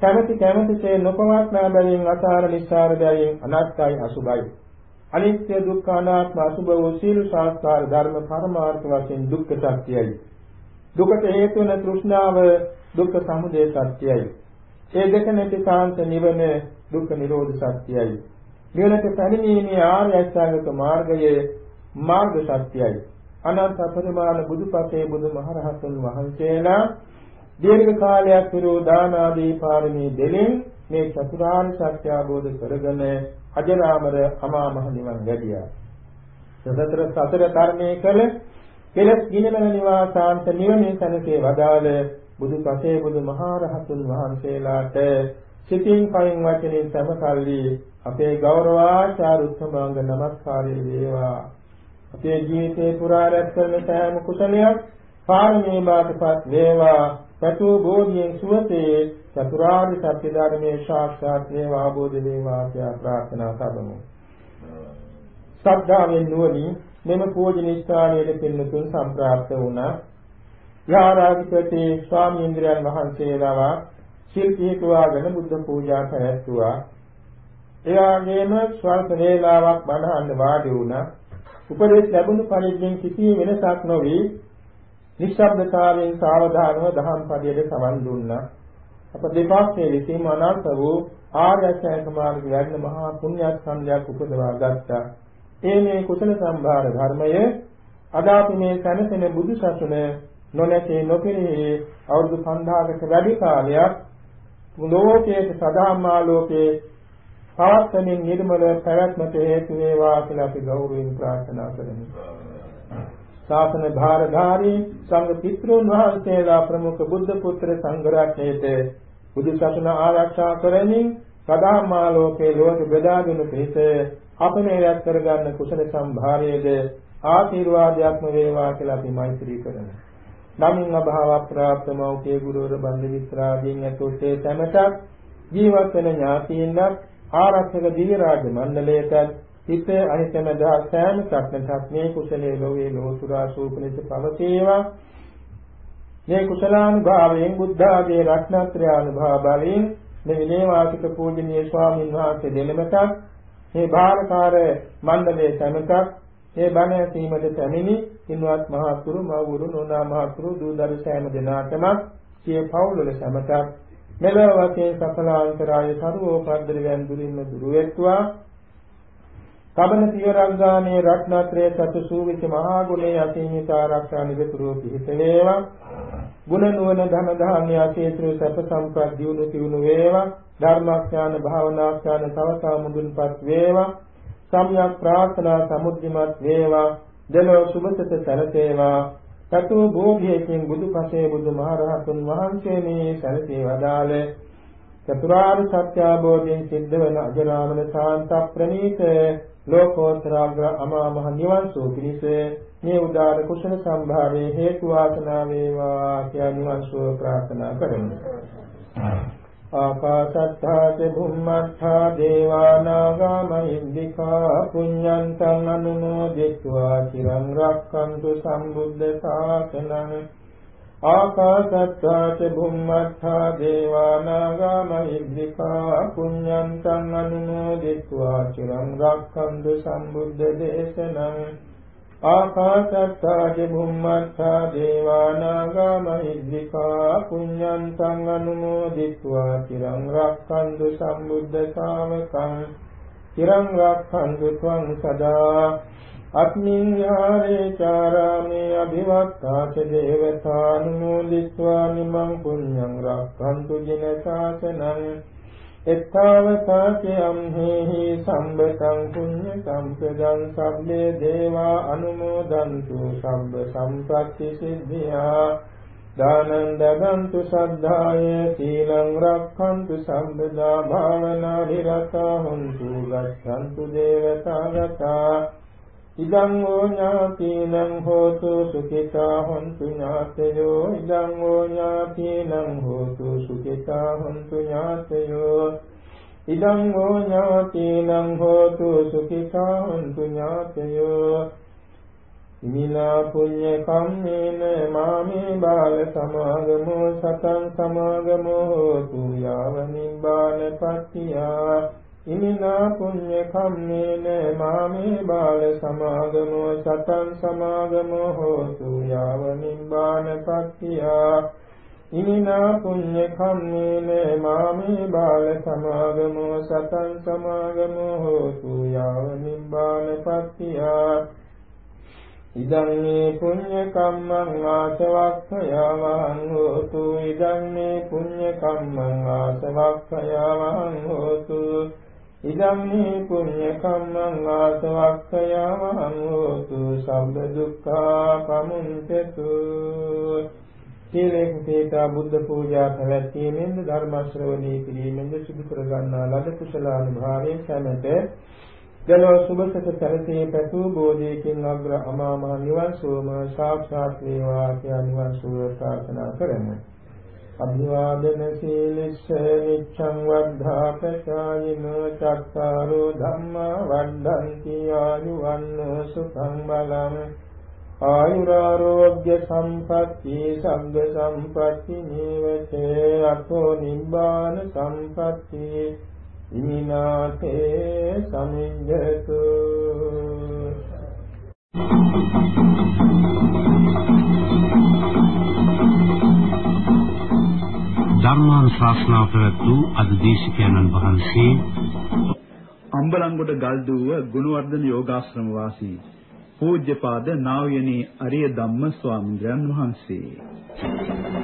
කැමැති කැමැතිසේ නොපවත්නා බැවින් අසාර නිස්සාර බැවින් අනාත්මයි අසුභයි. අනිත්‍ය දුක්ඛ අනාත්ම අසුභ වූ සීල සංස්කාර ධර්ම පරමාර්ථ වශයෙන් දුක්ඛ සත්‍යයි. දුකට හේතු වන තෘෂ්ණාව දුක්ඛ සමුදය සත්‍යයි. ඒ දෙක නැති සාන්ත නිවන දුක්ඛ නිරෝධ සත්‍යයි. නිවනට පැමිණීමේ ආර්ය අෂ්ටාංගික මාර්ගයේ මාර්ග සත්‍යයි. අනන්ත පරිමාණ බුදුපසේ බුදුමහරහතුන් වහන්සේලා දීර්ඝ කාලයක් පෙරෝ දාන ආදී පාරමී දෙලින් මේ චතුරාර්ය සත්‍ය අවබෝධ කරගෙන අජරාමර අමා මහ නිවන් ගැදියා. සතර සතර කර්මයේ කළ කෙලස් ගිනමන නිවාසාන්ත නිවනේ සැනසේ වදාළ බුදු පසේ බුදු මහරහතුන් වහන්සේලාට සිතින් කයින් වචනෙන් සමකල්ලි අපේ ගෞරවාචාර උත්තමාංග නමස්කාරය වේවා අපේ ජීවිතේ පුරා රැස් කරන සෑම කුසලයක් පාරමී බාටපත් වේවා සතු බෝධියෙන් සුවසේ චතුරාර්ය සත්‍ය ධර්මයේ සාක්ෂාත් වේවා අවබෝධ වේවා කියලා ප්‍රාර්ථනා කරමු. ශ්‍රද්ධාවෙන් නුවණින් මෙම පූජනීය ස්ථානයේ පින්නතුන් සම්ප්‍රාප්ත වුණා. යාරාධිපති ස්වාමීන්ද්‍රයන් වහන්සේලා ශිල්පී කුවාගෙන බුද්ධ පූජා පැවැත්තුවා. එයාගේම ස්වල්ප වේලාවක් බණහන්න වාඩි වුණා. උපදෙස් ලැබුණු පරිද්දෙන් කිසි වෙනසක් නොවි නිශ්ශබ්දතාවයෙන් සාවධානව දහම් පදයට සමන් දුන්නා. අප දෙපාර්ශ්වයේ විසීම අනන්ත වූ ආර්ය අෂ්ටාංග මාර්ග වැඩන මහා පුණ්‍යස්කන්ධයක් උපදවා ගත්තා. ඒ මේ කුසල සම්භාර ධර්මය අද අපි මේ සැනසෙන බුදු සසුන නොනැසී නොපිරිහි අවුරුදු 5000කට වැඩි කාලයක් ලෝකයේ සදාමාලෝකයේ පවත්වමින් නිර්මල පැවැත්මට හේතු වේවා කියලා අපි ගෞරවයෙන් ප්‍රාර්ථනා කරමු. ශාසන භාරධාරී සංඝ පිටුන් වහන්සේලා ප්‍රමුඛ බුද්ධ පුත්‍ර සංඝ රත්නයේත බුදු සසුන ආරක්ෂා කරමින් සදාමාලෝකේ ලෝක බෙදා දෙනු පිණිස අප මේ රැස් කරගන්න කුසල සම්භාරයේද ආශිර්වාදයක්ම වේවා කියලා අපි මෛත්‍රී කරමු. නමින් අභාව ප්‍රාප්ත මෞඛ්‍ය ගුරුවර බන්ධ විස්රාදීන් ඇතුළේ තැනට ජීවත් වෙන ඥාතීන්වත් ආරක්ෂක දිව්‍ය රාජ මණ්ඩලයටත් හිත අනිතමදා සෑම සක්නටත් මේ කුසලයේ ලෝවේ ලෝතුරා සූපනිත පවතේවා මේ කුසලානුභාවයෙන් බුද්ධ ආදී රත්නත්‍රය අනුභව බලයෙන් මේ විනයවාසික පූජනීය ස්වාමීන් වහන්සේ දෙලමටත් මේ භාරකාර මණ්ඩලයේ සමටත් මේ බණ ඇසීමට පැමිණි ඉන්වත් මහතුරු මවුරු නෝනා මහතුරු දූදරු සෑම දෙනාටම සිය පවුල්වල සමටත් මෙලොව වශයෙන් සකලාන්තරාය ਸਰවෝපද්දරයන් දුරින්ම දුරු වෙත්වා. කබන පියරංගාමේ රත්නත්‍රයේ සතු සූවිත මහා ගුණේ අසීමිත ආරක්ෂා නිරතුරුව පිහිට වේවා. ගුණ නුවණ ධන ධාන්‍ය අසීතුරු සැප සම්පත් දියුණු තියුණු වේවා. ධර්මාඥාන භාවනාඥාන තවතා මුදුන්පත් වේවා. සම්‍යක් ප්‍රාර්ථනා සමුද්ධිමත් වේවා. දෙලොව සුභසත සැලසේවා සතු භෝගියකින් බුදුපසේ බුදුමහරහතුන් වහන්සේ මේ සැලසේ වදාළ චතුරාර්ය සත්‍ය අවබෝධයෙන් සිද්ධ වන අජරාමන සාන්ත ප්‍රණීත ලෝකෝත්තරාග්‍ර අමා මහ නිවන් සෝ පිණිස මේ උදාන කුසල සම්භාවයේ හේතු වාසනා වේවා කියලා නිවන් සුව ප්‍රාර්ථනා කරමු. ආකාශත්තා ච භුම්මත්තා දේවානාගා මහිද්దికා පුඤ්ඤන්තං අනුමෝදිत्वा চিරං රක්칸තු සම්බුද්ධ ශාසනං ආකාශත්තා ච භුම්මත්තා දේවානාගා මහිද්దికා පුඤ්ඤන්තං අනුමෝදිत्वा চিරං රක්칸තු සම්බුද්ධ දේශනං ආකාසත්තාච බුම්මත්තා දේවානාගා මහිද්దికා පුඤ්ඤන්තං අනුමෝදිත්වා චිරං රක්ඛන්තු සම්බුද්ධ ශාවකං චිරං රක්ඛන්තු ත්වං සදා අත්මින් යාරේ චාරාමේ අභිවත්තාච දේවතානුමෝදිත්වා නිමං පුඤ්ඤං රක්ඛන්තු ජින ශාසනං එත්තාවතාච අම්හෙහි සම්බතං පුඤ්ඤ සම්පදං සබ්බේ දේවා අනුමෝදන්තු සම්බ සම්පත්‍ති සිද්ධියා දානං දගන්තු සද්ධාය සීලං රක්ඛන්තු සම්බදා භාවනා නිරතා හොන්තු ගච්ඡන්තු දේවතාගතා ඉදං ඕ ඥාතිනං හෝතු සුඛිතා හොන්තු ඥාතයෝ ඉදං ඕ ඥාතිනං හෝතු සුඛිතා හොන්තු ඥාතයෝ ඉදං හෝ ඥාතිනං හෝතු සුඛිතා හොන්තු ඥාතයෝ. ඉමිනා පුඤ්ඤ කම්මේන මාමේ බාල සමාගමෝ සතං සමාගමෝ හෝතු යාව නිබ්බාන පත්තියා. ඉමිනා පුඤ්ඤ කම්මේන මාමේ බාල සමාගමෝ සතං සමාගමෝ හෝතු යාව නිබ්බාන පත්තියා. ඉමිනා පුඤ්ඤ කම්මේන මාමේ බාල සමාගමෝ සතං සමාගමෝ හෝතු යාව නිබ්බාන පත්තියා. ඉදං මේ පුඤ්ඤ කම්මං ආසවක්ඛයවං හෝතු. ඉදං මේ පුඤ්ඤ කම්මං ආසවක්ඛයවං හෝතු. ඉදං මේ පුඤ්ඤ කම්මං ආසවක්ඛයවං හෝතු සබ්බ දුක්ඛා පමුඤ්චතු සීලෙන් තේතා බුද්ධ පූජා පැවැත්වීමෙන්ද ධර්ම ශ්‍රවණී කිරීමෙන්ද සිදු කර ගන්නා ලද කුසල අනුභවයෙන් සැමට දලෝ සුබසත සැලසී පැතු බෝධියකින් අග්‍ර අමා මහ නිවන් සුවම සාක්ෂාත් වේවා කියලා නිවන් සුව ප්‍රාර්ථනා කරමු. අභිවාදන සීලිස්ස නිච්ඡං වද්ධා ප්‍රචායින චක්කාරෝ ධම්මා වණ්ඩන්ති ආයුවන්න සුඛං බලං. ආයුරාෝග්‍ය සම්පatti සග්ග සම්පatti නීවතේ අතෝ නිබ්බාන සම්පatti ඉමිනාතේ සමිඤ්ඤතු.
ධර්මානුශාසනා ප්‍රවතු අද දේශකයන්න් වහන්සේ
අම්බලන්ගොඩ ගල්දුව ගුණවර්ධන යෝගාශ්‍රම වාසී පූජ්‍යපාද නා වූ යනි අරිය ධම්ම ස්වාමීන් වහන්සේ.